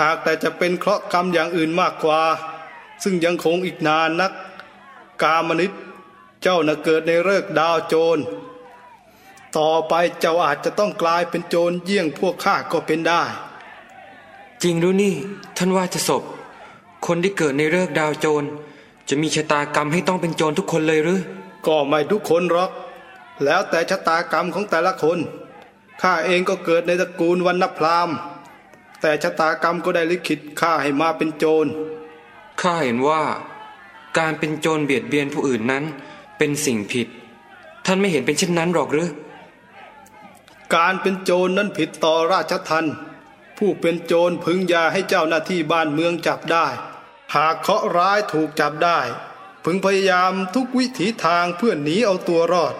หากแต่จะเป็นเคราะห์กรรมอย่างอื่นมากกว่า ซึ่งยังคงอีกนานนัก กามนิตเจ้าน่ะเกิดในเลิกษ์ดาวโจร ต่อไปเจ้าอาจจะต้องกลายเป็นโจรเยี่ยงพวกข้าก็เป็นได้ จริงหรือนี่ ท่านว่าจะศพ คนที่เกิดในเลิกษ์ดาวโจร จะมีชะตากรรมให้ต้องเป็นโจรทุกคนเลยหรือ ก็ไม่ทุกคนหรอก แล้วแต่ชะตากรรมของแต่ละคนข้าเองก็เกิดในตระกูลวันนพรามแต่ชะตากรรมก็ได้ลิขิตข้าให้มาเป็นโจร ข้าเห็นว่า การเป็นโจรเบียดเบียนผู้อื่นนั้น เป็นสิ่งผิด ท่านไม่เห็นเป็นเช่นนั้นหรอกหรือ การเป็นโจรนั้นผิดต่อราชทันผู้เป็นโจรพึงยาให้เจ้าหน้าที่บ้านเมืองจับได้ หากเคาะร้ายถูกจับได้ พึงพยายามทุกวิถีทางเพื่อหนีเอาตัวรอด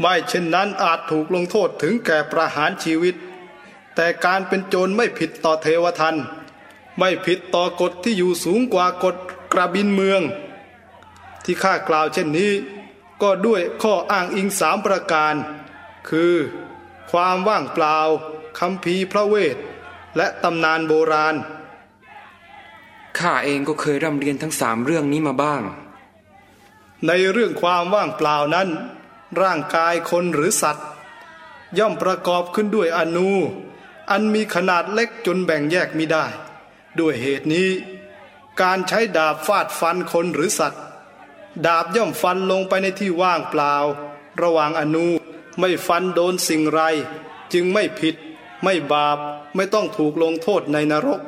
ไม่เช่นนั้นอาจถูกลงโทษถึงแก่ประหารชีวิต แต่การเป็นโจรไม่ผิดต่อเทวทัน ไม่ผิดต่อกฎที่อยู่สูงกว่ากฎกระบินเมือง ที่ข้ากล่าวเช่นนี้ ก็ด้วยข้ออ้างอิงสามประการ คือ ความว่างเปล่าคำพีพระเวท และตำนานโบราณข้าเองก็เคยร่ำเรียนทั้งสามเรื่องนี้มาบ้าง ในเรื่องความว่างเปล่านั้น ร่างกายคนหรือสัตว์ ย่อมประกอบขึ้นด้วยอนูอันมีขนาดเล็กจนแบ่งแยกมิได้ ด้วยเหตุนี้ การใช้ดาบฟาดฟันคนหรือสัตว์ ดาบย่อมฟันลงไปในที่ว่างเปล่า ระหว่างอนูไม่ฟันโดนสิ่งไร จึงไม่ผิด ไม่บาปไม่ต้องถูกลงโทษในนรก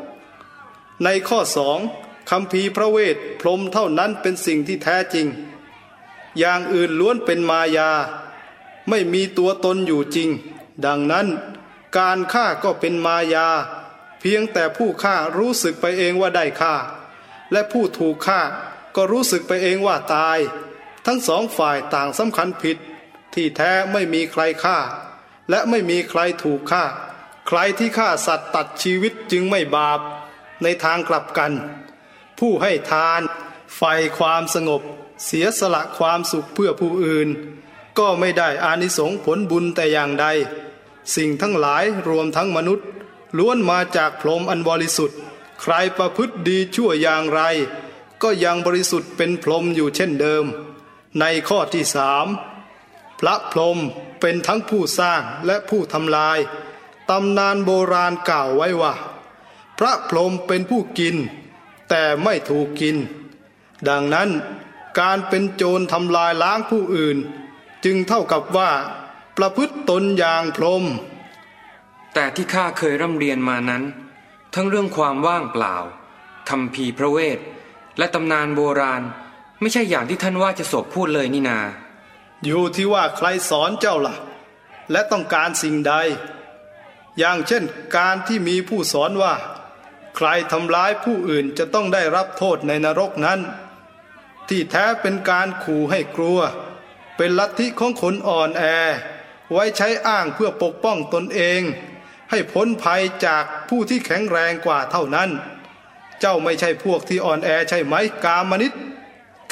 ในข้อสองคำพีพระเวทพรมเท่านั้นเป็นสิ่งที่แท้จริง อย่างอื่นล้วนเป็นมายา ไม่มีตัวตนอยู่จริง ดังนั้น การฆ่าก็เป็นมายา เพียงแต่ผู้ฆ่ารู้สึกไปเองว่าได้ฆ่า และผู้ถูกฆ่าก็รู้สึกไปเองว่าตาย ทั้งสองฝ่ายต่างสำคัญผิด ที่แท้ไม่มีใครฆ่า และไม่มีใครถูกฆ่า ใครที่ฆ่าสัตว์ตัดชีวิตจึงไม่บาป ในทางกลับกัน ผู้ให้ทานไฟความสงบ เสียสละความสุขเพื่อผู้อื่น ก็ไม่ได้อานิสงผลบุญแต่อย่างใด สิ่งทั้งหลายรวมทั้งมนุษย์ ล้วนมาจากพรหมอันบริสุทธิ์ ใครประพฤติดีชั่วอย่างไร ก็ยังบริสุทธิ์เป็นพรหมอยู่เช่นเดิม ในข้อที่สามพระพรหมเป็นทั้งผู้สร้างและผู้ทำลายตำนานโบราณกล่าวไว้ว่า พระพรหมเป็นผู้กิน แต่ไม่ถูกกิน ดังนั้นการเป็นโจรทำลายล้างผู้อื่น จึงเท่ากับว่า ประพฤติตนอย่างพรหม แต่ที่ข้าเคยร่ำเรียนมานั้น ทั้งเรื่องความว่างเปล่าคำพีพระเวท และตำนานโบราณ ไม่ใช่อย่างที่ท่านว่าจะศพพูดเลยนี่นา อยู่ที่ว่าใครสอนเจ้าล่ะ และต้องการสิ่งใด อย่างเช่นการที่มีผู้สอนว่า ใครทำร้ายผู้อื่นจะต้องได้รับโทษในนรกนั้น ที่แท้เป็นการขู่ให้กลัว เป็นลัทธิของคนอ่อนแอ ไว้ใช้อ้างเพื่อปกป้องตนเอง ให้พ้นภัยจากผู้ที่แข็งแรงกว่าเท่านั้น เจ้าไม่ใช่พวกที่อ่อนแอใช่ไหมกามนิต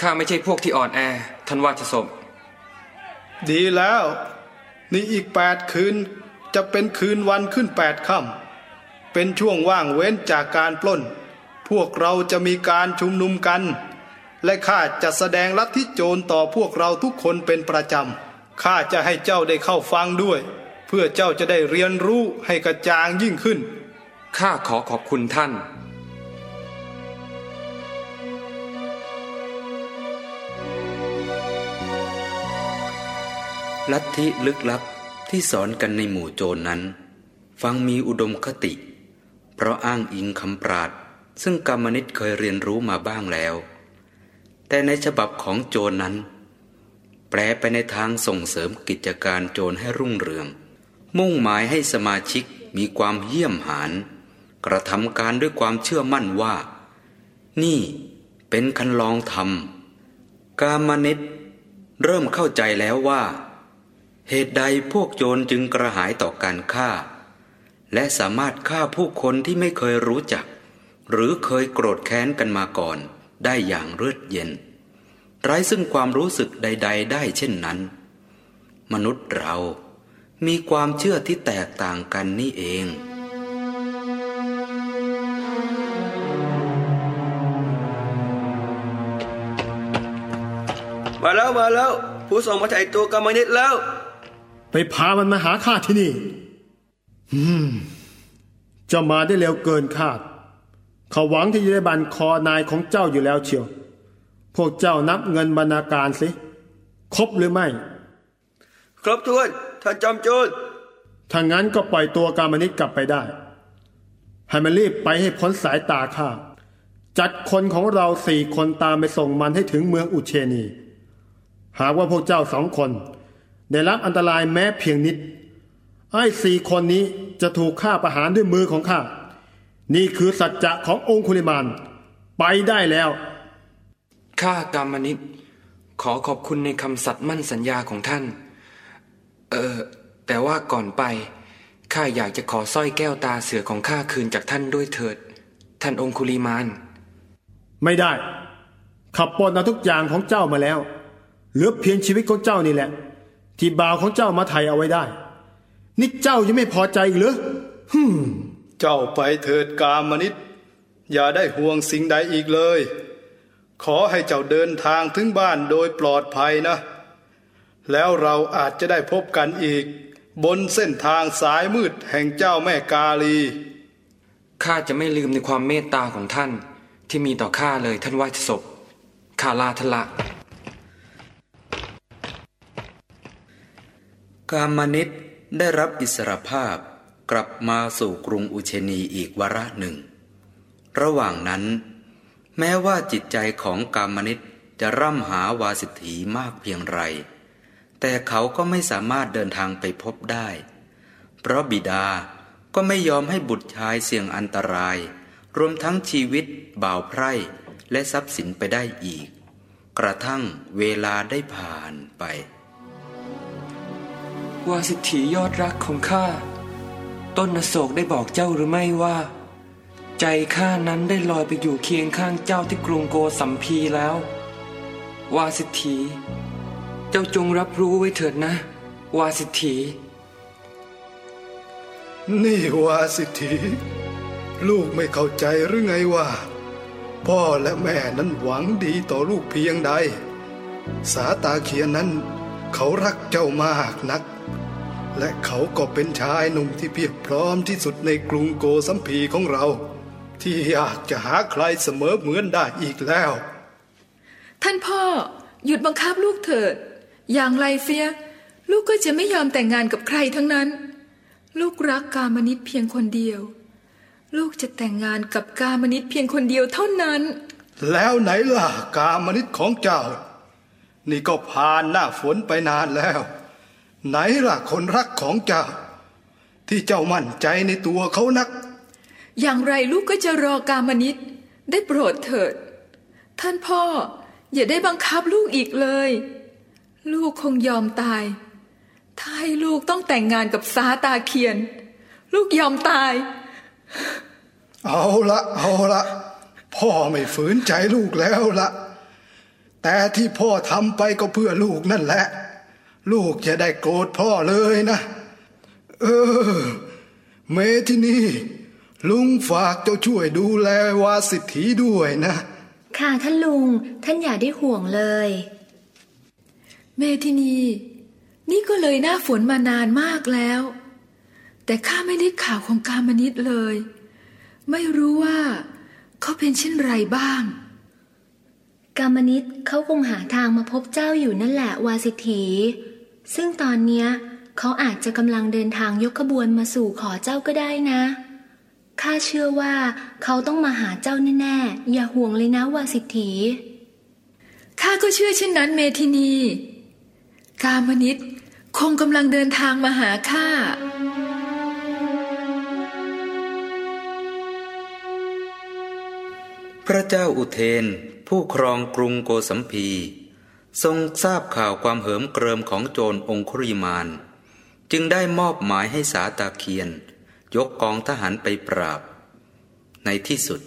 ข้าไม่ใช่พวกที่อ่อนแอท่านว่าจะศพดีแล้วนี่อีกแปดคืนจะเป็นคืนวันขึ้นแปดค่ำเป็นช่วงว่างเว้นจากการปล้น พวกเราจะมีการชุมนุมกัน และข้าจะแสดงลัทธิโจรต่อพวกเราทุกคนเป็นประจำข้าจะให้เจ้าได้เข้าฟังด้วย เพื่อเจ้าจะได้เรียนรู้ให้กระจ่างยิ่งขึ้น ข้าขอขอบคุณท่าน ลัทธิลึกลับที่สอนกันในหมู่โจรนนั้น ฟังมีอุดมคติ เพราะอ้างอิงคำปราดซึ่งกรรมนิตเคยเรียนรู้มาบ้างแล้ว แต่ในฉบับของโจรนนั้น แปลไปในทางส่งเสริมกิจการโจรให้รุ่งเรือง มุ่งหมายให้สมาชิกมีความเยี่ยมหานกระทำการด้วยความเชื่อมั่นว่า นี่เป็นคันลองธรรม กามนิตเริ่มเข้าใจแล้วว่า เหตุใดพวกโจรจึงกระหายต่อการฆ่า และสามารถฆ่าผู้คนที่ไม่เคยรู้จัก หรือเคยโกรธแค้นกันมาก่อนได้อย่างเลือดเย็น ไร้ซึ่งความรู้สึกใด ๆ ได้เช่นนั้น มนุษย์เรา มีความเชื่อที่แตกต่างกันนี่เอง มาแล้วมาแล้ว ผู้ส่งมาถ่ายตัวกรรมนิตแล้ว ไปพามันมาหาข้าที่นี่อืมเจ้ามาได้เร็วเกินคาดเขาหวังที่จะได้บันคอนายของเจ้าอยู่แล้วเชียว พวกเจ้านับเงินบรรณาการสิ ครบหรือไม่ ครบถ้วน ท่านจอมโจรถ้างั้นก็ปล่อยตัวกามนิตกลับไปได้ ให้มันรีบไปให้พ้นสายตาข้า จัดคนของเราสี่คนตามไปส่งมันให้ถึงเมืองอุเชนี หากว่าพวกเจ้าสองคน ได้รับอันตรายแม้เพียงนิด ไอ้สี่คนนี้จะถูกฆ่าประหารด้วยมือของข้า นี่คือสัจจะขององคุลิมาน ไปได้แล้ว ข้ากามนิตขอขอบคุณในคำสัตย์มั่นสัญญาของท่าน เออ แต่ว่าก่อนไป ข้าอยากจะขอสร้อยแก้วตาเสือของข้าคืนจากท่านด้วยเถิด ท่านองคุลีมาน ไม่ได้ ขับปลดเอาทุกอย่างของเจ้ามาแล้ว เหลือเพียงชีวิตของเจ้านี่แหละ ที่บ่าวของเจ้ามาไถ่เอาไว้ได้ นี่เจ้ายังไม่พอใจอีกเหรอฮึมเจ้าไปเถิดกามนิตอย่าได้ห่วงสิ่งใดอีกเลย ขอให้เจ้าเดินทางถึงบ้านโดยปลอดภัยนะ แล้วเราอาจจะได้พบกันอีก บนเส้นทางสายมืดแห่งเจ้าแม่กาลี ข้าจะไม่ลืมในความเมตตาของท่านที่มีต่อข้าเลยท่านว่าศพข้าลาทนละกามนิตได้รับอิสรภาพกลับมาสู่กรุงอุเชนีอีกวาระหนึ่ง ระหว่างนั้น แม้ว่าจิตใจของกามนิตจะร่ำหาวาสิทธีมากเพียงไร แต่เขาก็ไม่สามารถเดินทางไปพบได้ เพราะบิดาก็ไม่ยอมให้บุตรชายเสี่ยงอันตราย รวมทั้งชีวิต บ่าวไพร่ และทรัพย์สินไปได้อีก กระทั่งเวลาได้ผ่านไป วาสิทธียอดรักของข้า ต้นโศกได้บอกเจ้าหรือไม่ว่า ใจข้านั้นได้ลอยไปอยู่เคียงข้างเจ้าที่กรุงโกสัมพีแล้ว วาสิทธี เจ้าจงรับรู้ไว้เถิดนะ วาสิทธีนี่วาสิทธีลูกไม่เข้าใจหรือไงว่า พ่อและแม่นั้นหวังดีต่อลูกเพียงใด สาตาเคียนนั้น เขารักเจ้ามากนัก และเขาก็เป็นชายหนุ่มที่เพียบพร้อมที่สุดในกรุงโกสัมพีของเรา ที่อยากจะหาใครเสมอเหมือนได้อีกแล้ว ท่านพ่อหยุดบังคับลูกเถิด อย่างไรเสีย ลูกก็จะไม่ยอมแต่งงานกับใครทั้งนั้น ลูกรักกามนิตเพียงคนเดียว ลูกจะแต่งงานกับกามนิตเพียงคนเดียวเท่านั้น แล้วไหนล่ะกามนิตของเจ้า นี่ก็ผ่านหน้าฝนไปนานแล้ว ไหนล่ะคนรักของเจ้า ที่เจ้ามั่นใจในตัวเขานัก อย่างไรลูกก็จะรอกามนิตได้โปรดเถิด ท่านพ่ออย่าได้บังคับลูกอีกเลย ลูกคงยอมตาย ถ้าให้ลูกต้องแต่งงานกับสาตาเคียน ลูกยอมตาย เอาละเอาละพ่อไม่ฝืนใจลูกแล้วละแต่ที่พ่อทำไปก็เพื่อลูกนั่นแหละ ลูกจะได้โกรธพ่อเลยนะ เออ เมที่นี่ ลุงฝากเจ้าช่วยดูแลวาสิทธีด้วยนะ ค่ะท่านลุงท่านอย่าได้ห่วงเลย เมทินี นี่ก็เลยหน้าฝนมานานมากแล้ว แต่ข้าไม่ได้ข่าวของกามนิตเลย ไม่รู้ว่าเขาเป็นเช่นไรบ้าง กามนิตเขาคงหาทางมาพบเจ้าอยู่นั่นแหละวาสิทธีซึ่งตอนเนี้ยเขาอาจจะกำลังเดินทางยกขบวนมาสู่ขอเจ้าก็ได้นะข้าเชื่อว่าเขาต้องมาหาเจ้าแน่ๆ อย่าห่วงเลยนะวาสิทธีข้าก็เชื่อเช่นนั้นเมทินี กามนิตคงกำลังเดินทางมาหาข้าพระเจ้าอุเทนผู้ครองกรุงโกสัมพี ทรงทราบข่าวความเหิมเกริมของโจรองคุริมาน จึงได้มอบหมายให้สาตาเคียน ยกกองทหารไปปราบ ในที่สุด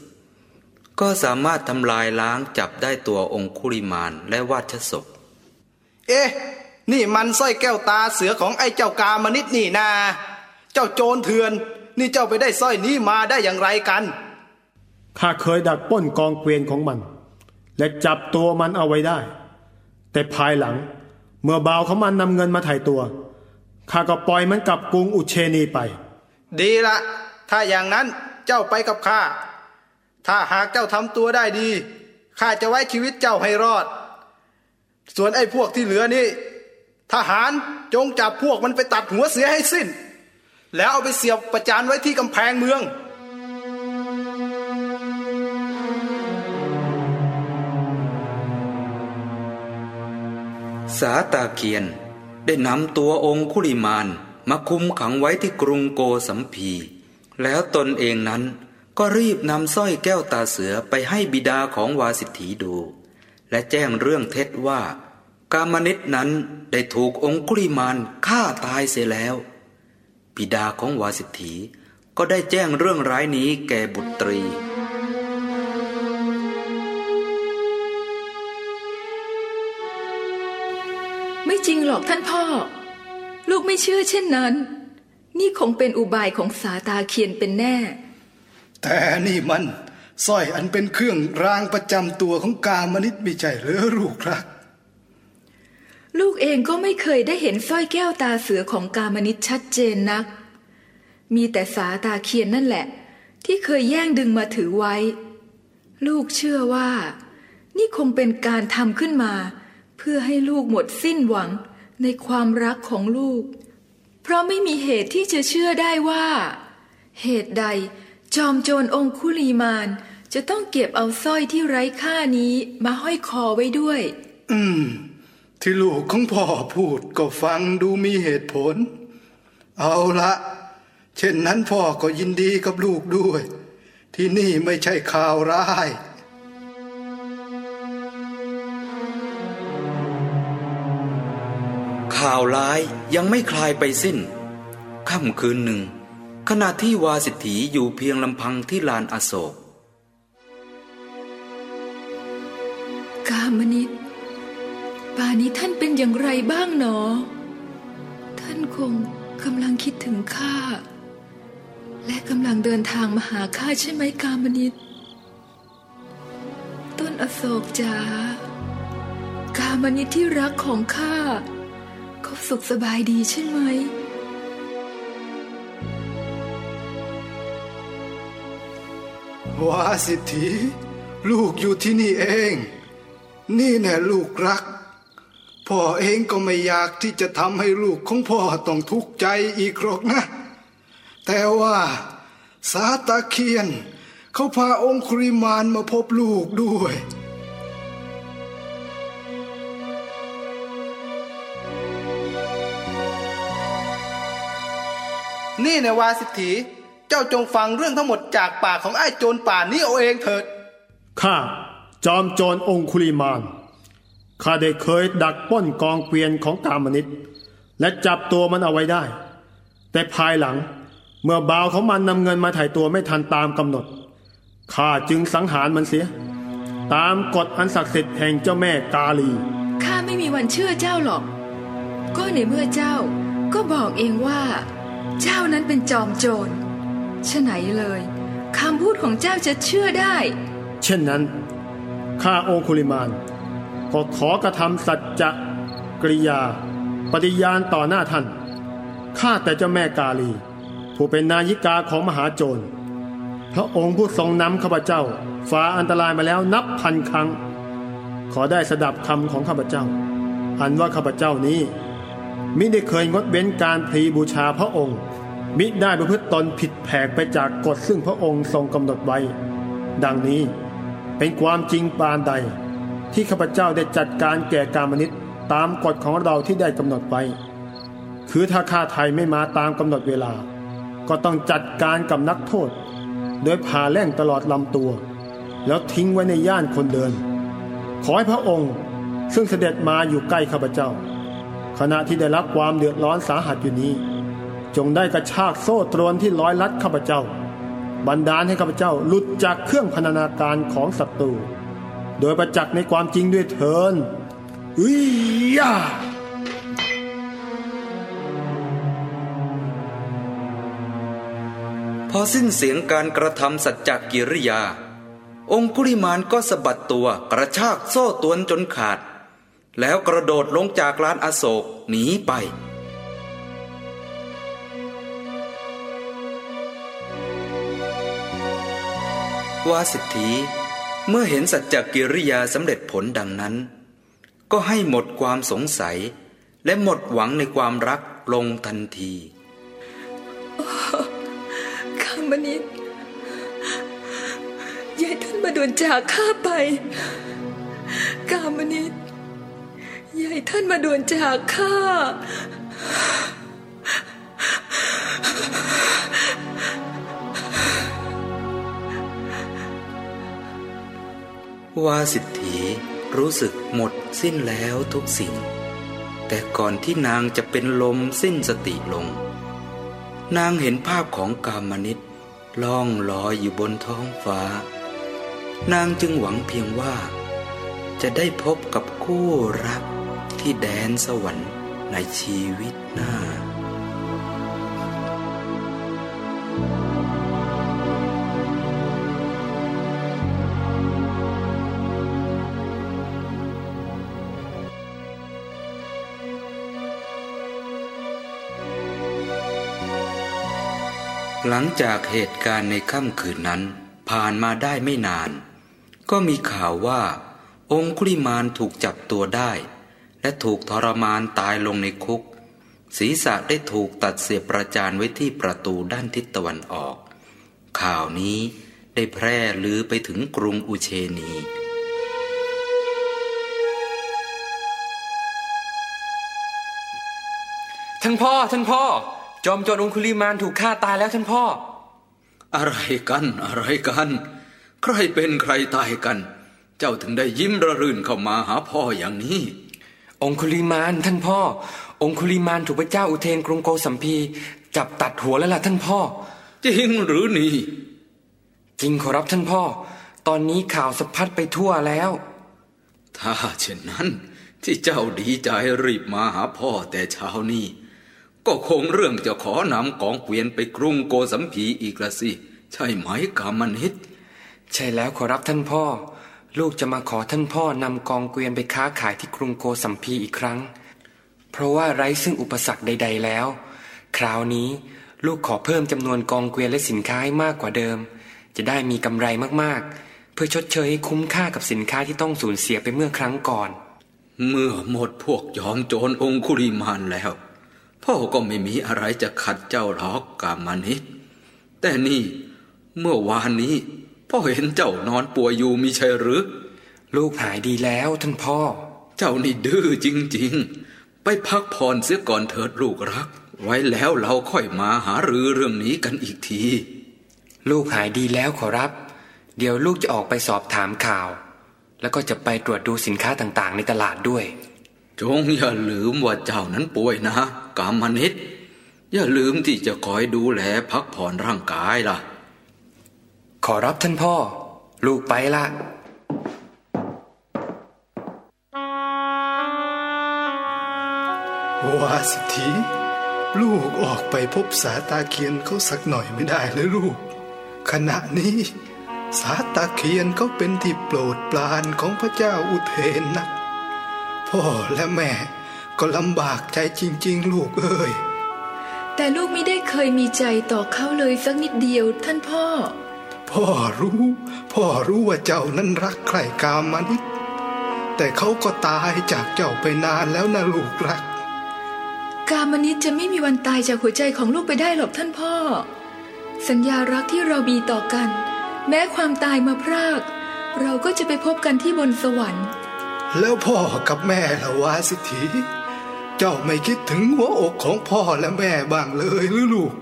ก็สามารถทำลายล้างจับได้ตัวองคุริมานและวาชศพ เอ๊ะ นี่มันสร้อยแก้วตาเสือของไอ้เจ้ากามนิดนี่นา เจ้าโจรเถื่อน นี่เจ้าไปได้สร้อยนี้มาได้อย่างไรกันข้าเคยดักปล้นกองเกวียนของมัน และจับตัวมันเอาไว้ได้ แต่ภายหลัง เมื่อบ่าวของมันนำเงินมาถ่ายตัวข้าก็ปล่อยมันกลับกรุงอุเชนีไป ดีละ ถ้าอย่างนั้นเจ้าไปกับข้า ถ้าหากเจ้าทำตัวได้ดีข้าจะไว้ชีวิตเจ้าให้รอด ส่วนไอ้พวกที่เหลือนี่ ทหารจงจับพวกมันไปตัดหัวเสียให้สิ้น แล้วเอาไปเสียบประจานไว้ที่กำแพงเมือง สาตาเคียนได้นำตัวองคุลิมานมาคุมขังไว้ที่กรุงโกสัมพี แล้วตนเองนั้นก็รีบนำสร้อยแก้วตาเสือไปให้บิดาของวาสิทธีดู และแจ้งเรื่องเท็จว่า กามนิตนั้นได้ถูกองคุลิมานฆ่าตายเสียแล้วบิดาของวาสิทธีก็ได้แจ้งเรื่องร้ายนี้แก่บุตรี ไม่จริงหรอกท่านพ่อ ลูกไม่เชื่อเช่นนั้น นี่คงเป็นอุบายของสาตาเคียนเป็นแน่ แต่นี่มันสร้อยอันเป็นเครื่องรางประจำตัวของกามนิตไม่ใช่เหรือลูกครับ ลูกเองก็ไม่เคยได้เห็นสร้อยแก้วตาเสือของกามนิตชัดเจนนัก มีแต่สาตาเคียนนั่นแหละ ที่เคยแย่งดึงมาถือไว้ ลูกเชื่อว่า นี่คงเป็นการทำขึ้นมา เพื่อให้ลูกหมดสิ้นหวังในความรักของลูก เพราะไม่มีเหตุที่จะเชื่อได้ว่า เหตุใดจอมโจรองคุลีมานจะต้องเก็บเอาสร้อยที่ไร้ค่านี้มาห้อยคอไว้ด้วย อืม ที่ลูกของพ่อพูดก็ฟังดูมีเหตุผล เอาละ เช่นนั้นพ่อก็ยินดีกับลูกด้วย ที่นี่ไม่ใช่ข่าวร้ายข่าวร้ายยังไม่คลายไปสิ้น ค่ำคืนหนึ่ง ขณะที่วาสิทธีอยู่เพียงลำพังที่ลานอโศก กามนิต ป่านี้ท่านเป็นอย่างไรบ้างหนอ ท่านคงกำลังคิดถึงข้า และกำลังเดินทางมาหาข้าใช่ไหมกามนิตต้นอโศกจ๋ากามนิตที่รักของข้าเขาสุขสบายดีใช่ไหมวาสิทธีลูกอยู่ที่นี่เอง นี่แน่ลูกรัก พ่อเองก็ไม่อยากที่จะทำให้ลูกของพ่อต้องทุกข์ใจอีกหรอกนะ แต่ว่าสาตาเคียน เขาพาองคุริมานมาพบลูกด้วย นี่ในวาสิทธีเจ้าจงฟังเรื่องทั้งหมดจากปากของไอ้โจรป่านี้เอาเองเถิด ข้า จอมโจรองคุลิมาน ข้าได้เคยดักปล้นกองเกวียนของกามนิตและจับตัวมันเอาไว้ได้ แต่ภายหลังเมื่อบ่าวของมันนำเงินมาถ่ายตัวไม่ทันตามกำหนดข้าจึงสังหารมันเสีย ตามกฎอันศักดิ์สิทธิ์แห่งเจ้าแม่กาลีข้าไม่มีวันเชื่อเจ้าหรอก ก็ในเมื่อเจ้าก็บอกเองว่า เจ้านั้นเป็นจอมโจรฉะไหนเลยคำพูดของเจ้าจะเชื่อได้ เช่นนั้นข้าองคุลิมาน ก็ขอกระทำสัจจะกริยา ปฏิญาณต่อหน้าท่าน ข้าแต่เจ้าแม่กาลี ผู้เป็นนายิกาของมหาโจร พระองค์ผู้ทรงนำข้าพเจ้าฝ่าอันตรายมาแล้วนับพันครั้ง ขอได้สดับคำของข้าพเจ้า อันว่าข้าพเจ้านี้ มิได้เคยงดเว้นการพลีบูชาพระองค์ มิได้ประพฤติตนผิดแผกไปจากกฎซึ่งพระองค์ทรงกำหนดไว้ ดังนี้เป็นความจริงปานใด ที่ข้าพเจ้าได้จัดการแก่การมนิตตามกฎของเราที่ได้กำหนดไว้ คือถ้าข้าไทยไม่มาตามกำหนดเวลา ก็ต้องจัดการกับนักโทษ โดยผ่าแล่งตลอดลำตัว แล้วทิ้งไว้ในย่านคนเดิน ขอให้พระองค์ซึ่งเสด็จมาอยู่ใกล้ข้าพเจ้า ขณะที่ได้รับความเดือดร้อนสาหัสอยู่นี้ จงได้กระชากโซ่ตรวนที่ร้อยลัดข้าพเจ้า บันดาลให้ข้าพเจ้าหลุดจากเครื่องพนนาการของศัตรู โดยประจักษ์ในความจริงด้วยเถินอุ้ยยาพอสิ้นเสียงการกระทำสัจจกิริยา องคุลิมานก็สะบัดตัวกระชากโซ่ตวนจนขาด แล้วกระโดดลงจากลานอโศกหนีไปวาสิทธี เมื่อเห็นสัจจกิริยาสำเร็จผลดังนั้น ก็ให้หมดความสงสัย และหมดหวังในความรักลงทันทีข้ามนิดยายท่านมาด่วนจากข้าไปกามนิดยายท่านมาด่วนจากข้า วาสิทธีรู้สึกหมดสิ้นแล้วทุกสิ่ง แต่ก่อนที่นางจะเป็นลมสิ้นสติลง นางเห็นภาพของกามนิตล่องลอยอยู่บนท้องฟ้า นางจึงหวังเพียงว่า จะได้พบกับคู่รักที่แดนสวรรค์ในชีวิตหน้า หลังจากเหตุการณ์ในค่ำคืนนั้นผ่านมาได้ไม่นาน ก็มีข่าวว่า องคุลิมานถูกจับตัวได้ และถูกทรมานตายลงในคุก ศีรษะได้ถูกตัดเสียประจานไว้ที่ประตูด้านทิศตะวันออก ข่าวนี้ได้แพร่ลือไปถึงกรุงอุเชนีท่านพ่อท่านพ่อ จอมโจรองคุลิมานถูกฆ่าตายแล้วท่านพ่อ อะไรกันอะไรกัน ใครเป็นใครตายกัน เจ้าถึงได้ยิ้มระรื่นเข้ามาหาพ่ออย่างนี้ องคุลิมานท่านพ่อ องคุลิมานถูกพระเจ้าอุเทนกรุงโกสัมพีจับตัดหัวแล้วล่ะท่านพ่อ จริงหรือนี่จริงขอรับท่านพ่อ ตอนนี้ข่าวสะพัดไปทั่วแล้ว ถ้าเช่นนั้นที่เจ้าดีใจรีบมาหาพ่อแต่เช้านี้ ก็คงเรื่องจะขอนำกองเกวียนไปกรุงโกสัมพีอีกละสิ ใช่ไหมกามันฮิตใช่แล้วขอรับท่านพ่อ ลูกจะมาขอท่านพ่อนำกองเกวียนไปค้าขายที่กรุงโกสัมพีอีกครั้ง เพราะว่าไร้ซึ่งอุปสรรคใด ๆแล้ว คราวนี้ลูกขอเพิ่มจำนวนกองเกวียนและสินค้าให้มากกว่าเดิม จะได้มีกำไรมากๆ เพื่อชดเชยให้คุ้มค่ากับสินค้าที่ต้องสูญเสียไปเมื่อครั้งก่อน เมื่อหมดพวกยอมโจรองคุริมานแล้ว พ่อก็ไม่มีอะไรจะขัดเจ้าหรอกกามานิดแต่นี่เมื่อวานนี้ พ่อเห็นเจ้านอนป่วยอยู่มีใช่หรือ ลูกหายดีแล้วท่านพ่อ เจ้านี่ดื้อจริง ๆ ไปพักผ่อนเสียก่อนเถิดลูกรัก ไว้แล้วเราค่อยมาหารือเรื่องนี้กันอีกที ลูกหายดีแล้วขอรับ เดี๋ยวลูกจะออกไปสอบถามข่าว แล้วก็จะไปตรวจดูสินค้าต่างๆ ในตลาดด้วย จงอย่าลืมว่าเจ้านั้นป่วยนะกามนิตอย่าลืมที่จะคอยดูแลพักผ่อนร่างกายล่ะ ขอรับท่านพ่อ ลูกไปละวาสิทธิลูกออกไปพบสาตาเคียนเขาสักหน่อยไม่ได้เลยลูก ขณะนี้ สาตาเคียนเขาเป็นที่โปรดปรานของพระเจ้าอุเทนนะ พ่อและแม่ ก็ลำบากใจจริง ๆ ลูกเอ้ยแต่ลูกไม่ได้เคยมีใจต่อเขาเลยสักนิดเดียวท่านพ่อ พ่อรู้ พ่อรู้ว่าเจ้านั้นรักใครกามานิดแต่เขาก็ตายจากเจ้าไปนานแล้วนะลูกรัก กามนิดจะไม่มีวันตายจากหัวใจของลูกไปได้หรอกท่านพ่อ สัญญารักที่เรามีต่อกัน แม้ความตายมาพราก เราก็จะไปพบกันที่บนสวรรค์ แล้วพ่อกับแม่ละวาสิทธิ เจ้าไม่คิดถึงหัวอกของพ่อและแม่บ้างเลยหรือลูก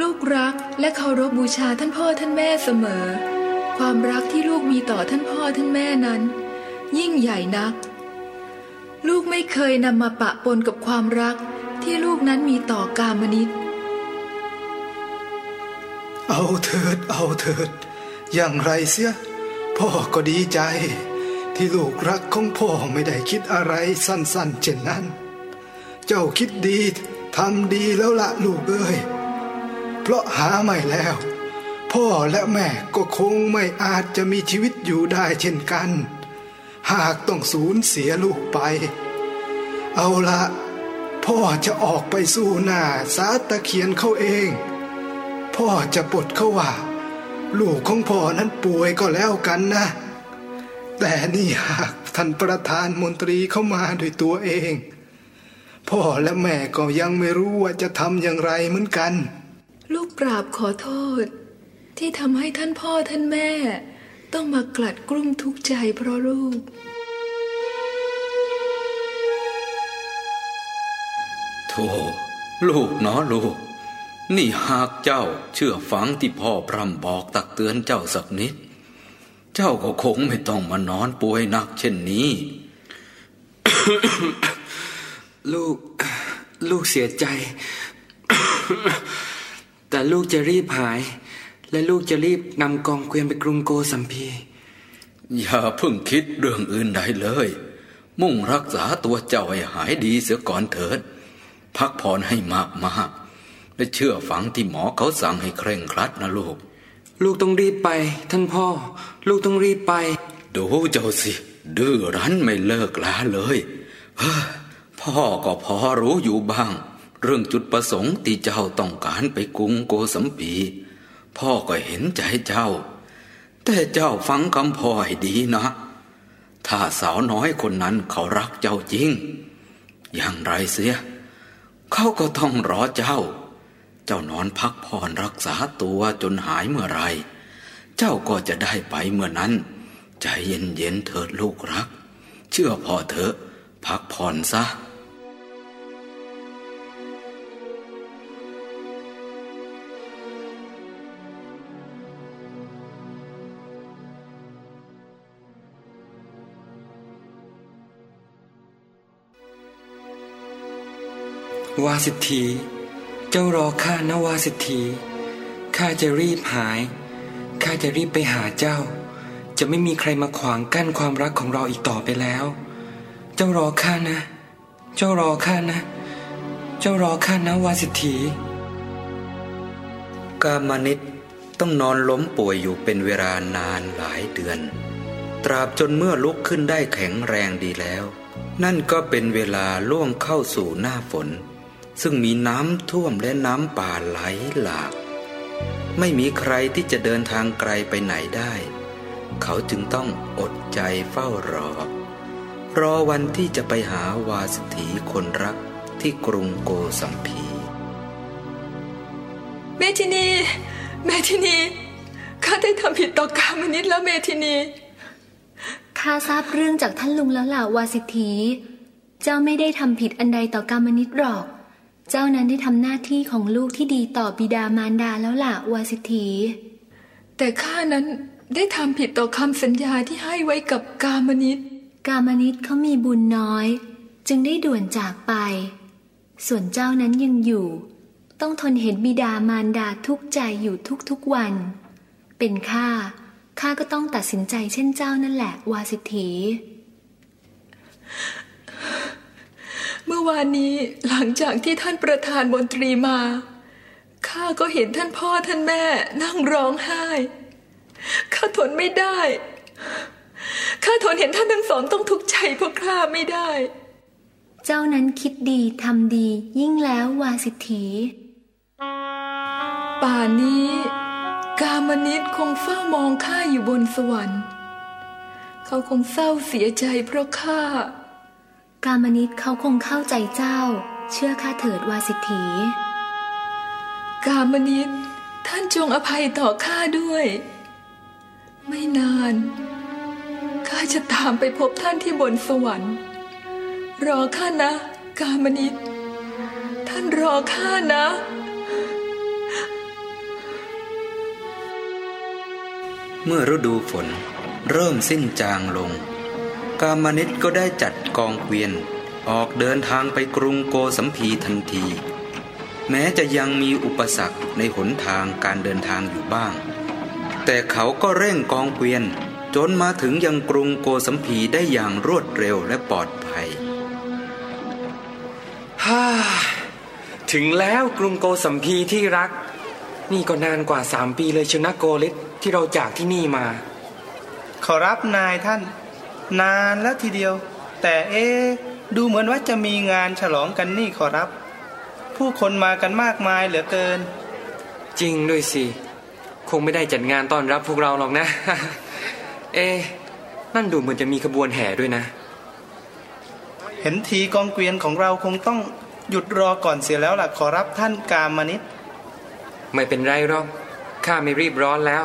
ลูกรักและเคารพบูชาท่านพ่อท่านแม่เสมอ ความรักที่ลูกมีต่อท่านพ่อท่านแม่นั้น ยิ่งใหญ่นัก ลูกไม่เคยนำมาปะปนกับความรักที่ลูกนั้นมีต่อกามนิตเอาเถิดเอาเถิด อย่างไรเสีย พ่อก็ดีใจ ที่ลูกรักของพ่อไม่ได้คิดอะไรสั้นๆ เช่นนั้น เจ้าคิดดีทำดีแล้วละลูกเอ้ยเพราะหาไม่แล้ว พ่อและแม่ก็คงไม่อาจจะมีชีวิตอยู่ได้เช่นกัน หากต้องสูญเสียลูกไป เอาละพ่อจะออกไปสู้หน้าสาตะเคียนเขาเอง พ่อจะปลดเขาว่า ลูกของพ่อนั้นป่วยก็แล้วกันนะ แต่นี่หากท่านประธานมนตรีเข้ามาด้วยตัวเอง พ่อและแม่ก็ยังไม่รู้ว่าจะทำอย่างไรเหมือนกัน ลูกปราบขอโทษ ที่ทำให้ท่านพ่อท่านแม่ ต้องมากลัดกลุ้มทุกข์ใจเพราะลูก โธ่ลูกเนาะลูก นี่หากเจ้าเชื่อฟังที่พ่อพร่ำบอกตักเตือนเจ้าสักนิด เจ้าก็คงไม่ต้องมานอนป่วยหนักเช่นนี้ ลูก ลูกเสียใจ แต่ลูกจะรีบหาย และลูกจะรีบนำกองเกวียนไปกรุงโกสัมพี อย่าเพิ่งคิดเรื่องอื่นใดเลย มุ่งรักษาตัวเจ้าให้หายดีเสียก่อนเถิด พักผ่อนให้มากมากๆและเชื่อฟังที่หมอเขาสั่งให้เคร่งครัดนะลูก ลูกต้องรีบไป ท่านพ่อ ลูกต้องรีบไป ดูเจ้าสิ ดื้อรั้นไม่เลิกลาเลย เฮ้อ พ่อก็พอรู้อยู่บ้าง เรื่องจุดประสงค์ที่เจ้าต้องการไปกรุงโกสัมปีพ่อก็เห็นใจเจ้า แต่เจ้าฟังคำพ่อให้ดีนะ ถ้าสาวน้อยคนนั้นเขารักเจ้าจริง อย่างไรเสีย เขาก็ต้องรอเจ้า เจ้านอนพักผ่อนรักษาตัวจนหายเมื่อไร เจ้าก็จะได้ไปเมื่อนั้น ใจเย็นๆเถิดลูกรัก เชื่อพ่อเถอะ พักผ่อนซะ วาสิทธีเจ้ารอข้านะวาสิทธีข้าจะรีบหายข้าจะรีบไปหาเจ้า จะไม่มีใครมาขวางกั้นความรักของเราอีกต่อไปแล้ว เจ้ารอข้านะ เจ้ารอข้านะ เจ้ารอข้านะวาสิทธีกามานิตต้องนอนล้มป่วยอยู่เป็นเวลานานหลายเดือน ตราบจนเมื่อลุกขึ้นได้แข็งแรงดีแล้ว นั่นก็เป็นเวลาล่วงเข้าสู่หน้าฝน ซึ่งมีน้ำท่วมและน้ำป่าไหลหลาก ไม่มีใครที่จะเดินทางไกลไปไหนได้ เขาจึงต้องอดใจเฝ้ารอ รอวันที่จะไปหาวาสถีคนรักที่กรุงโกสัมพี เมทินี เมทินี ข้าได้ทำผิดต่อกามนิดแล้วเมทินี ข้าทราบเรื่องจากท่านลุงแล้วล่ะวาสิทธีเจ้าไม่ได้ทำผิดอันใดต่อกามนิตหรอก เจ้านั้นได้ทำหน้าที่ของลูกที่ดีต่อบิดามารดาแล้วล่ะวาสิทธีแต่ข้านั้นได้ทำผิดต่อคำสัญญาที่ให้ไว้กับกามนิตกามนิตเขามีบุญน้อย จึงได้ด่วนจากไป ส่วนเจ้านั้นยังอยู่ ต้องทนเห็นบิดามารดาทุกข์ใจอยู่ทุกๆวัน เป็นข้าข้าก็ต้องตัดสินใจเช่นเจ้านั่นแหละวาสิทธี เมื่อวานนี้หลังจากที่ท่านประธานมนตรีมา ข้าก็เห็นท่านพ่อท่านแม่นั่งร้องไห้ ข้าทนไม่ได้ ข้าทนเห็นท่านทั้งสองต้องทุกข์ใจเพราะข้าไม่ได้ เจ้านั้นคิดดีทำดียิ่งแล้ววาสิทธีป่านนี้ กามนิตคงเฝ้ามองข้าอยู่บนสวรรค์ เขาคงเศร้าเสียใจเพราะข้า กามนิตเขาคงเข้าใจเจ้า เชื่อข้าเถิดวาสิทธี กามนิตท่านจงอภัยต่อข้าด้วย ไม่นานข้าจะตามไปพบท่านที่บนสวรรค์ รอข้านะ กามนิตท่านรอข้านะเมื่อฤดูฝนเริ่มสิ้นจางลง กามนิตก็ได้จัดกองเกวียน ออกเดินทางไปกรุงโกสัมพีทันที แม้จะยังมีอุปสรรคในหนทางการเดินทางอยู่บ้าง แต่เขาก็เร่งกองเกวียน จนมาถึงยังกรุงโกสัมพีได้อย่างรวดเร็วและปลอดภัยฮ่าถึงแล้วกรุงโกสัมพีที่รัก นี่ก็นานกว่าสามปีเลยชนะโกลิศที่เราจากที่นี่มา ขอรับนายท่าน นานแล้วทีเดียว แต่เอ๊ะดูเหมือนว่าจะมีงานฉลองกันนี่ขอรับ ผู้คนมากันมากมายเหลือเกิน จริงด้วยสิ คงไม่ได้จัดงานต้อนรับพวกเราหรอกนะ เอ๊ะนั่นดูเหมือนจะมีขบวนแห่ด้วยนะ เห็นทีกองเกวียนของเราคงต้องหยุดรอก่อนเสียแล้วล่ะขอรับท่านกามนิตไม่เป็นไรหรอกข้าไม่รีบร้อนแล้ว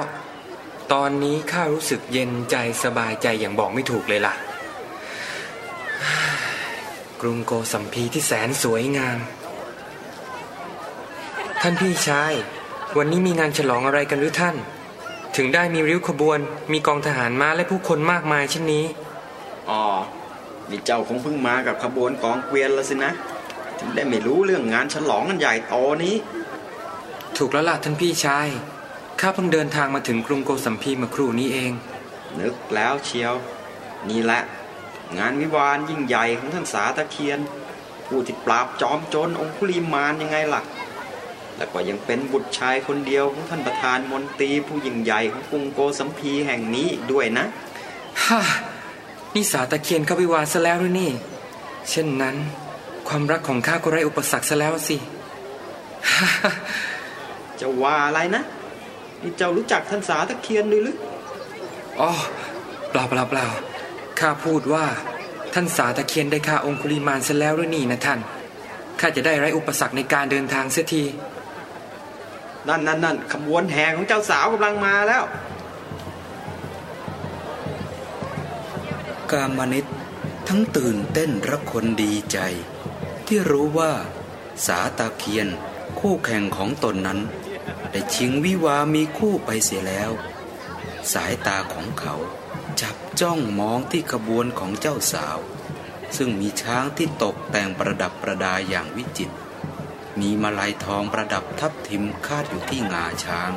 ตอนนี้ข้ารู้สึกเย็นใจสบายใจอย่างบอกไม่ถูกเลยล่ะ กรุงโกสัมพีที่แสนสวยงาม ท่านพี่ชาย วันนี้มีงานฉลองอะไรกันหรือท่าน ถึงได้มีริ้วขบวน มีกองทหารมาและผู้คนมากมายเช่นนี้ อ๋อ นี่เจ้าคงเพิ่งมากับขบวนกองเกวียนแล้วสินะ ถึงได้ไม่รู้เรื่องงานฉลองกันใหญ่โตนี้ ถูกแล้วล่ะท่านพี่ชาย ข้าเพิ่งเดินทางมาถึงกรุงโกสัมพีเมื่อครู่นี้เอง นึกแล้วเชียว นี่แหละ งานวิวาห์ยิ่งใหญ่ของท่านสาตะเคียน ผู้ที่ปราบจอมโจรองคุลีมานยังไงล่ะ และก็ยังเป็นบุตรชายคนเดียวของท่านประธานมนตรีผู้ยิ่งใหญ่ของกรุงโกสัมพีแห่งนี้อีกด้วยนะฮ่านี่สาตะเคียนเข้าวิวาห์ซะแล้วหรือนี่ เช่นนั้น ความรักของข้าก็ไร้อุปสรรคซะแล้วสิ จะว่าอะไรนะ นี่เจ้ารู้จักท่านสาตะเคียนด้วยหรืออ๋อเปล่าเปล่าเปล่าข้าพูดว่าท่านสาตะเคียนได้ฆ่าองคุลิมานซะแล้วหรือนี่นะท่านข้าจะได้ไร้อุปสรรคในการเดินทางเสียที นั่นนั่นนั่นขบวนแห่ของเจ้าสาวกำลังมาแล้ว กามนิตทั้งตื่นเต้นระคนดีใจ ที่รู้ว่าสาตาเคียนคู่แข่งของตนนั้น ได้ชิงวิวามีคู่ไปเสียแล้ว สายตาของเขาจับจ้องมองที่ขบวนของเจ้าสาว ซึ่งมีช้างที่ตกแต่งประดับประดาอย่างวิจิตรมีมาลัยทองประดับทับทิมคาดอยู่ที่งาช้าง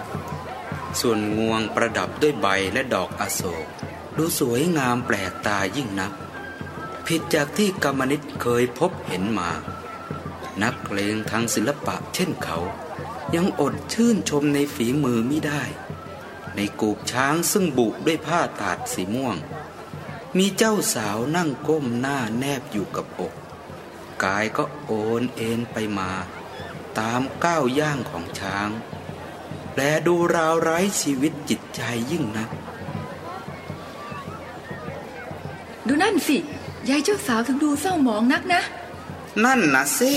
ส่วนงวงประดับด้วยใบและดอกอโศก ดูสวยงามแปลกตายิ่งนัก ผิดจากที่กรรมนิตเคยพบเห็นมา นักเลงทางศิลปะเช่นเขา ยังอดชื่นชมในฝีมือมิได้ ในกูบช้างซึ่งบุด้วยผ้าตาดสีม่วง มีเจ้าสาวนั่งก้มหน้าแนบอยู่กับอก กายก็โอนเอ็นไปมา ตามก้าวย่างของช้าง และดูราวไร้ชีวิตจิตใจยิ่งนัก ดูนั่นสิ ยายเจ้าสาวถึงดูเศร้าหมองนักนะ นั่นนะสิ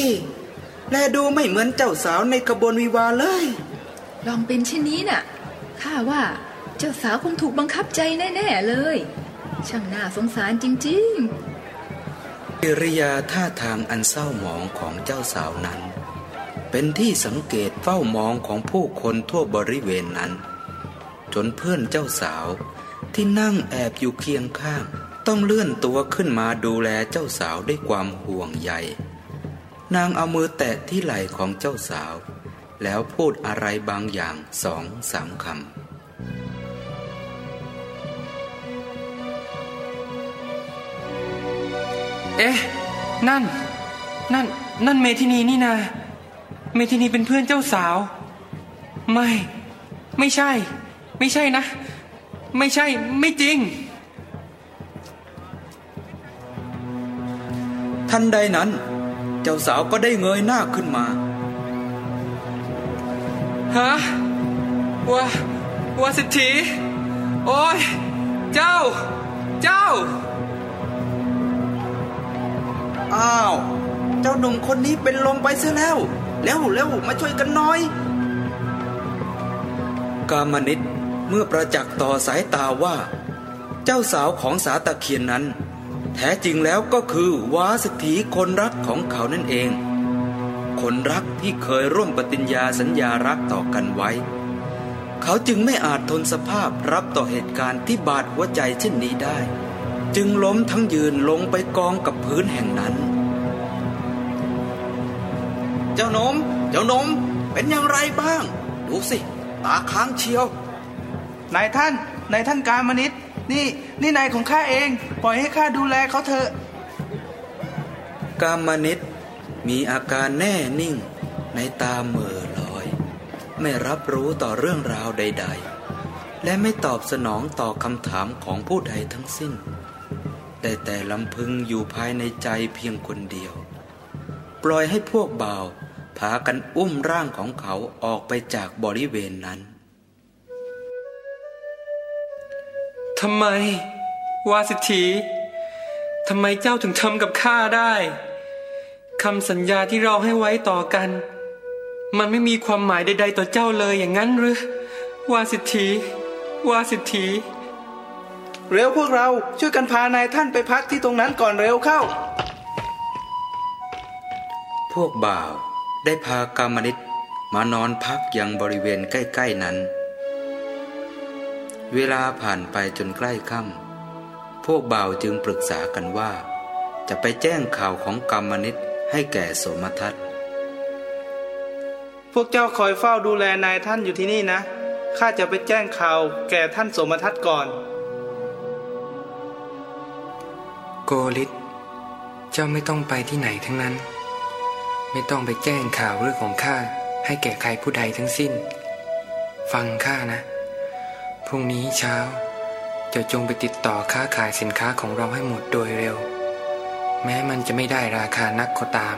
และดูไม่เหมือนเจ้าสาวในกระบวนวิวาห์เลย ลองเป็นเช่นนี้น่ะ ข้าว่าเจ้าสาวคงถูกบังคับใจแน่ ๆ เลย ช่างน่าสงสารจริงกิริยาท่าทางอันเศร้าหมองของเจ้าสาวนั้น เป็นที่สังเกตเฝ้ามองของผู้คนทั่วบริเวณนั้น จนเพื่อนเจ้าสาวที่นั่งแอบอยู่เคียงข้าง ต้องเลื่อนตัวขึ้นมาดูแลเจ้าสาวด้วยความห่วงใย นางเอามือแตะที่ไหล่ของเจ้าสาว แล้วพูดอะไรบางอย่างสองสามคำเอ๊ะ นั่น นั่น นั่นเมทินีนี่นา เมทินีเป็นเพื่อนเจ้าสาว ไม่ ไม่ใช่ ไม่ใช่นะ ไม่ใช่ ไม่จริง ทันใดนั้น เจ้าสาวก็ได้เงยหน้าขึ้นมา ฮะวะวาสิทธีโอ้ย เจ้า เจ้า อ้าว เจ้าหนุ่มคนนี้เป็นลมไปเสียแล้วแล้วแล้วมาช่วยกันหน่อย กามนิตเมื่อประจักษ์ต่อสายตาว่า เจ้าสาวของสาตะเคียนนั้น แท้จริงแล้วก็คือวาสถีคนรักของเขานั่นเอง คนรักที่เคยร่วมปฏิญญาสัญญารักต่อกันไว้ เขาจึงไม่อาจทนสภาพรับต่อเหตุการณ์ที่บาดหัวใจเช่นนี้ได้ จึงล้มทั้งยืนลงไปกองกับพื้นแห่งนั้น เจ้าหนม เจ้าหนมเป็นอย่างไรบ้าง ดูสิ ตาค้างเชียวนายท่านนายท่านกามนิต นี่นี่นายของข้าเอง ปล่อยให้ข้าดูแลเขาเถอะ กามนิตมีอาการแน่นิ่ง ในตาเหม่อลอย ไม่รับรู้ต่อเรื่องราวใด ๆ และไม่ตอบสนองต่อคำถามของผู้ใดทั้งสิ้น แต่แต่ลำพึงอยู่ภายในใจเพียงคนเดียว ปล่อยให้พวกบ่าวพากันอุ้มร่างของเขาออกไปจากบริเวณนั้น ทำไม วาสิทธีทำไมเจ้าถึงทำกับข้าได้คำสัญญาที่เราให้ไว้ต่อกัน มันไม่มีความหมายใด ๆ ต่อเจ้าเลยอย่างนั้นหรือวาสิทธีวาสิทธีเร็วพวกเราช่วยกันพานายท่านไปพักที่ตรงนั้นก่อนเร็วเข้า พวกบ่าวได้พากามนิตมานอนพักยังบริเวณใกล้ ๆนั้น เวลาผ่านไปจนใกล้ค่ำพวกบ่าวจึงปรึกษากันว่า จะไปแจ้งข่าวของกรรมนิตให้แก่สมทัตพวกเจ้าคอยเฝ้าดูแลนายท่านอยู่ที่นี่นะข้าจะไปแจ้งข่าวแก่ท่านสมทัตก่อน โกลิตเจ้าไม่ต้องไปที่ไหนทั้งนั้น ไม่ต้องไปแจ้งข่าวเรื่องของข้าให้แก่ใครผู้ใดทั้งสิ้น ฟังข้านะ พรุ่งนี้เช้าจะจงไปติดต่อค้าขายสินค้าของเราให้หมดโดยเร็ว แม้มันจะไม่ได้ราคานักก็ตาม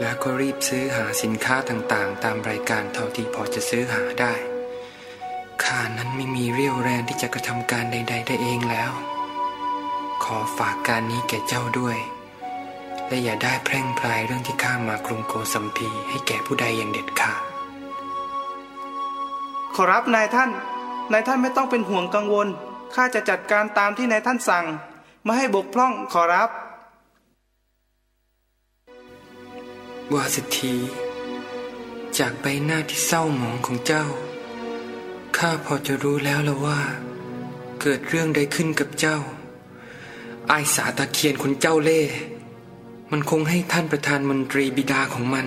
แล้วก็รีบซื้อหาสินค้าต่างๆ ตามรายการเท่าที่พอจะซื้อหาได้ข้านั้นไม่มีเรี่ยวแรงที่จะกระทำการใด ๆ ได้เองแล้ว ขอฝากการนี้แก่เจ้าด้วย และอย่าได้แพร่งพรายเรื่องที่ข้ามากรุงโกสัมพีให้แก่ผู้ใดอย่างเด็ดขาด ขอรับนายท่าน นายท่านไม่ต้องเป็นห่วงกังวล ข้าจะจัดการตามที่นายท่านสั่ง ไม่ให้บกพร่องขอรับ วาสิทธี จากใบหน้าที่เศร้าหมองของเจ้า ข้าพอจะรู้แล้วละว่า เกิดเรื่องใดขึ้นกับเจ้าไอสาตะเคียนคนเจ้าเล่ มันคงให้ท่านประธานมนตรีบิดาของมัน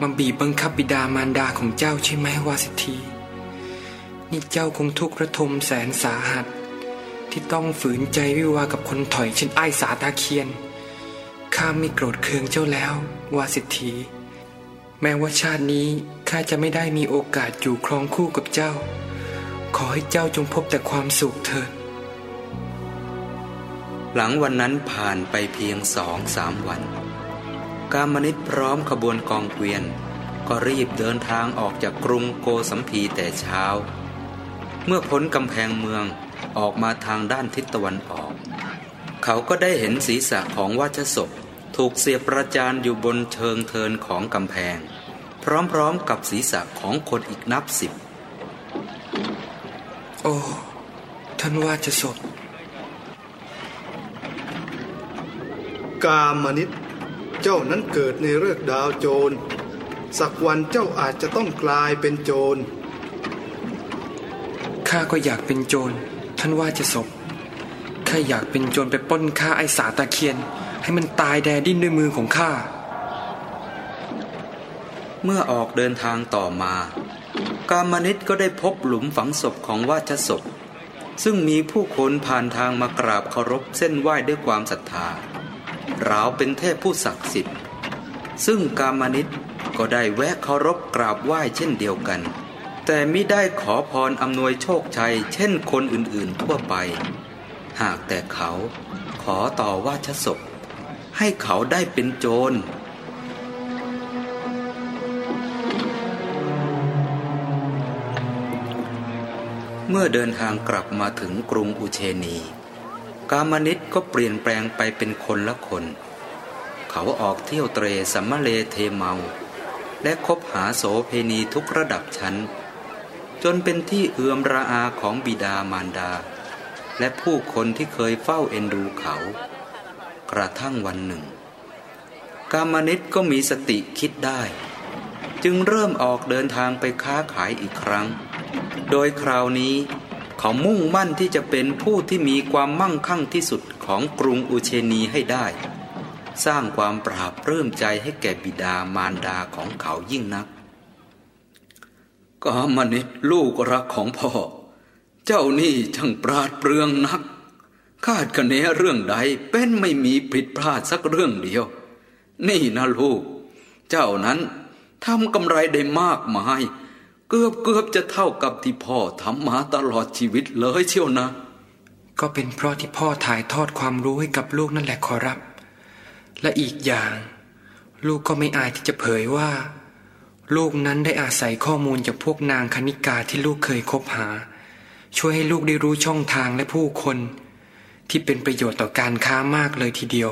มาบีบบังคับบิดามารดาของเจ้าใช่ไหมวาสิทธี นี่เจ้าคงทุกข์ระทมแสนสาหัส ที่ต้องฝืนใจวิวากับคนถอยเช่นไอสาตาเคียน ข้าไม่โกรธเคืองเจ้าแล้ว วาสิทธีแม้ว่าชาตินี้ข้าจะไม่ได้มีโอกาสอยู่ครองคู่กับเจ้า ขอให้เจ้าจงพบแต่ความสุขเถิดหลังวันนั้นผ่านไปเพียงสองสามวัน กามนิตพร้อมขบวนกองเกวียน ก็รีบเดินทางออกจากกรุงโกสัมพีแต่เช้า เมื่อพ้นกำแพงเมืองออกมาทางด้านทิศตะวันออก เขาก็ได้เห็นศีรษะของวัชศพ ถูกเสียประจานอยู่บนเชิงเทินของกำแพง พร้อมๆกับศีรษะของคนอีกนับสิบ โอ้ท่านว่าจะศพ กามนิตเจ้านั้นเกิดในเลือกดาวโจร สักวันเจ้าอาจจะต้องกลายเป็นโจร ข้าก็อยากเป็นโจร ท่านว่าจะศพข้าอยากเป็นโจรไปป้นฆ่าไอสาตาเคียน ให้มันตายแดดิ้นด้วยมือของข้า เมื่อออกเดินทางต่อมา กามนิตก็ได้พบหลุมฝังศพของราชศพ ซึ่งมีผู้คนผ่านทางมากราบเคารพเส้นไหว้ด้วยความศรัทธาราวเป็นเทพผู้ศักดิ์สิทธิ์ ซึ่งกามนิตก็ได้แวะเคารพกราบไหว้เช่นเดียวกัน แต่ไม่ได้ขอพรอำนวยโชคชัย เช่นคนอื่นๆทั่วไป หากแต่เขาขอต่อว่าชศพให้เขาได้เป็นโจรเมื่อเดินทางกลับมาถึงกรุงอุเชนี กามนิตก็เปลี่ยนแปลงไปเป็นคนละคน เขาออกเที่ยวเตรสัมมเลเทเมา และคบหาโสเพณีทุกระดับชั้น จนเป็นที่เอือมระอาของบิดามารดา และผู้คนที่เคยเฝ้าเอ็นดูเขา กระทั่งวันหนึ่ง กามนิตก็มีสติคิดได้ จึงเริ่มออกเดินทางไปค้าขายอีกครั้ง โดยคราวนี้เขามุ่งมั่นที่จะเป็นผู้ที่มีความมั่งคั่งที่สุดของกรุงอุเชนีให้ได้ สร้างความปราบปลื้มใจให้แก่บิดามารดาของเขายิ่งนัก กามนิตลูกรักของพ่อ เจ้านี่ช่างปราดเปรื่องนัก คาดคะเนเรื่องใดเป็นไม่มีผิดพลาดสักเรื่องเดียว นี่นะลูก เจ้านั้นทำกำไรได้มากมาย เกือบเกือบจะเท่ากับที่พ่อทำมาตลอดชีวิตเลยเชียวนะ ก็เป็นเพราะที่พ่อถ่ายทอดความรู้ให้กับลูกนั่นแหละขอรับ และอีกอย่าง ลูกก็ไม่อายที่จะเผยว่า ลูกนั้นได้อาศัยข้อมูลจากพวกนางคณิกาที่ลูกเคยคบหา ช่วยให้ลูกได้รู้ช่องทางและผู้คน ที่เป็นประโยชน์ต่อการค้ามากเลยทีเดียว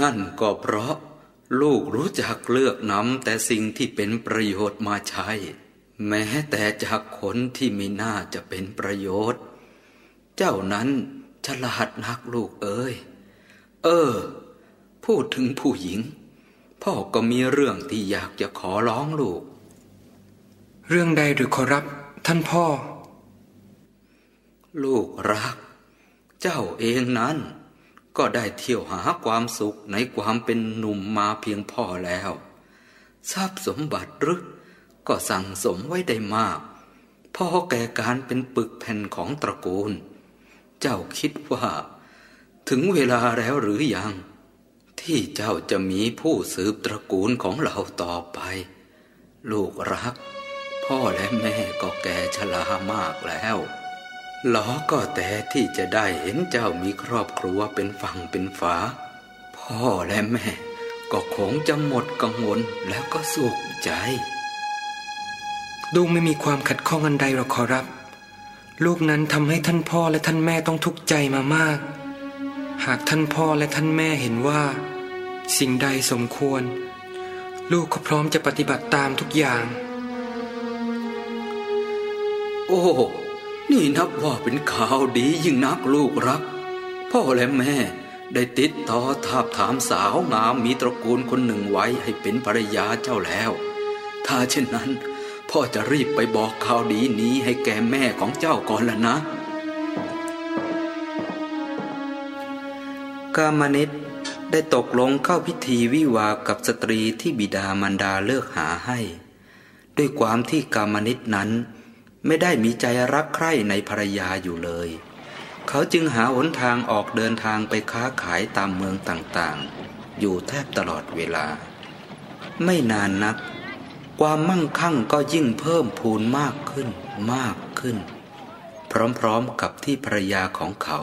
นั่นก็เพราะ ลูกรู้จักเลือกนำแต่สิ่งที่เป็นประโยชน์มาใช้ แม้แต่จากคนที่ไม่น่าจะเป็นประโยชน์ เจ้านั้นฉลาดนักลูกเอ้ย เออ พูดถึงผู้หญิง พ่อก็มีเรื่องที่อยากจะขอร้องลูก เรื่องใดหรือขอรับ ท่านพ่อ ลูกรัก เจ้าเองนั้น ก็ได้เที่ยวหาความสุขในความเป็นหนุ่มมาเพียงพอแล้ว ทรัพย์สมบัติหรือก็สั่งสมไว้ได้มากพอแก่การเป็นปึกแผ่นของตระกูล เจ้าคิดว่า ถึงเวลาแล้วหรือยัง ที่เจ้าจะมีผู้สืบตระกูลของเราต่อไป ลูกรัก พ่อและแม่ก็แก่ชรามากแล้วหลอก็แต่ที่จะได้เห็นเจ้ามีครอบครัวเป็นฝั่งเป็นฝา พ่อและแม่ก็คงจะหมดกังวลแล้วก็สุขใจ ลูกไม่มีความขัดข้องอันใดหรอกขอรับ ลูกนั้นทำให้ท่านพ่อและท่านแม่ต้องทุกข์ใจมามาก หากท่านพ่อและท่านแม่เห็นว่า สิ่งใดสมควร ลูกก็พร้อมจะปฏิบัติตามทุกอย่าง โอ้นี่นับว่าเป็นข่าวดียิ่งนักลูกรัก พ่อและแม่ได้ติดต่อทาบถามสาวงามมีตระกูลคนหนึ่งไว้ให้เป็นภรรยาเจ้าแล้ว ถ้าเช่นนั้น พ่อจะรีบไปบอกข่าวดีนี้ให้แก่แม่ของเจ้าก่อนละนะ กามนิตได้ตกลงเข้าพิธีวิวากับสตรีที่บิดามารดาเลิกหาให้ ด้วยความที่กามนิตนั้น ไม่ได้มีใจรักใคร่ในภรรยาอยู่เลย เขาจึงหาหนทางออกเดินทางไปค้าขายตามเมืองต่างๆ อยู่แทบตลอดเวลา ไม่นานนัก ความมั่งคั่งก็ยิ่งเพิ่มพูนมากขึ้นมากขึ้น พร้อมๆกับที่ภรรยาของเขา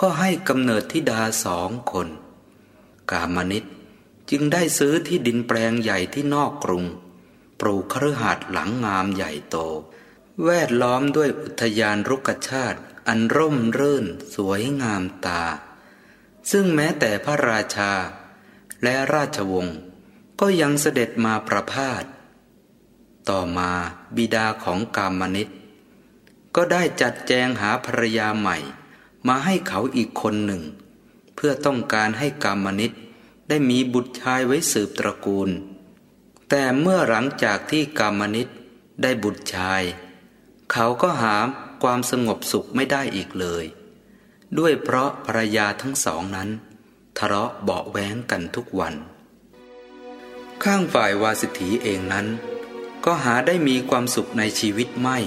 ก็ให้กำเนิดธิดาสองคน กามนิตจึงได้ซื้อที่ดินแปลงใหญ่ที่นอกกรุง ปลูกคฤหาสน์หลังงามใหญ่โต แวดล้อมด้วยอุทยานรุกชาติ อันร่มรื่นสวยงามตา ซึ่งแม้แต่พระราชา และราชวงศ์ก็ยังเสด็จมาประพาส ต่อมาบิดาของกามนิตก็ได้จัดแจงหาภรรยาใหม่ มาให้เขาอีกคนหนึ่ง เพื่อต้องการให้กามนิตได้มีบุตรชายไว้สืบตระกูล แต่เมื่อหลังจากที่กามนิตได้บุตรชาย เขาก็หาความสงบสุขไม่ได้อีกเลย ด้วยเพราะภรรยาทั้งสองนั้น ทะเลาะเบาะแว้งกันทุกวัน ข้างฝ่ายวาสิถีเองนั้น ก็หาได้มีความสุขในชีวิตไม่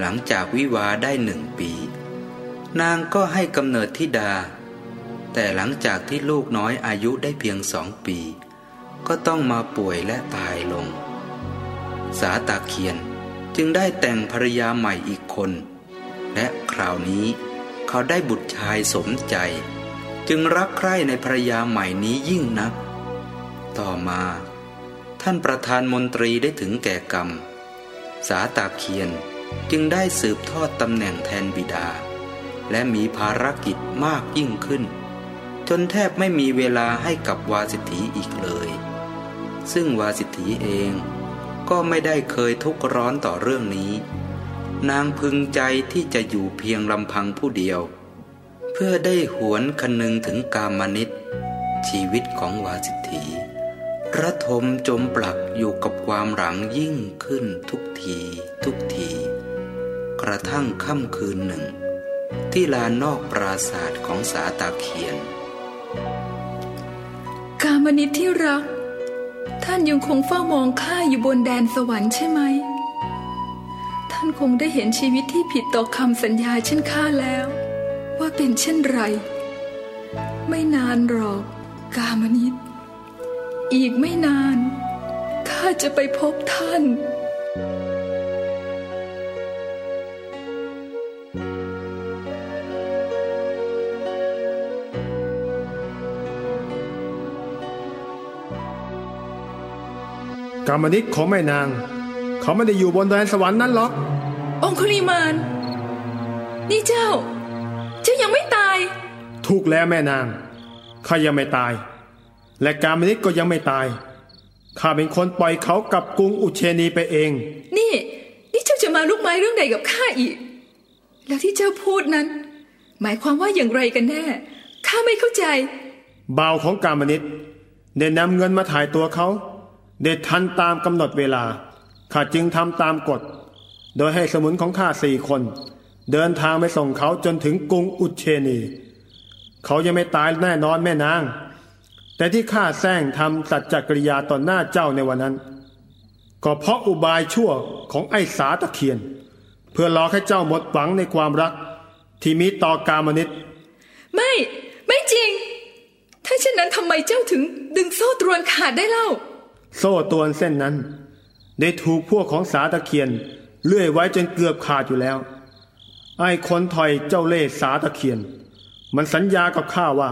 หลังจากวิวาได้หนึ่งปี นางก็ให้กำเนิดทิดา แต่หลังจากที่ลูกน้อยอายุได้เพียงสองปี ก็ต้องมาป่วยและตายลง สาตาเคียนจึงได้แต่งภรรยาใหม่อีกคน และคราวนี้เขาได้บุตรชายสมใจ จึงรักใคร่ในภรรยาใหม่นี้ยิ่งนัก ต่อมา ท่านประธานมนตรีได้ถึงแก่กรรม สาตาเคียนจึงได้สืบทอดตำแหน่งแทนบิดา และมีภารกิจมากยิ่งขึ้น จนแทบไม่มีเวลาให้กับวาสิทธีอีกเลย ซึ่งวาสิทธีเองก็ไม่ได้เคยทุกข์ร้อนต่อเรื่องนี้ นางพึงใจที่จะอยู่เพียงลำพังผู้เดียว เพื่อได้หวนคนึงถึงกามนิตชีวิตของวาสิทธีระทมจมปลักอยู่กับความหลังยิ่งขึ้นทุกที ทุกที กระทั่งค่ำคืนหนึ่ง ที่ลานนอกปราศาสตร์ของสาตาเคียน กามนิตที่รัก ท่านยังคงเฝ้ามองข้าอยู่บนแดนสวรรค์ใช่ไหม ท่านคงได้เห็นชีวิตที่ผิดต่อคำสัญญาเช่นข้าแล้ว ว่าเป็นเช่นไร ไม่นานหรอก กามนิต อีกไม่นาน ข้าจะไปพบท่าน รรมนิตของแม่นาง เขาไม่ได้อยู่บนแดนสวรรค์นั้นหรอก องคุลีมาน นี่เจ้า เจ้ายังไม่ตาย ถูกแล้วแม่นางข้ายังไม่ตาย และการมนิตก็ยังไม่ตายข้าเป็นคนปล่อยเขากับกรุงอุเชนีไปเอง นี่ นี่เจ้าจะมาลุกไม้เรื่องใดกับข้าอีก แล้วที่เจ้าพูดนั้น หมายความว่าอย่างไรกันแน่ข้าไม่เข้าใจ บ่าวของการมนิตได้นำเงินมาถ่ายตัวเขา ได้ทันตามกำหนดเวลาข้าจึงทำตามกฎ โดยให้สมุนของข้าสี่คน เดินทางไปส่งเขาจนถึงกรุงอุเชนี เขายังไม่ตายแน่นอนแม่นาง แต่ที่ข้าแซงทำสัจจกริยาต่อหน้าเจ้าในวันนั้น ก็เพราะอุบายชั่วของไอ้สาตะเคียน เพื่อหลอกให้เจ้าหมดหวังในความรัก ที่มีต่อกามนิตไม่ไม่จริง ถ้าเช่นนั้นทำไมเจ้าถึงดึงโซ่ตรวนขาดได้เล่า โซ่ตวนเส้นนั้น ได้ถูกพวกของสาตะเคียน เลื่อยไว้จนเกือบขาดอยู่แล้ว ไอ้คนถอยเจ้าเล่สาตะเคียน มันสัญญากับข้าว่า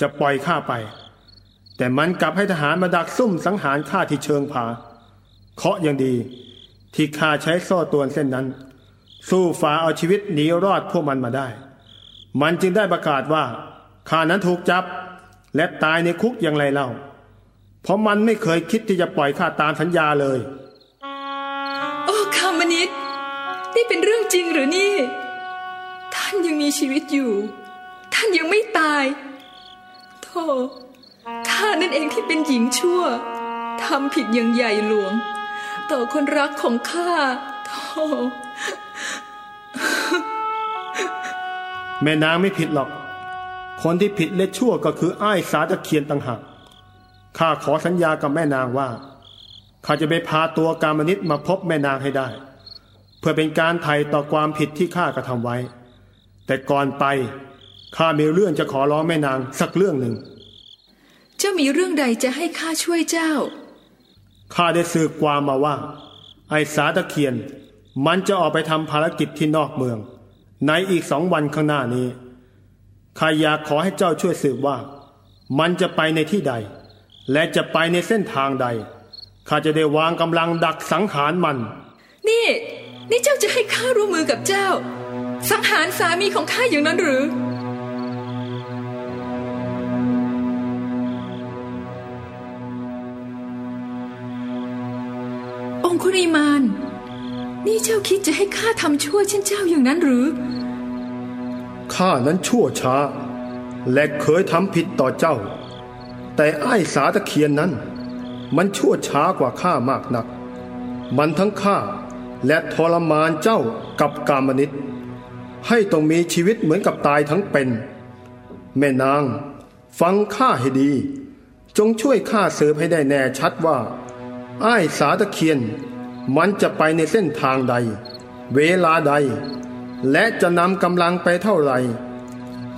จะปล่อยข้าไป แต่มันกลับให้ทหารมาดักซุ่มสังหารข้าที่เชิงผาเคาะยังดีที่ข้าใช้โซ่ตวนเส้นนั้น สู้ฝ่าเอาชีวิตหนีรอดพวกมันมาได้ มันจึงได้ประกาศว่าข้านั้นถูกจับและตายในคุกอย่างไรเล่า เพราะมันไม่เคยคิดที่จะปล่อยข้าตามสัญญาเลย โอ้คามนิตนี่เป็นเรื่องจริงหรือนี่ ท่านยังมีชีวิตอยู่ ท่านยังไม่ตายโธ่ข้านั่นเองที่เป็นหญิงชั่วทำผิดอย่างใหญ่หลวง ต่อคนรักของข้าโธ่แม่นางไม่ผิดหรอก คนที่ผิดและชั่วก็คืออ้ายสาตะเคียนต่างหาก ข้าขอสัญญากับแม่นางว่าข้าจะไปพาตัวกามนิตมาพบแม่นางให้ได้ เพื่อเป็นการไถ่ต่อความผิดที่ข้ากระทำไว้ แต่ก่อนไปข้ามีเรื่องจะขอร้องแม่นางสักเรื่องหนึ่งเจ้ามีเรื่องใดจะให้ข้าช่วยเจ้าข้าได้สืบความมาว่า ไอ้สาตะเคียน มันจะออกไปทำภารกิจที่นอกเมือง ในอีกสองวันข้างหน้านี้ข้าอยากขอให้เจ้าช่วยสืบว่า มันจะไปในที่ใด และจะไปในเส้นทางใด ข้าจะได้วางกำลังดักสังหารมัน นี่ นี่เจ้าจะให้ข้าร่วมมือกับเจ้า สังหารสามีของข้าอย่างนั้นหรือ องคุริมาน นี่เจ้าคิดจะให้ข้าทำชั่วเช่นเจ้าอย่างนั้นหรือ ข้านั้นชั่วช้า และเคยทำผิดต่อเจ้า แต่ไอ้สาตะเคียนนั้น มันชั่วช้ากว่าข้ามากนัก มันทั้งฆ่าและทรมานเจ้ากับกามนิตให้ต้องมีชีวิตเหมือนกับตายทั้งเป็น แม่นาง ฟังข้าให้ดี จงช่วยข้าเสืบให้ได้แน่ชัดว่าไอ้สาตะเคียน มันจะไปในเส้นทางใด เวลาใด และจะนำกำลังไปเท่าไหร่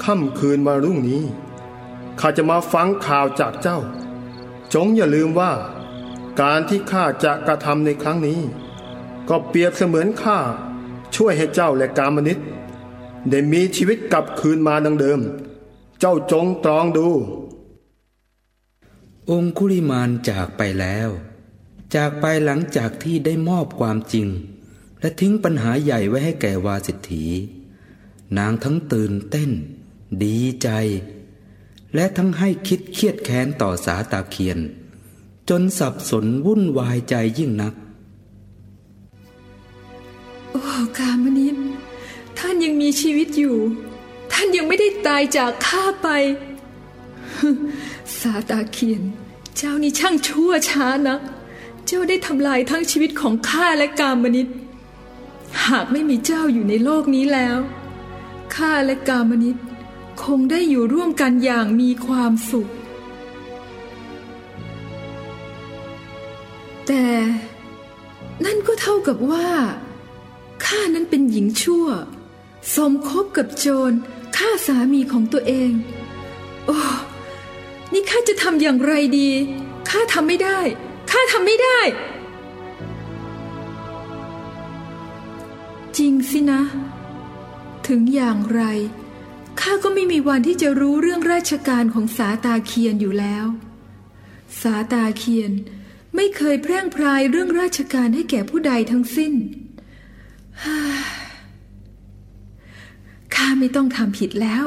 ค่ำคืนมารุ่งนี้ ข้าจะมาฟังข่าวจากเจ้า จงอย่าลืมว่า การที่ข้าจะกระทำในครั้งนี้ ก็เปรียบเสมือนข้าช่วยให้เจ้าและกามนิตได้มีชีวิตกลับคืนมาดังเดิม เจ้าจงตรองดู องคุลิมานจากไปแล้ว จากไปหลังจากที่ได้มอบความจริง และทิ้งปัญหาใหญ่ไว้ให้แก่วาสิทธีนางทั้งตื่นเต้น ดีใจ และทั้งให้คิดเครียดแค้นต่อสาตาเคียน จนสับสนวุ่นวายใจยิ่งนัก โอ้กามนิตท่านยังมีชีวิตอยู่ ท่านยังไม่ได้ตายจากข้าไป สาตาเคียน เจ้านี่ช่างชั่วช้านัก เจ้าได้ทำลายทั้งชีวิตของข้าและกามนิตหากไม่มีเจ้าอยู่ในโลกนี้แล้วข้าและกามนิต คงได้อยู่ร่วมกันอย่างมีความสุข แต่นั่นก็เท่ากับว่าข้านั้นเป็นหญิงชั่ว สมคบกับโจรฆ่าสามีของตัวเอง โอ้ นี่ข้าจะทำอย่างไรดีข้าทำไม่ได้ข้าทำไม่ได้ จริงสินะ ถึงอย่างไร ข้าก็ไม่มีวันที่จะรู้เรื่องราชการของสาตาเคียนอยู่แล้ว สาตาเคียนไม่เคยแพร่งพรายเรื่องราชการให้แก่ผู้ใดทั้งสิ้นฮ่าไม่ต้องทำผิดแล้ว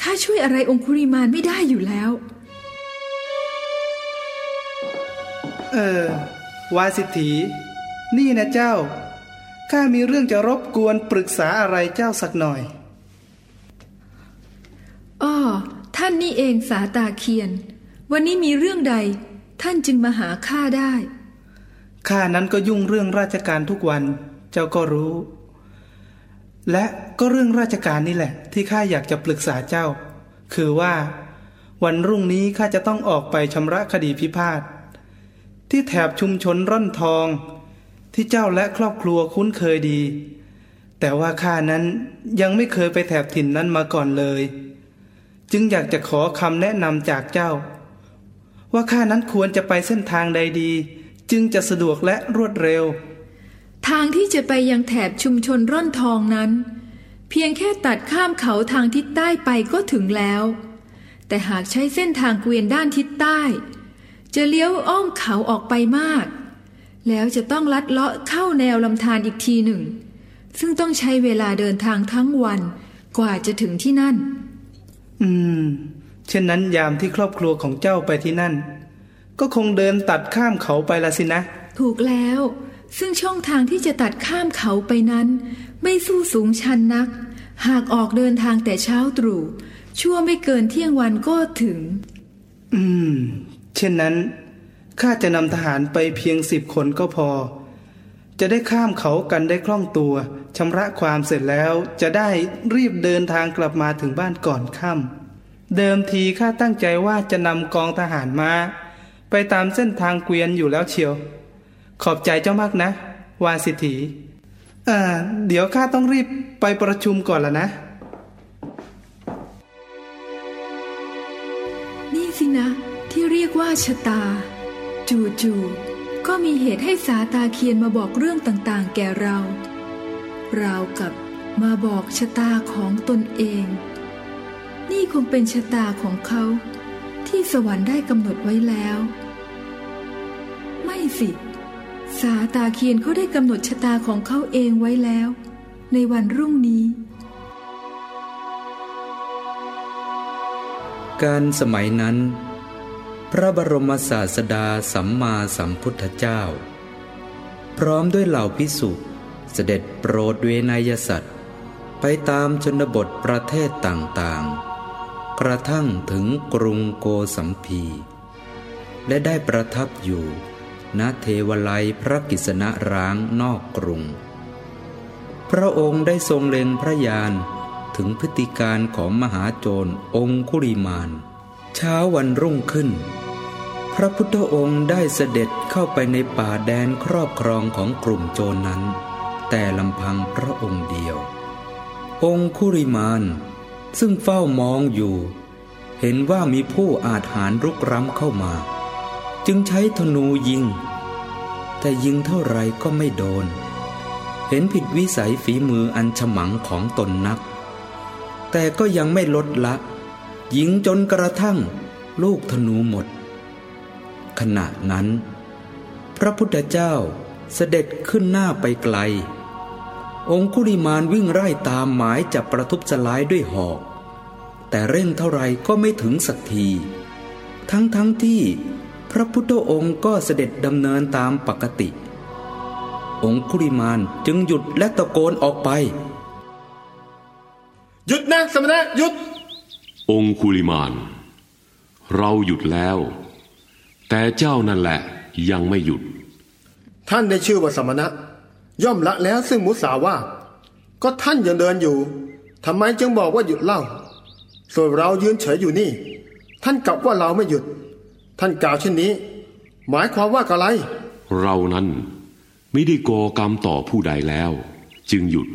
ข้าช่วยอะไรองคุริมานไม่ได้อยู่แล้ว เออ วาสิทธีนี่นะเจ้า ข้ามีเรื่องจะรบกวนปรึกษาอะไรเจ้าสักหน่อย อ้อท่านนี่เองสาตาเคียน วันนี้มีเรื่องใด ท่านจึงมาหาข้าได้ข้านั้นก็ยุ่งเรื่องราชการทุกวัน เจ้าก็รู้ และก็เรื่องราชการนี่แหละ ที่ข้าอยากจะปรึกษาเจ้า คือว่า วันรุ่งนี้ข้าจะต้องออกไปชำระคดีพิพาทที่แถบชุมชนร่อนทอง ที่เจ้าและครอบครัวคุ้นเคยดี แต่ว่าข้านั้นยังไม่เคยไปแถบถิ่นนั้นมาก่อนเลย จึงอยากจะขอคำแนะนำจากเจ้า ว่าข้านั้นควรจะไปเส้นทางใดดี จึงจะสะดวกและรวดเร็ว ทางที่จะไปยังแถบชุมชนร่อนทองนั้น เพียงแค่ตัดข้ามเขาทางทิศใต้ไปก็ถึงแล้ว แต่หากใช้เส้นทางเกวียนด้านทิศใต้ จะเลี้ยวอ้อมเขาออกไปมาก แล้วจะต้องลัดเลาะเข้าแนวลำธารอีกทีหนึ่ง ซึ่งต้องใช้เวลาเดินทางทั้งวันกว่าจะถึงที่นั่น อืม เช่นนั้นยามที่ครอบครัวของเจ้าไปที่นั่น ก็คงเดินตัดข้ามเขาไปละสินะ ถูกแล้ว ซึ่งช่องทางที่จะตัดข้ามเขาไปนั้น ไม่สู้สูงชันนัก หากออกเดินทางแต่เช้าตรู่ชั่วไม่เกินเที่ยงวันก็ถึง อืม เช่นนั้นข้าจะนำทหารไปเพียงสิบคนก็พอ จะได้ข้ามเขากันได้คล่องตัวชำระความเสร็จแล้วจะได้รีบเดินทางกลับมาถึงบ้านก่อนค่ำเดิมทีข้าตั้งใจว่าจะนำกองทหารมา ไปตามเส้นทางเกวียนอยู่แล้วเชียว ขอบใจเจ้ามากนะ วาสิทธีอ่าเดี๋ยวข้าต้องรีบไปประชุมก่อนแล้วนะนี่สินะที่เรียกว่าชะตา จู่ๆ ก็มีเหตุให้สาตาเคียนมาบอกเรื่องต่างๆ แก่เรา ราวกับมาบอกชะตาของตนเอง นี่คงเป็นชะตาของเขาที่สวรรค์ได้กำหนดไว้แล้ว ไม่สิ สาตาเคียนเขาได้กำหนดชะตาของเขาเองไว้แล้ว ในวันรุ่งนี้ การสมัยนั้น พระบรมศาสดาสัมมาสัมพุทธเจ้า พร้อมด้วยเหล่าพิสุเสด็จโปรดเวนยสัตว์ ไปตามชนบทประเทศต่างๆ กระทั่งถึงกรุงโกสัมพี และได้ประทับอยู่ณเทวไลยพระกิษณร้างนอกกรุง พระองค์ได้ทรงเล็งพระยานถึงพฤติการของมหาโจรองคุริมาน เช้าวันรุ่งขึ้น พระพุทธองค์ได้เสด็จเข้าไปในป่าแดนครอบครองของกลุ่มโจรนั้น แต่ลำพังพระองค์เดียว องคุริมานซึ่งเฝ้ามองอยู่ เห็นว่ามีผู้อาจหารรุกร้ำเข้ามา จึงใช้ธนูยิง แต่ยิงเท่าไรก็ไม่โดน เห็นผิดวิสัยฝีมืออันฉมังของตนนัก แต่ก็ยังไม่ลดละ ยิงจนกระทั่งลูกธนูหมด ขณะนั้น พระพุทธเจ้าเสด็จขึ้นหน้าไปไกล องคุริมานวิ่งไล่ตามหมายจับประทุบสลายด้วยหอก แต่เร่งเท่าไรก็ไม่ถึงสักที ทั้งทั้งที่พระพุทธองค์ก็เสด็จดำเนินตามปกติ องคุริมานจึงหยุดและตะโกนออกไป หยุดนะสมณะหยุด องคุลิมาน เราหยุดแล้ว แต่เจ้านั่นแหละยังไม่หยุด ท่านได้ชื่อว่าสมณะ ย่อมละแล้วซึ่งมุสาวาทก็ท่านยังเดินอยู่ทำไมจึงบอกว่าหยุดเล่า ส่วนเรายืนเฉยอยู่นี่ ท่านกลับว่าเราไม่หยุด ท่านกล่าวเช่นนี้ หมายความว่าอะไร เรานั้นไม่ได้ก่อกรรมต่อผู้ใดแล้ว จึงหยุด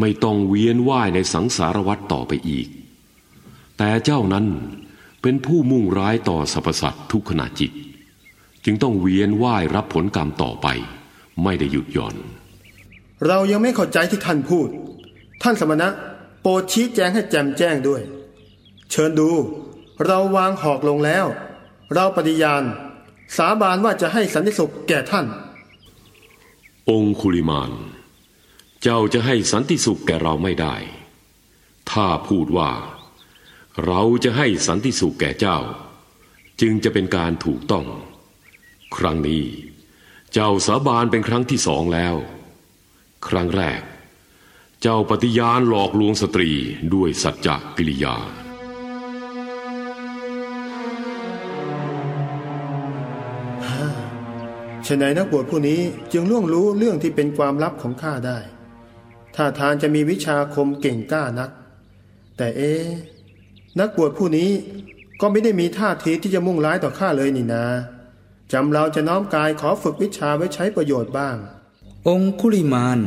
ไม่ต้องเวียนว่ายในสังสารวัฏต่อไปอีก แต่เจ้านั้นเป็นผู้มุ่งร้ายต่อสรรพสัตว์ทุกขณะจิต จึงต้องเวียนว่ายรับผลกรรมต่อไป ไม่ได้หยุดหย่อน เรายังไม่เข้าใจที่ท่านพูด ท่านสมณะ โปรดชี้แจงให้แจมแจ้งด้วย เชิญดู เราวางหอกลงแล้ว เราปฏิญาณ สาบานว่าจะให้สันติสุขแก่ท่าน องคุลิมาน เจ้าจะให้สันติสุขแก่เราไม่ได้ ถ้าพูดว่า เราจะให้สันติสุขแก่เจ้า จึงจะเป็นการถูกต้อง ครั้งนี้ เจ้าสาบานเป็นครั้งที่สองแล้ว ครั้งแรก เจ้าปฏิญาณหลอกลวงสตรีด้วยสัจจกิริยาฉนัยนักบวชผู้นี้จึงล่วงรู้เรื่องที่เป็นความลับของข้าได้ ถ้าทานจะมีวิชาคมเก่งกล้านัก แต่เอ๊ นักบวชผู้นี้ก็ไม่ได้มีท่าทีที่จะมุ่งร้ายต่อข้าเลยนี่นาจำเราจะน้อมกายขอฝึกวิชาไว้ใช้ประโยชน์บ้าง องคุลิมาน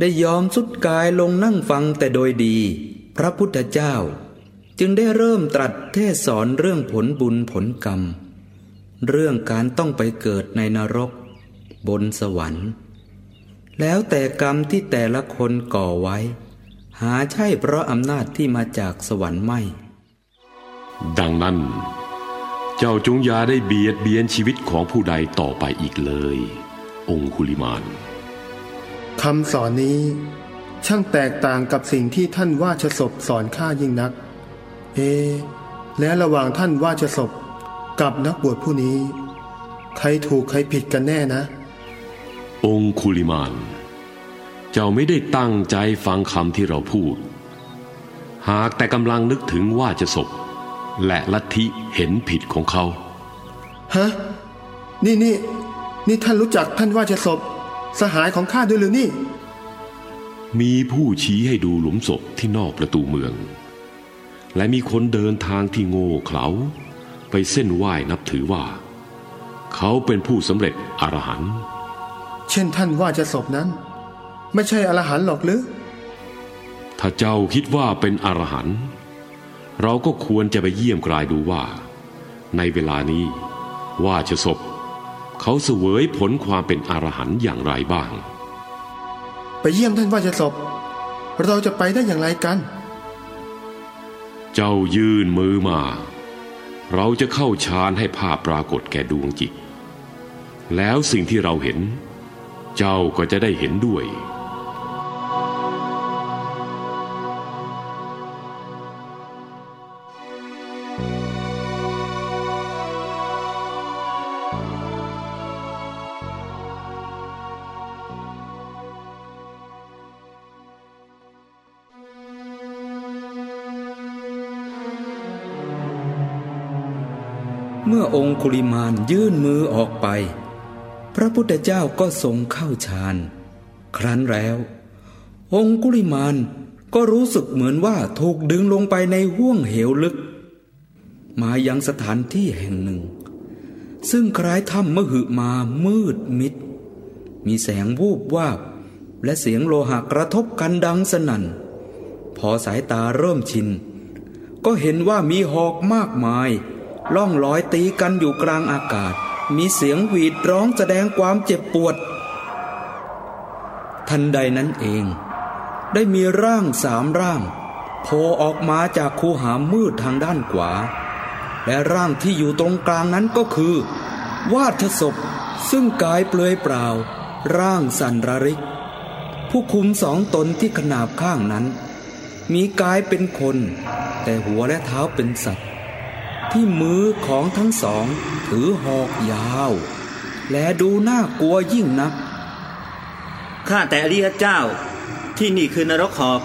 ได้ยอมสุดกายลงนั่งฟังแต่โดยดี พระพุทธเจ้า จึงได้เริ่มตรัสเทศสอนเรื่องผลบุญผลกรรม เรื่องการต้องไปเกิดในนรก บนสวรรค์ แล้วแต่กรรมที่แต่ละคนก่อไว้ หาใช่เพราะอำนาจที่มาจากสวรรค์ไม่ ดังนั้น เจ้าจงอย่าได้เบียดเบียนชีวิตของผู้ใดต่อไปอีกเลย องคุลิมานคำสอนนี้ช่างแตกต่างกับสิ่งที่ท่านว่าชศพสอนข้ายิ่งนัก เอ และระหว่างท่านว่าชศพกับนักบวชผู้นี้ ใครถูกใครผิดกันแน่นะ องคุลิมาน เจ้าไม่ได้ตั้งใจฟังคำที่เราพูด หากแต่กำลังนึกถึงว่าจะศพ และลัทธิเห็นผิดของเขา ฮะ นี่นี่นี่ท่านรู้จักท่านว่าจะศพ สหายของข้าด้วยหรือนี่ มีผู้ชี้ให้ดูหลุมศพที่นอกประตูเมือง และมีคนเดินทางที่โง่เขลาไปเส้นไหว้นับถือว่า เขาเป็นผู้สำเร็จอรหันต์เช่นท่านว่าจะศพนั้น ไม่ใช่อรหันต์หรอกหรือ ถ้าเจ้าคิดว่าเป็นอรหันต์ เราก็ควรจะไปเยี่ยมกลายดูว่า ในเวลานี้ว่าจะศพ เขาเสวยผลความเป็นอรหันต์อย่างไรบ้าง ไปเยี่ยมท่านว่าจะศพ เราจะไปได้อย่างไรกัน เจ้ายื่นมือมา เราจะเข้าฌานให้ภาพปรากฏแก่ดวงจิต แล้วสิ่งที่เราเห็น เจ้าก็จะได้เห็นด้วย คุลิมานยื่นมือออกไป พระพุทธเจ้าก็ทรงเข้าฌาน ครั้นแล้ว องคุลิมานก็รู้สึกเหมือนว่าถูกดึงลงไปในห้วงเหวลึก มายังสถานที่แห่งหนึ่ง ซึ่งคล้ายถ้ำมหึมามืดมิด มีแสงวูบวาบ และเสียงโลหะกระทบกันดังสนั่น พอสายตาเริ่มชิน ก็เห็นว่ามีหอกมากมาย ล่องลอยตีกันอยู่กลางอากาศ มีเสียงหวีดร้องแสดงความเจ็บปวด ทันใดนั้นเอง ได้มีร่างสามร่างโผล่ออกมาจากคูหามืดทางด้านขวา และร่างที่อยู่ตรงกลางนั้นก็คือ วาทศพซึ่งกายเปลือยเปล่า ร่างสันรริก ผู้คุมสองตนที่ขนาบข้างนั้น มีกายเป็นคน แต่หัวและเท้าเป็นสัตว์ ที่มือของทั้งสองถือหอกยาว และดูน่ากลัวยิ่งนัก ข้าแต่อริยเจ้าที่นี่คือนรกหอก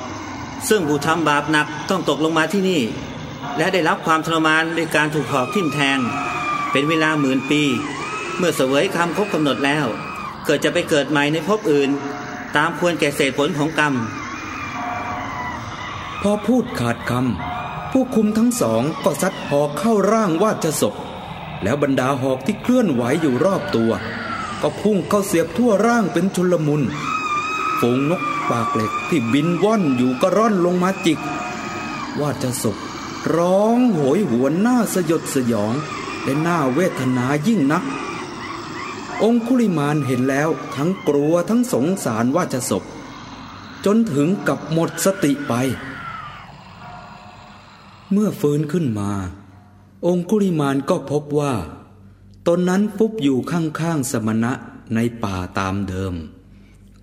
ซึ่งผู้ทำบาปหนักต้องตกลงมาที่นี่ และได้รับความทรมานด้วยการถูกหอกทิ่มแทง เป็นเวลาหมื่นปี เมื่อเสวยคำครบกำหนดแล้ว เกิดจะไปเกิดใหม่ในภพอื่น ตามควรแก่เศษผลของกรรม พอพูดขาดคำ ผู้คุมทั้งสองก็ซัดหอกเข้าร่างวาจะศพ แล้วบรรดาหอกที่เคลื่อนไหวอยู่รอบตัว ก็พุ่งเข้าเสียบทั่วร่างเป็นชุลมุนฝูงนกปากเหล็กที่บินว่อนอยู่ก็ร่อนลงมาจิก วาจะศพร้องโหยหวนหน้าสยดสยอง และหน้าเวทนายิ่งนัก องคุลิมานเห็นแล้วทั้งกลัวทั้งสงสารว่าจะศพ จนถึงกับหมดสติไป เมื่อฟื้นขึ้นมา องคุริมานก็พบว่า ตนนั้นฟุบอยู่ข้างๆสมณะในป่าตามเดิม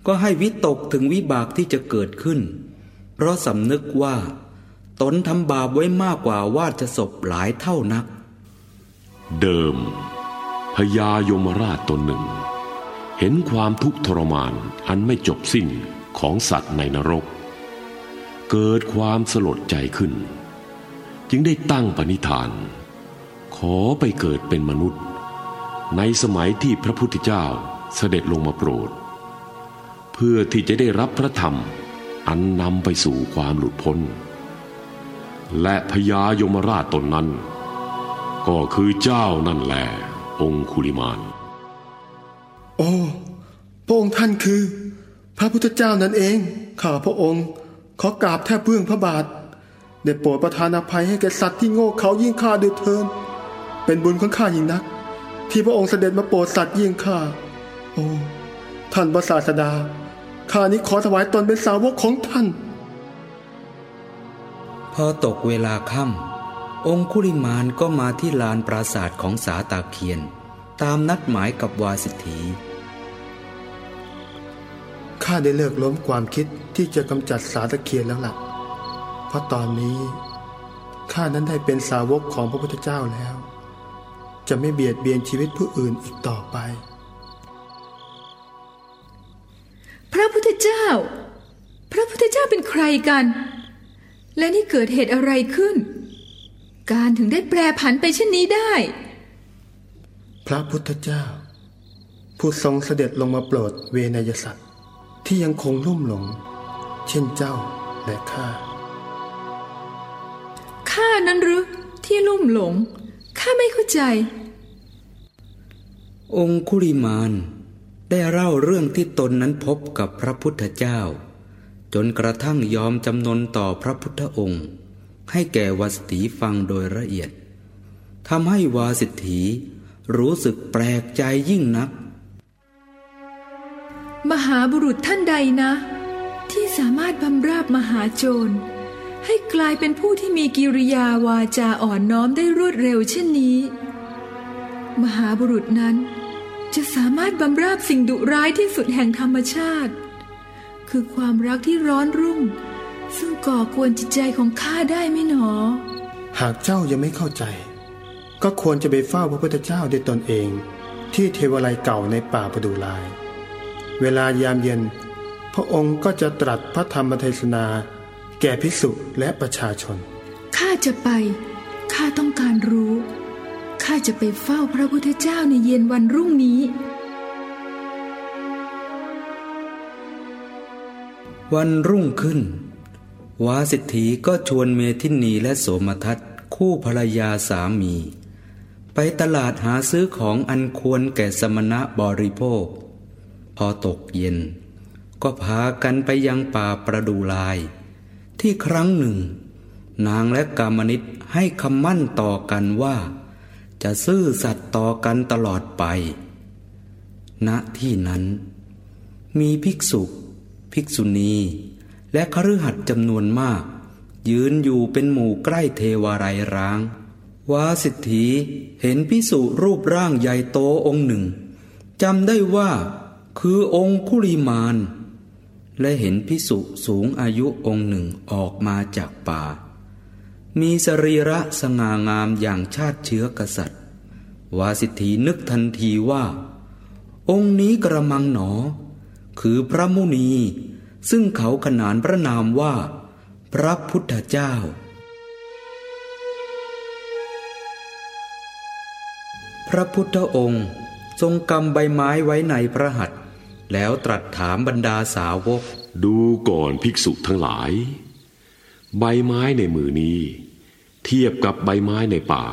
ก็ให้วิตกถึงวิบากที่จะเกิดขึ้น เพราะสำนึกว่า ตนทำบาปไว้มากกว่าวาจะศพหลายเท่านัก เดิมพญายมราชตนหนึ่ง เห็นความทุกข์ทรมานอันไม่จบสิ้นของสัตว์ในนรก เกิดความสลดใจขึ้น จึงได้ตั้งปณิธาน ขอไปเกิดเป็นมนุษย์ ในสมัยที่พระพุทธเจ้าเสด็จลงมาโปรด เพื่อที่จะได้รับพระธรรมอันนำไปสู่ความหลุดพ้น และพญายมราชตนนั้น ก็คือเจ้านั่นแหละองคุลิมาน โอ้พระองค์ท่านคือ พระพุทธเจ้านั่นเอง ข้าพระองค์ ขอกราบแทบเบื้องพระบาท ได้โปรดประทานอภัยให้แก่สัตว์ที่โง่เขายิ่งข้าด้วยเทินเป็นบุญของข้ายิ่งนัก ที่พระองค์เสด็จมาโปรดสัตว์ยิ่งข้าโอ้ท่านพระศาสดาข้านี้ขอถวายตนเป็นสาวกของท่าน พอตกเวลาค่ำองคุลิมานก็มาที่ลานปราศาสตร์ของสาตาเคียน ตามนัดหมายกับวาสิทธีข้าได้เลิกล้มความคิดที่จะกำจัดสาตะเคียนแล้วล่ะ เพราะตอนนี้ข้านั้นได้เป็นสาวกของพระพุทธเจ้าแล้ว จะไม่เบียดเบียนชีวิตผู้อื่นอีกต่อไป พระพุทธเจ้า พระพุทธเจ้าเป็นใครกัน และนี่เกิดเหตุอะไรขึ้น การถึงได้แปรผันไปเช่นนี้ได้ พระพุทธเจ้า ผู้ทรงเสด็จลงมาโปรดเวนยสัตว์ที่ยังคงลุ่มหลง เช่นเจ้าและข้า ข้านั้นหรือที่ลุ่มหลง ข้าไม่เข้าใจ องคุลิมานได้เล่าเรื่องที่ตนนั้นพบกับพระพุทธเจ้า จนกระทั่งยอมจำนนต่อพระพุทธองค์ ให้แก่วาสถีฟังโดยละเอียดทำให้วาสิทธีรู้สึกแปลกใจยิ่งนัก มหาบุรุษท่านใดนะ ที่สามารถบำราบมหาโจร ให้กลายเป็นผู้ที่มีกิริยาวาจาอ่อนน้อมได้รวดเร็วเช่นนี้ มหาบุรุษนั้นจะสามารถบำราบสิ่งดุร้ายที่สุดแห่งธรรมชาติ คือความรักที่ร้อนรุ่ม ซึ่งก่อกวนจิตใจของข้าได้ไหมหนอ หากเจ้ายังไม่เข้าใจ ก็ควรจะไปเฝ้าพระพุทธเจ้าด้วยตนเอง ที่เทวไลยเก่าในป่าประดูลาย เวลายามเย็น พระองค์ก็จะตรัสพระธรรมเทศนา แก่ภิกษุและประชาชน ข้าจะไป ข้าต้องการรู้ ข้าจะไปเฝ้าพระพุทธเจ้าในเย็นวันรุ่งนี้ วันรุ่งขึ้น วาสิทธีก็ชวนเมทินีและโสมทัตคู่ภรรยาสามี ไปตลาดหาซื้อของอันควรแก่สมณะบริโภค พอตกเย็น ก็พากันไปยังป่าประดูลาย ที่ครั้งหนึ่ง นางและกามนิตให้คำมั่นต่อกันว่า จะซื่อสัตย์ต่อกันตลอดไป ณที่นั้น มีภิกษุ ภิกษุณี และคฤหัสถ์จำนวนมาก ยืนอยู่เป็นหมู่ใกล้เทวารายร้างวาสิทธีเห็นพิสุรูปร่างใหญ่โตองค์หนึ่งจำได้ว่าคือองค์คุลิมาน และเห็นพิสุสูงอายุองค์หนึ่งออกมาจากป่า มีสรีระสง่างามอย่างชาติเชื้อกษัตริย์ วาสิทธีนึกทันทีว่า องค์นี้กระมังหนอ คือพระมุนี ซึ่งเขาขนานพระนามว่า พระพุทธเจ้า พระพุทธองค์ทรงกำใบไม้ไว้ในพระหัตถ แล้วตรัสถามบรรดาสาวก ดูก่อนภิกษุทั้งหลาย ใบไม้ในมือนี้ เทียบกับใบไม้ในป่า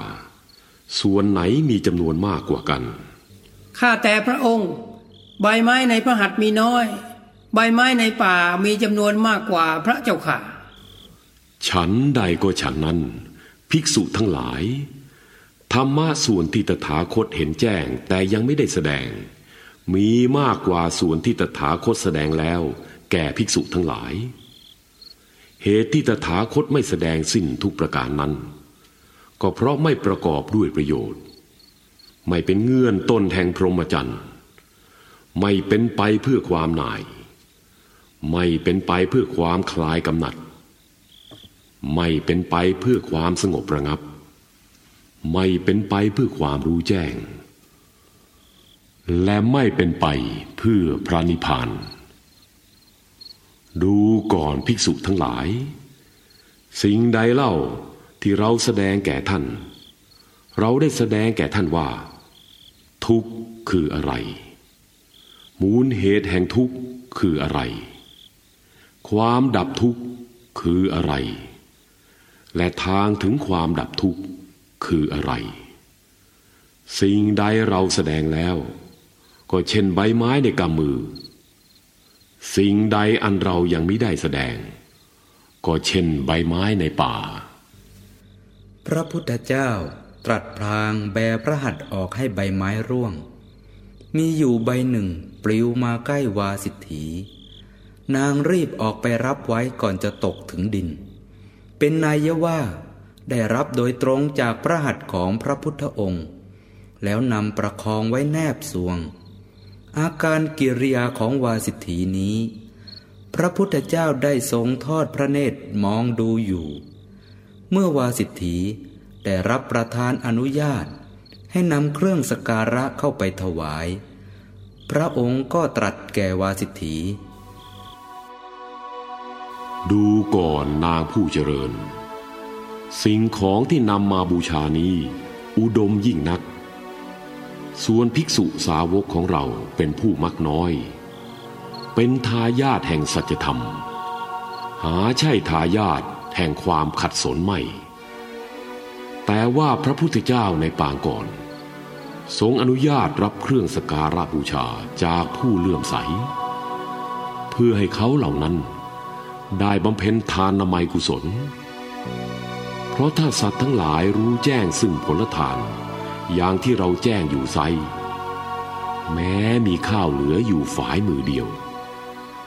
ส่วนไหนมีจำนวนมากกว่ากันข้าแต่พระองค์ ใบไม้ในพระหัตถ์มีน้อย ใบไม้ในป่ามีจำนวนมากกว่าพระเจ้าค่ะ ฉันใดก็ฉันนั้น ภิกษุทั้งหลายธรรมะส่วนที่ตถาคตเห็นแจ้งแต่ยังไม่ได้แสดง มีมากกว่าส่วนที่ตถาคตแสดงแล้ว แก่ภิกษุทั้งหลาย เหตุที่ตถาคตไม่แสดงสิ้นทุกประการนั้น ก็เพราะไม่ประกอบด้วยประโยชน์ ไม่เป็นเงื่อนต้นแห่งพรหมจรรย์ไม่เป็นไปเพื่อความหน่าย ไม่เป็นไปเพื่อความคลายกำหนัด ไม่เป็นไปเพื่อความสงบระงับ ไม่เป็นไปเพื่อความรู้แจ้ง และไม่เป็นไปเพื่อพระนิพพาน ดูก่อนภิกษุทั้งหลาย สิ่งใดเล่าที่เราแสดงแก่ท่าน เราได้แสดงแก่ท่านว่า ทุกข์คืออะไร มูลเหตุแห่งทุกข์คืออะไร ความดับทุกข์คืออะไร และทางถึงความดับทุกข์คืออะไร สิ่งใดเราแสดงแล้ว ก็เช่นใบไม้ในกำมือ สิ่งใดอันเรายังไม่ได้แสดง ก็เช่นใบไม้ในป่า พระพุทธเจ้าตรัสพลางแบพระหัตถ์ออกให้ใบไม้ร่วง มีอยู่ใบหนึ่งปลิวมาใกล้วาสิทธีนางรีบออกไปรับไว้ก่อนจะตกถึงดิน เป็นนายว่า ได้รับโดยตรงจากพระหัตถ์ของพระพุทธองค์ แล้วนำประคองไว้แนบสวง อาการกิริยาของวาสิทธีนี้ พระพุทธเจ้าได้ทรงทอดพระเนตรมองดูอยู่ เมื่อวาสิทธีได้รับประทานอนุญาต ให้นำเครื่องสการะเข้าไปถวาย พระองค์ก็ตรัสแก่วาสิทธีดูก่อนนางผู้เจริญ สิ่งของที่นำมาบูชานี้ อุดมยิ่งนัก ส่วนภิกษุสาวกของเราเป็นผู้มักน้อย เป็นทายาทแห่งสัจธรรม หาใช่ทายาทแห่งความขัดสนไม่ แต่ว่าพระพุทธเจ้าในปางก่อน ทรงอนุญาตรับเครื่องสการะบูชาจากผู้เลื่อมใส เพื่อให้เขาเหล่านั้น ได้บำเพ็ญทานนามัยกุศล เพราะถ้าสัตว์ทั้งหลายรู้แจ้งซึ่งผลทาน อย่างที่เราแจ้งอยู่ไซแม้มีข้าวเหลืออยู่ฝ่ายมือเดียว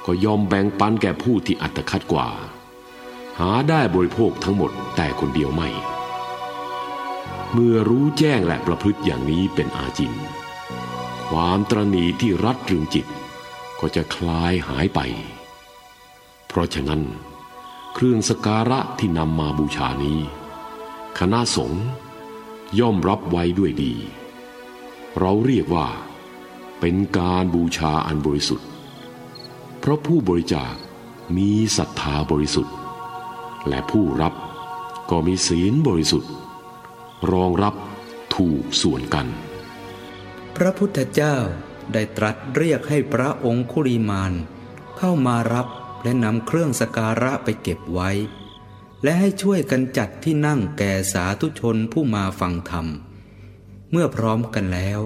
ก็ยอมแบ่งปันแก่ผู้ที่อัตคัดกว่า หาได้บริโภคทั้งหมดแต่คนเดียวไม่ เมื่อรู้แจ้งและประพฤติอย่างนี้เป็นอาจิน ความตรณีที่รัดรึงจิต ก็จะคลายหายไป เพราะฉะนั้น เครื่องสการะที่นำมาบูชานี้ คณะสงฆ์ ย่อมรับไว้ด้วยดี เราเรียกว่า เป็นการบูชาอันบริสุทธิ์ เพราะผู้บริจาคมีศรัทธาบริสุทธิ์ และผู้รับก็มีศีลบริสุทธิ์ รองรับถูกส่วนกัน พระพุทธเจ้าได้ตรัสเรียกให้พระองคุริมานเข้ามารับและนำเครื่องสการะไปเก็บไว้ และให้ช่วยกันจัดที่นั่งแก่สาธุชนผู้มาฟังธรรม เมื่อพร้อมกันแล้ว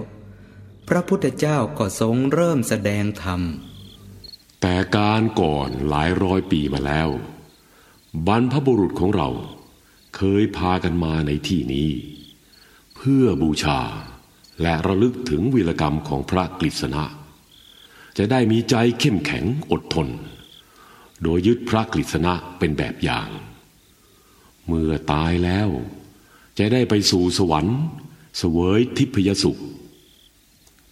พระพุทธเจ้าก็ทรงเริ่มแสดงธรรม แต่การก่อนหลายร้อยปีมาแล้ว บรรพบุรุษของเราเคยพากันมาในที่นี้ เพื่อบูชาและระลึกถึงวีรกรรมของพระกฤษณะ จะได้มีใจเข้มแข็งอดทน โดยยึดพระกฤษณะเป็นแบบอย่าง เมื่อตายแล้ว จะได้ไปสู่สวรรค์ เสวยทิพยสุข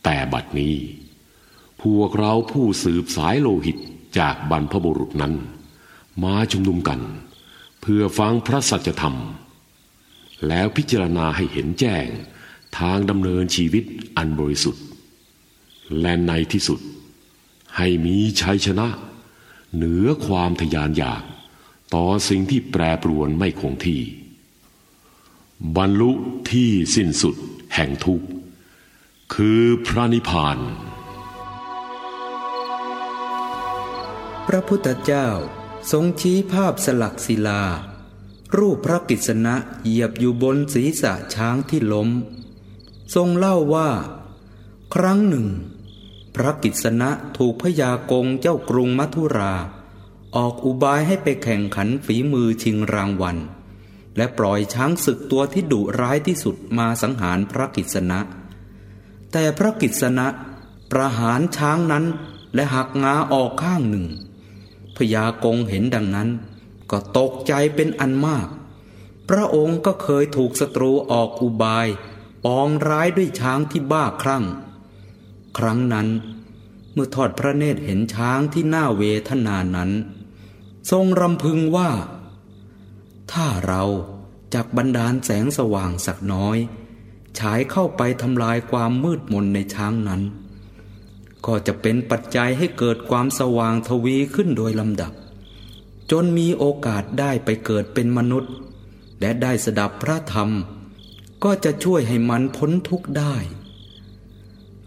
แต่บัดนี้ พวกเราผู้สืบสายโลหิตจากบรรพบุรุษนั้น มาชุมนุมกัน เพื่อฟังพระสัจธรรม แล้วพิจารณาให้เห็นแจ้งทางดำเนินชีวิตอันบริสุทธิ์ และในที่สุด ให้มีชัยชนะ เหนือความทยานอยาก ต่อสิ่งที่แปรปรวนไม่คงที่ บรรลุที่สิ้นสุดแห่งทุกข์คือพระนิพพาน พระพุทธเจ้าทรงชี้ภาพสลักศิลา รูปพระกิษณะเหยียบอยู่บนศีรษะช้างที่ล้ม ทรงเล่าว่า ครั้งหนึ่ง พระกิษณะถูกพญากงเจ้ากรุงมัทุรา ออกอุบายให้ไปแข่งขันฝีมือชิงรางวัล และปล่อยช้างศึกตัวที่ดุร้ายที่สุดมาสังหารพระกิษณะ แต่พระกิษณะประหารช้างนั้นและหักงาออกข้างหนึ่งพญากงเห็นดังนั้น ก็ตกใจเป็นอันมาก พระองค์ก็เคยถูกศัตรูออกอุบาย ปองร้ายด้วยช้างที่บ้าคลั่ง ครั้งนั้น เมื่อทอดพระเนตรเห็นช้างที่น่าเวทนานั้น ทรงรำพึงว่า ถ้าเราจากบันดาลแสงสว่างสักน้อย ฉายเข้าไปทำลายความมืดมนในช้างนั้น ก็จะเป็นปัจจัยให้เกิดความสว่างทวีขึ้นโดยลำดับ จนมีโอกาสได้ไปเกิดเป็นมนุษย์ และได้สดับพระธรรม ก็จะช่วยให้มันพ้นทุกข์ได้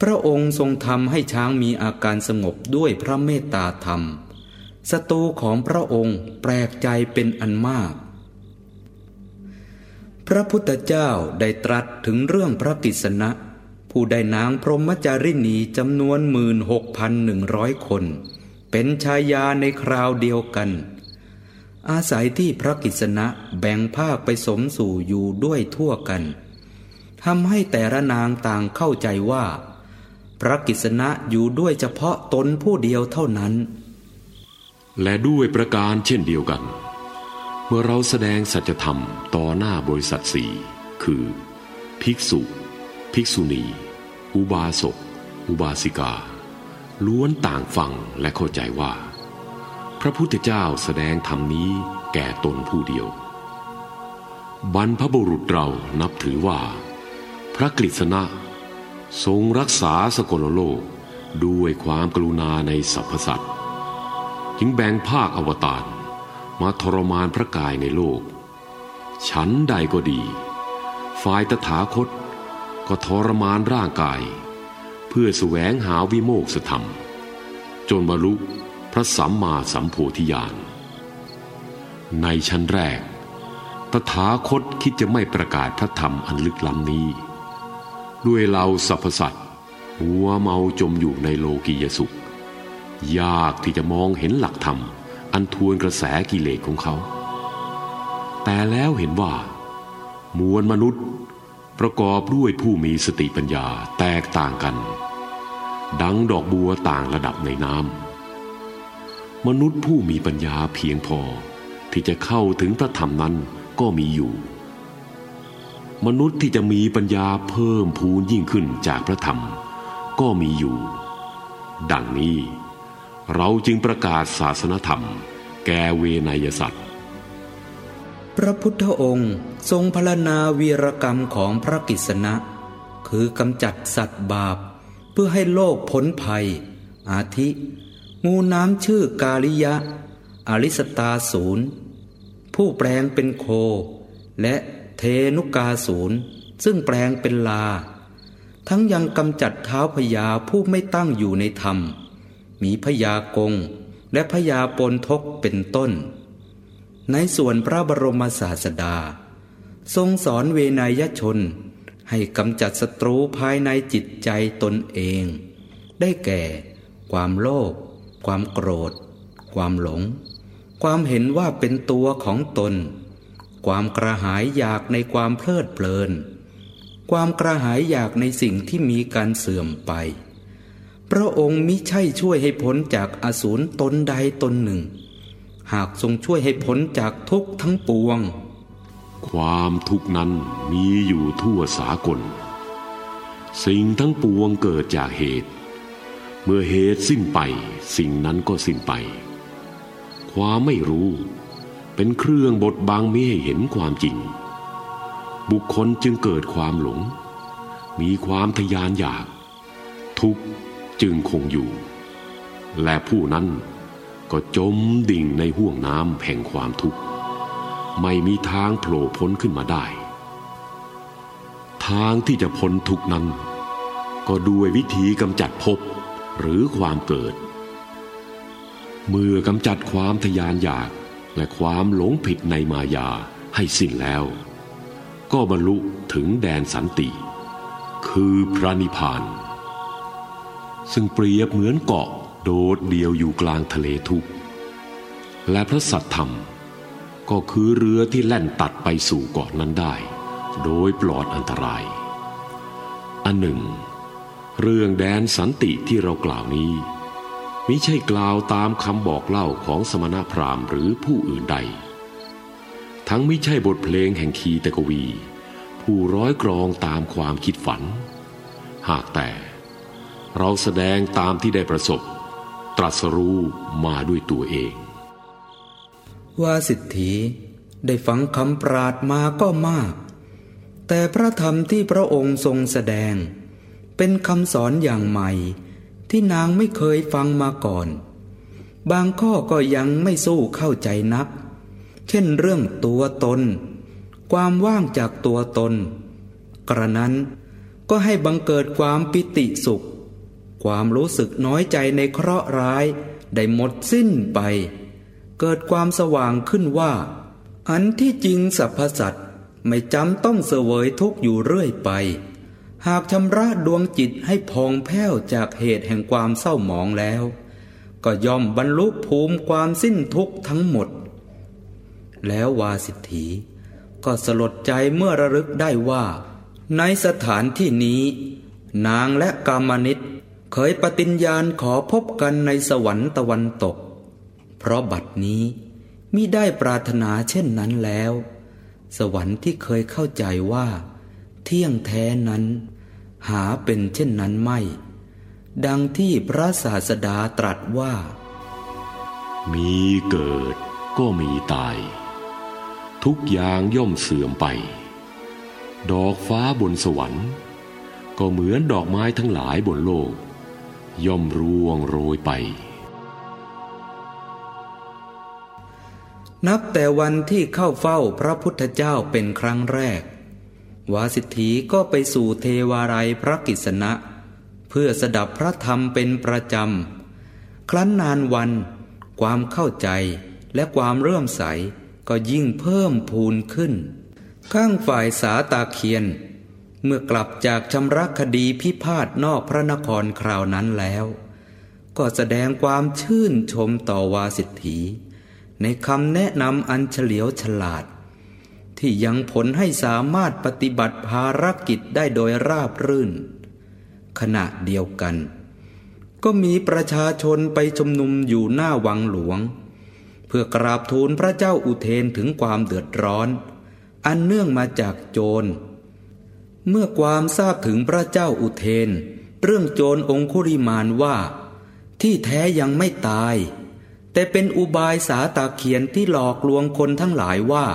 พระองค์ทรงทำให้ช้างมีอาการสงบด้วยพระเมตตาธรรม ศัตรูของพระองค์แปลกใจเป็นอันมาก พระพุทธเจ้าได้ตรัสถึงเรื่องพระกิษณะ ผู้ได้นางพรหมจารินีจำนวนหมื่นหกพันหนึ่งร้อยคน เป็นชายาในคราวเดียวกัน อาศัยที่พระกิษณะแบ่งภาคไปสมสู่อยู่ด้วยทั่วกันทำให้แต่ละนางต่างเข้าใจว่า พระกิษณะอยู่ด้วยเฉพาะตนผู้เดียวเท่านั้น และด้วยประการเช่นเดียวกัน เมื่อเราแสดงสัจธรรมต่อหน้าบริษัทสี่คือ ภิกษุ ภิกษุณี อุบาสก อุบาสิกา ล้วนต่างฟังและเข้าใจว่า พระพุทธเจ้าแสดงธรรมนี้แก่ตนผู้เดียว บรรพบุรุษเรานับถือว่า พระกฤษณะ ทรงรักษาสกลโลกด้วยความกรุณาในสรรพสัตว์ จึงแบ่งภาคอวตารมาทรมานพระกายในโลก ฉันใดก็ดี ฝ่ายตถาคตก็ทรมานร่างกาย เพื่อแสวงหาวิโมกษธรรม จนบรรลุพระสัมมาสัมโพธิญาณ ในชั้นแรก ตถาคตคิดจะไม่ประกาศพระธรรมอันลึกล้ำนี้ ด้วยเราสรรพสัตว์หัวเมาจมอยู่ในโลกียสุข ยากที่จะมองเห็นหลักธรรม อันทวนกระแสกิเลสของเขา แต่แล้วเห็นว่า มวลมนุษย์ประกอบด้วยผู้มีสติปัญญาแตกต่างกัน ดังดอกบัวต่างระดับในน้ำมนุษย์ผู้มีปัญญาเพียงพอที่จะเข้าถึงพระธรรมนั้นก็มีอยู่ มนุษย์ที่จะมีปัญญาเพิ่มพูนยิ่งขึ้นจากพระธรรม ก็มีอยู่ ดังนี้ เราจึงประกาศศาสนธรรม แก่เวนยสัตว์พระพุทธองค์ทรงพรรณนาวีรกรรมของพระกิษณะ คือกำจัดสัตว์บาป เพื่อให้โลกพ้นภัย อาทิ งูน้ำชื่อกาลิยะ อริสตาศูนย์ผู้แปลงเป็นโค และเทนุกาศูนย์ซึ่งแปลงเป็นลา ทั้งยังกำจัดเท้าพยาผู้ไม่ตั้งอยู่ในธรรม มีพยากง และพยาปนทกเป็นต้น ในส่วนพระบรมศาสดา ทรงสอนเวนยชน ให้กำจัดศัตรูภายในจิตใจตนเอง ได้แก่ ความโลภความโกรธ ความหลง ความเห็นว่าเป็นตัวของตน ความกระหายอยากในความเพลิดเพลิน ความกระหายอยากในสิ่งที่มีการเสื่อมไป พระองค์มิใช่ช่วยให้พ้นจากอสูรตนใดตนหนึ่ง หากทรงช่วยให้พ้นจากทุกทั้งปวง ความทุกนั้นมีอยู่ทั่วสากล สิ่งทั้งปวงเกิดจากเหตุ เมื่อเหตุสิ้นไปสิ่งนั้นก็สิ้นไป ความไม่รู้เป็นเครื่องบดบังไม่ให้เห็นความจริง บุคคลจึงเกิดความหลง มีความทยานอยาก ทุกข์ จึงคงอยู่ และผู้นั้นก็จมดิ่งในห่วงน้ำแห่งความทุกข์ ไม่มีทางโผล่พ้นขึ้นมาได้ ทางที่จะพ้นทุกนั้น ก็ด้วยวิธีกำจัดภพหรือความเกิด เมื่อกำจัดความทยานอยากและความหลงผิดในมายาให้สิ้นแล้ว ก็บรรลุถึงแดนสันติ คือพระนิพพาน ซึ่งเปรียบเหมือนเกาะโดดเดียวอยู่กลางทะเลทุกและพระสัตธรรม ก็คือเรือที่แล่นตัดไปสู่เกาะนั้นได้ โดยปลอดอันตราย อันหนึ่ง เรื่องแดนสันติที่เรากล่าวนี้มิใช่กล่าวตามคำบอกเล่าของสมณพราหมณ์หรือผู้อื่นใด ทั้งมิใช่บทเพลงแห่งคีตกวี ผู้ร้อยกรองตามความคิดฝัน หากแต่ เราแสดงตามที่ได้ประสบ ตรัสรู้มาด้วยตัวเอง ว่าสิทธิได้ฟังคำปราดมาก็มาก แต่พระธรรมที่พระองค์ทรงแสดง เป็นคำสอนอย่างใหม่ ที่นางไม่เคยฟังมาก่อน บางข้อก็ยังไม่สู้เข้าใจนัก เช่นเรื่องตัวตน ความว่างจากตัวตน กระนั้นก็ให้บังเกิดความปิติสุข ความรู้สึกน้อยใจในเคราะห์ร้าย ได้หมดสิ้นไป เกิดความสว่างขึ้นว่า อันที่จริงสรรพสัตว์ไม่จำต้องเสวยทุกข์อยู่เรื่อยไป หากชำระดวงจิตให้พองแผ้วจากเหตุแห่งความเศร้าหมองแล้ว ก็ย่อมบรรลุภูมิความสิ้นทุกข์ทั้งหมด แล้ววาสิทธีก็สลดใจเมื่อระลึกได้ว่า ในสถานที่นี้ นางและกามนิต เคยปฏิญญาณขอพบกันในสวรรค์ตะวันตก เพราะบัดนี้มิได้ปรารถนาเช่นนั้นแล้ว สวรรค์ที่เคยเข้าใจว่า เที่ยงแท้นั้น หาเป็นเช่นนั้นไม่ ดังที่พระศาสดาตรัสว่า มีเกิดก็มีตาย ทุกอย่างย่อมเสื่อมไป ดอกฟ้าบนสวรรค์ ก็เหมือนดอกไม้ทั้งหลายบนโลก ย่อมร่วงโรยไป นับแต่วันที่เข้าเฝ้าพระพุทธเจ้าเป็นครั้งแรก วาสิทธีก็ไปสู่เทวาลัยพระกิษณะ เพื่อสดับพระธรรมเป็นประจำ ครั้นนานวัน ความเข้าใจและความเรื่มใสก็ยิ่งเพิ่มพูนขึ้น ข้างฝ่ายสาตาเคียน เมื่อกลับจากชำระคดีพิพาทนอกพระนครคราวนั้นแล้ว ก็แสดงความชื่นชมต่อวาสิทธีในคำแนะนำอันเฉลียวฉลาด ที่ยังผลให้สามารถปฏิบัติภารกิจได้โดยราบรื่น ขณะเดียวกัน ก็มีประชาชนไปชุมนุมอยู่หน้าวังหลวง เพื่อกราบทูลพระเจ้าอุเทนถึงความเดือดร้อน อันเนื่องมาจากโจร เมื่อความทราบถึงพระเจ้าอุเทน เรื่องโจรองคุริมานว่า ที่แท้ยังไม่ตาย แต่เป็นอุบายสาตาเขียนที่หลอกลวงคนทั้งหลายว่า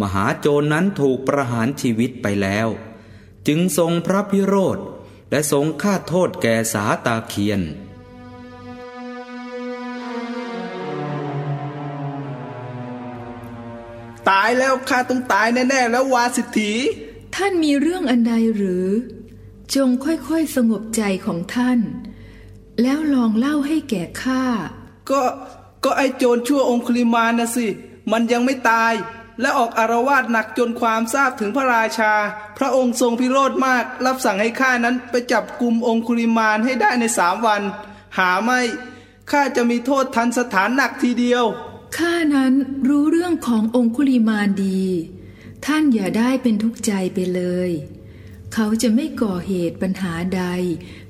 มหาโจรนั้นถูกประหารชีวิตไปแล้ว จึงทรงพระพิโรธและทรงฆ่าโทษแก่สาตาเคียน ตายแล้วข้าต้องตายแน่ ๆ แล้ววาสิทธี ท่านมีเรื่องอันใดหรือ จงค่อยๆสงบใจของท่าน แล้วลองเล่าให้แก่ข้าก็ก็ไอโจรชั่วองคุลิมานนะสิ มันยังไม่ตาย และออกอารวาสหนักจนความทราบถึงพระราชา พระองค์ทรงพิโรธมาก รับสั่งให้ข้านั้นไปจับกลุ่มองคุลิมานให้ได้ในสามวัน หาไม่ข้าจะมีโทษทันสถานหนักทีเดียวข้านั้นรู้เรื่องขององคุลิมานดี ท่านอย่าได้เป็นทุกข์ใจไปเลย เขาจะไม่ก่อเหตุปัญหาใด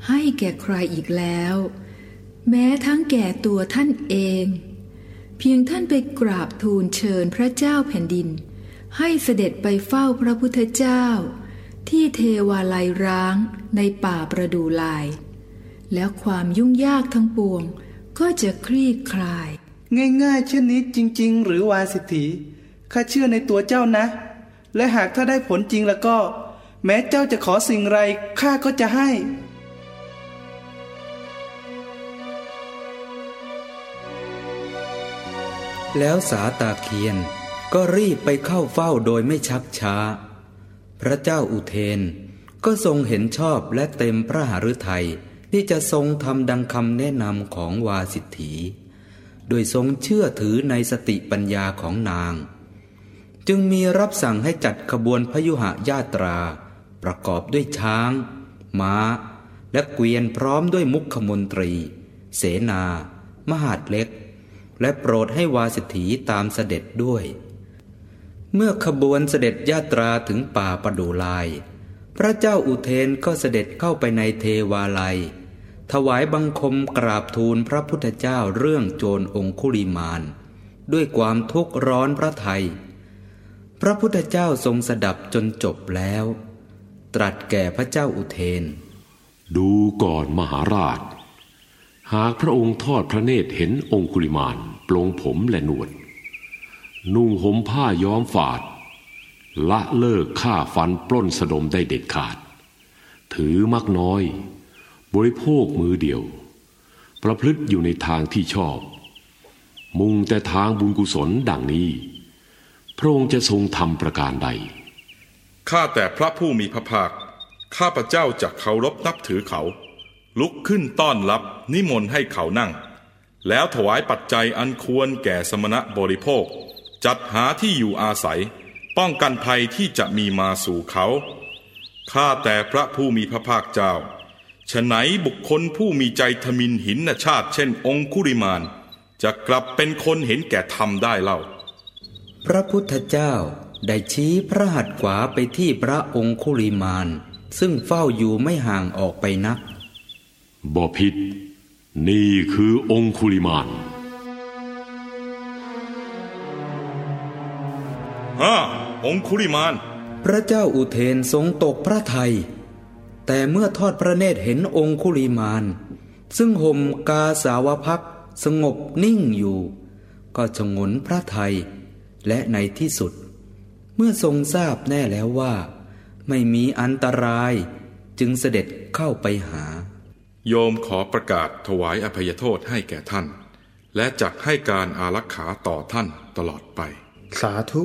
ให้แก่ใครอีกแล้ว แม้ทั้งแก่ตัวท่านเอง เพียงท่านไปกราบทูลเชิญพระเจ้าแผ่นดิน ให้เสด็จไปเฝ้าพระพุทธเจ้า ที่เทวาลัยร้างในป่าประดูลาย แล้วความยุ่งยากทั้งปวงก็จะคลี่คลาย ง่ายๆเช่นนี้จริง ๆ หรือวาสิทธิข้าเชื่อในตัวเจ้านะ และหากถ้าได้ผลจริงแล้วก็ แม้เจ้าจะขอสิ่งไรข้าก็จะให้ แล้วสาตาเคียนก็รีบไปเข้าเฝ้าโดยไม่ชักช้า พระเจ้าอุเทนก็ทรงเห็นชอบและเต็มพระหฤทัยที่จะทรงทำดังคำแนะนำของวาสิทธี โดยทรงเชื่อถือในสติปัญญาของนาง จึงมีรับสั่งให้จัดขบวนพยุหญาตรา ประกอบด้วยช้าง ม้า และเกวียนพร้อมด้วยมุขมนตรี เสนา มหาดเล็ก และโปรดให้วาสิทธีตามเสด็จด้วย เมื่อขบวนเสด็จญาตราถึงป่าประดูลาย พระเจ้าอุเทนก็เสด็จเข้าไปในเทวาลัย ถวายบังคมกราบทูลพระพุทธเจ้าเรื่องโจรองคุลิมาน ด้วยความทุกข์ร้อนพระไทย พระพุทธเจ้าทรงสดับจนจบแล้ว ตรัสแก่พระเจ้าอุเทน ดูก่อนมหาราช หากพระองค์ทอดพระเนตรเห็นองคุลิมานปลงผมและหนวด นุ่งห่มผ้าย้อมฝาด ละเลิกฆ่าฟันปล้นสะดมได้เด็ดขาด ถือมักน้อย บริโภคมือเดียว ประพฤติอยู่ในทางที่ชอบ มุ่งแต่ทางบุญกุศลดังนี้ พระองค์จะทรงทำประการใด ข้าแต่พระผู้มีพระภาค ข้าพระเจ้าจะเคารพนับถือเขา ลุกขึ้นต้อนรับนิมนต์ให้เขานั่ง แล้วถวายปัจจัยอันควรแก่สมณะบริโภค จัดหาที่อยู่อาศัย ป้องกันภัยที่จะมีมาสู่เขา ข้าแต่พระผู้มีพระภาคเจ้าฉไหนบุคคลผู้มีใจทมินหินชาติ เช่นองคุริมาน จะกลับเป็นคนเห็นแก่ธรรมได้เล่า พระพุทธเจ้าได้ชี้พระหัตถ์ขวาไปที่พระองคุลิมาน ซึ่งเฝ้าอยู่ไม่ห่างออกไปนักบ่ผิด นี่คือองคุลิมานฮ่าองคุริมาน พระเจ้าอุเทนทรงตกพระทัยแต่เมื่อทอดพระเนตรเห็นองคุลิมาน ซึ่งห่มกาสาวพักสงบนิ่งอยู่ ก็ชงนพระทัย และในที่สุด เมื่อทรงทราบแน่แล้วว่า ไม่มีอันตรายจึงเสด็จเข้าไปหา โยมขอประกาศถวายอภัยโทษให้แก่ท่าน และจักให้การอารักขาต่อท่านตลอดไป สาธุ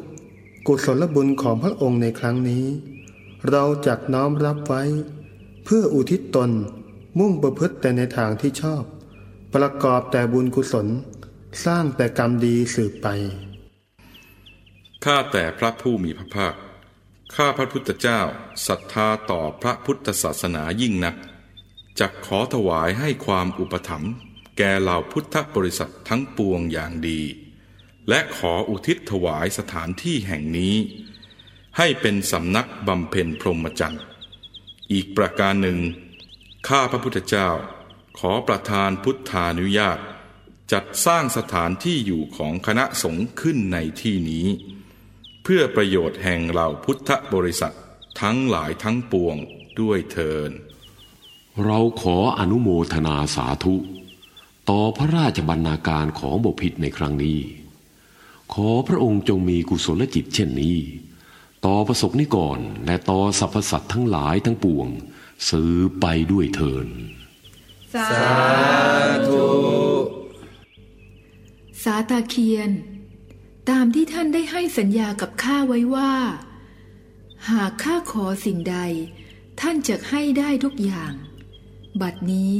กุศลบุญของพระองค์ในครั้งนี้ เราจักน้อมรับไว้ เพื่ออุทิศตนมุ่งประพฤติแต่ในทางที่ชอบ ประกอบแต่บุญกุศล สร้างแต่กรรมดีสืบไป ข้าแต่พระผู้มีพระภาค ข้าพระพุทธเจ้าศรัทธาต่อพระพุทธศาสนายิ่งนัก จักขอถวายให้ความอุปถัมภ์แก่เหล่าพุทธบริษัททั้งปวงอย่างดี และขออุทิศถวายสถานที่แห่งนี้ ให้เป็นสำนักบำเพ็ญพรหมจรรย์ อีกประการหนึ่ง ข้าพระพุทธเจ้า ขอประทานพุทธานุญาต จัดสร้างสถานที่อยู่ของคณะสงฆ์ขึ้นในที่นี้ เพื่อประโยชน์แห่งเหล่าพุทธบริษัททั้งหลายทั้งปวงด้วยเทิน เราขออนุโมทนาสาธุ ต่อพระราชบรรณาการของบพิษในครั้งนี้ ขอพระองค์จงมีกุศลจิตเช่นนี้ ต่อประสบนิกรและต่อสรรพสัตว์ทั้งหลายทั้งปวงซื้อไปด้วยเทิน สาธุ สาตาเคียน ตามที่ท่านได้ให้สัญญากับข้าไว้ว่า หากข้าขอสิ่งใด ท่านจะให้ได้ทุกอย่าง บัดนี้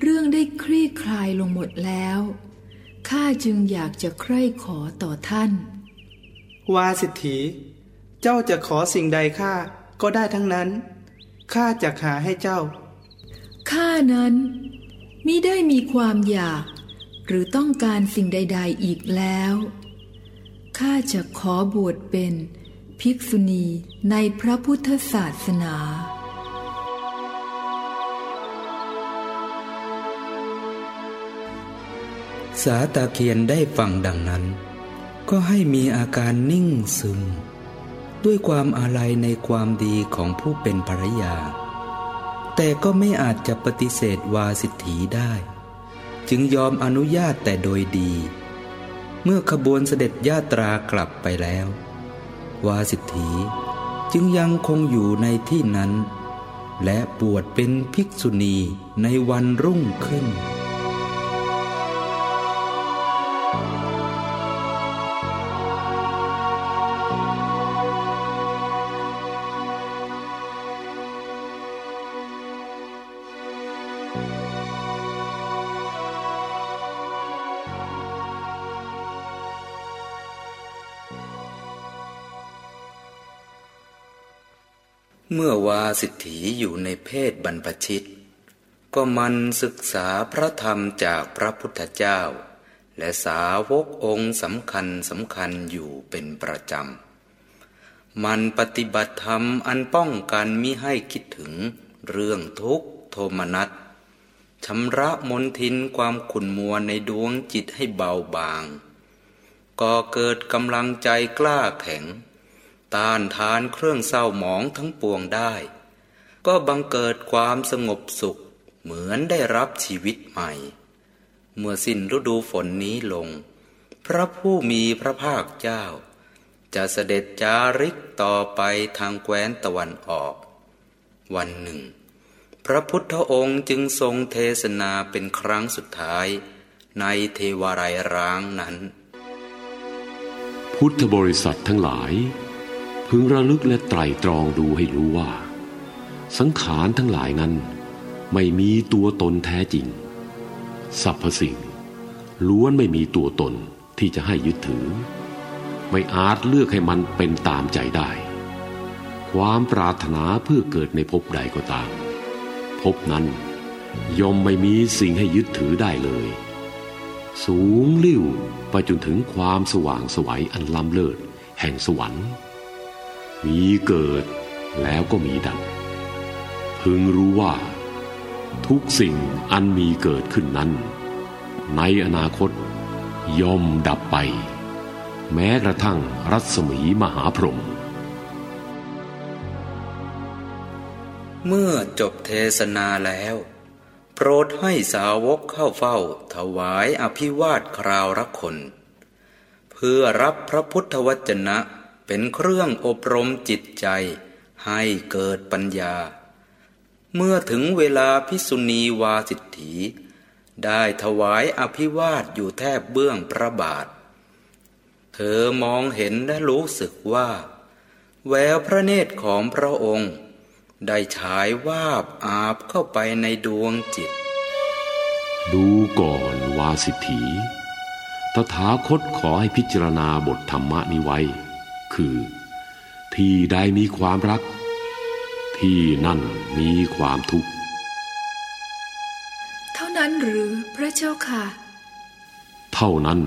เรื่องได้คลี่คลายลงหมดแล้วข้าจึงอยากจะใคร่ขอต่อท่าน วาสิทธีเจ้าจะขอสิ่งใดข้าก็ได้ทั้งนั้นข้าจะหาให้เจ้าข้านั้นมิได้มีความอยาก หรือต้องการสิ่งใด ๆอีกแล้ว ข้าจะขอบวชเป็นภิกษุณีในพระพุทธศาสนา สาตาเคียนได้ฟังดังนั้น ก็ให้มีอาการนิ่งซึม ด้วยความอาลัยในความดีของผู้เป็นภรรยา แต่ก็ไม่อาจจะปฏิเสธวาสิทธีได้ จึงยอมอนุญาตแต่โดยดี เมื่อขบวนเสด็จญาตรากลับไปแล้ว วาสิทธีจึงยังคงอยู่ในที่นั้น และบวชเป็นภิกษุณีในวันรุ่งขึ้น สิทธีอยู่ในเพศบรรพชิต ก็มันศึกษาพระธรรมจากพระพุทธเจ้า และสาวกองค์สำคัญสำคัญอยู่เป็นประจำ มันปฏิบัติธรรมอันป้องกันมิให้คิดถึงเรื่องทุกข์โทมนัสชำระมนทินความขุ่นมัวในดวงจิตให้เบาบาง ก็เกิดกำลังใจกล้าแข็ง ต้านทานเครื่องเศร้าหมองทั้งปวงได้ ก็บังเกิดความสงบสุข เหมือนได้รับชีวิตใหม่ เมื่อสิ้นฤดูฝนนี้ลง พระผู้มีพระภาคเจ้า จะเสด็จจาริกต่อไปทางแคว้นตะวันออก วันหนึ่ง พระพุทธองค์จึงทรงเทศนาเป็นครั้งสุดท้ายในเทวารายร้างนั้น พุทธบริษัททั้งหลาย พึงระลึกและไตรตรองดูให้รู้ว่า สังขารทั้งหลายนั้น ไม่มีตัวตนแท้จริงสรรพสิ่ง ล้วนไม่มีตัวตนที่จะให้ยึดถือ ไม่อาจเลือกให้มันเป็นตามใจได้ ความปรารถนาเพื่อเกิดในภพใดก็ตามภพนั้นย่อมไม่มีสิ่งให้ยึดถือได้เลย สูงลิ่วไปจนถึงความสว่างสวัยอันล้ำเลิศแห่งสวรรค์ มีเกิดแล้วก็มีดับ พึงรู้ว่า ทุกสิ่งอันมีเกิดขึ้นนั้น ในอนาคตย่อมดับไป แม้กระทั่งรัศมีมหาพรหมเมื่อจบเทศนาแล้ว โปรดให้สาวกเข้าเฝ้า ถวายอภิวาทคราวรักคน เพื่อรับพระพุทธวจนะเป็นเครื่องอบรมจิตใจให้เกิดปัญญา เมื่อถึงเวลาพิสุณีวาสิทธี ได้ถวายอภิวาทอยู่แทบเบื้องพระบาท เธอมองเห็นและรู้สึกว่า แววพระเนตรของพระองค์ ได้ฉายวาบอาบเข้าไปในดวงจิต ดูก่อนวาสิทธีตถาคตขอให้พิจารณาบทธรรมนี้ไว้ คือ ที่ใดมีความรัก ที่นั่นมีความทุกข์ เท่านั้นหรือพระเจ้าค่ะ เท่านั้น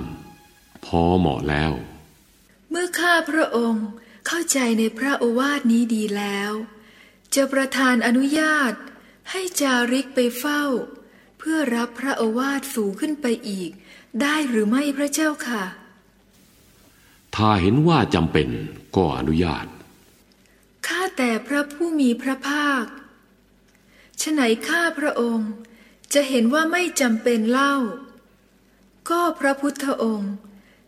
พอเหมาะแล้ว เมื่อข้าพระองค์เข้าใจในพระโอวาทนี้ดีแล้ว จะประทานอนุญาตให้จาริกไปเฝ้า เพื่อรับพระโอวาทสูงขึ้นไปอีก ได้หรือไม่พระเจ้าค่ะ ถ้าเห็นว่าจำเป็นก็อนุญาต ข้าแต่พระผู้มีพระภาคฉไหนข้าพระองค์จะเห็นว่าไม่จำเป็นเล่า ก็พระพุทธองค์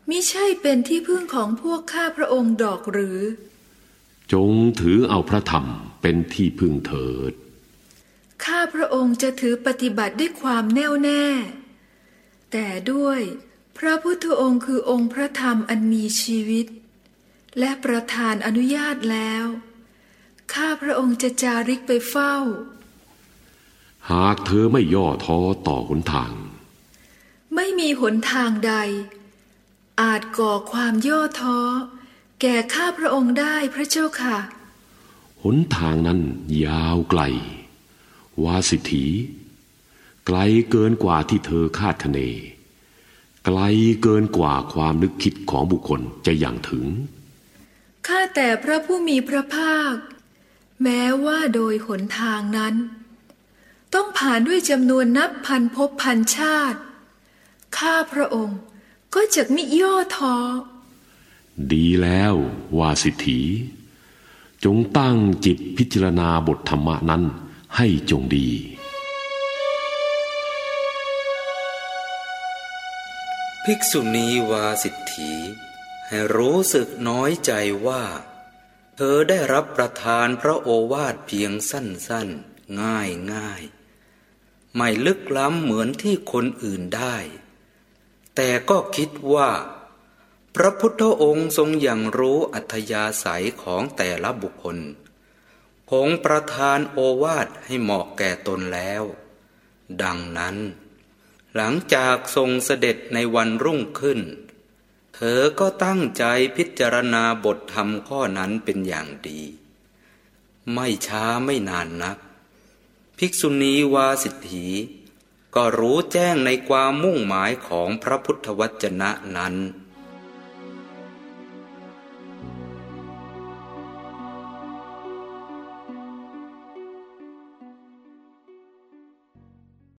มิใช่เป็นที่พึ่งของพวกข้าพระองค์ดอกหรือ จงถือเอาพระธรรมเป็นที่พึ่งเถิด ข้าพระองค์จะถือปฏิบัติด้วยความแน่วแน่ แต่ด้วยพระพุทธองค์คือองค์พระธรรมอันมีชีวิต และประทานอนุญาตแล้ว ข้าพระองค์จะจาริกไปเฝ้า หากเธอไม่ย่อท้อต่อหนทาง ไม่มีหนทางใด อาจก่อความย่อท้อ แก่ข้าพระองค์ได้พระเจ้าค่ะ หนทางนั้นยาวไกล วาสิทธีไกลเกินกว่าที่เธอคาดคะเน ไกลเกินกว่าความนึกคิดของบุคคลจะอย่างถึง ข้าแต่พระผู้มีพระภาค แม้ว่าโดยหนทางนั้น ต้องผ่านด้วยจำนวนนับพันภพพันชาติ ข้าพระองค์ก็จะมิย่อท้อ ดีแล้ววาสิทธีจงตั้งจิตพิจารณาบทธรรมนั้นให้จงดี ภิกษุณีวาสิทธีให้รู้สึกน้อยใจว่า เธอได้รับประทานพระโอวาทเพียงสั้นๆ ง่ายง่ายๆไม่ลึกล้ำเหมือนที่คนอื่นได้ แต่ก็คิดว่า พระพุทธองค์ทรงอย่างรู้อัธยาศัยของแต่ละบุคคล คงประทานโอวาทให้เหมาะแก่ตนแล้ว ดังนั้น หลังจากทรงเสด็จในวันรุ่งขึ้น เธอก็ตั้งใจพิจารณาบทธรรมข้อนั้นเป็นอย่างดี ไม่ช้าไม่นานนัก ภิกษุณีวาสิทธีก็รู้แจ้งในความมุ่งหมายของพระพุทธวจนะนั้น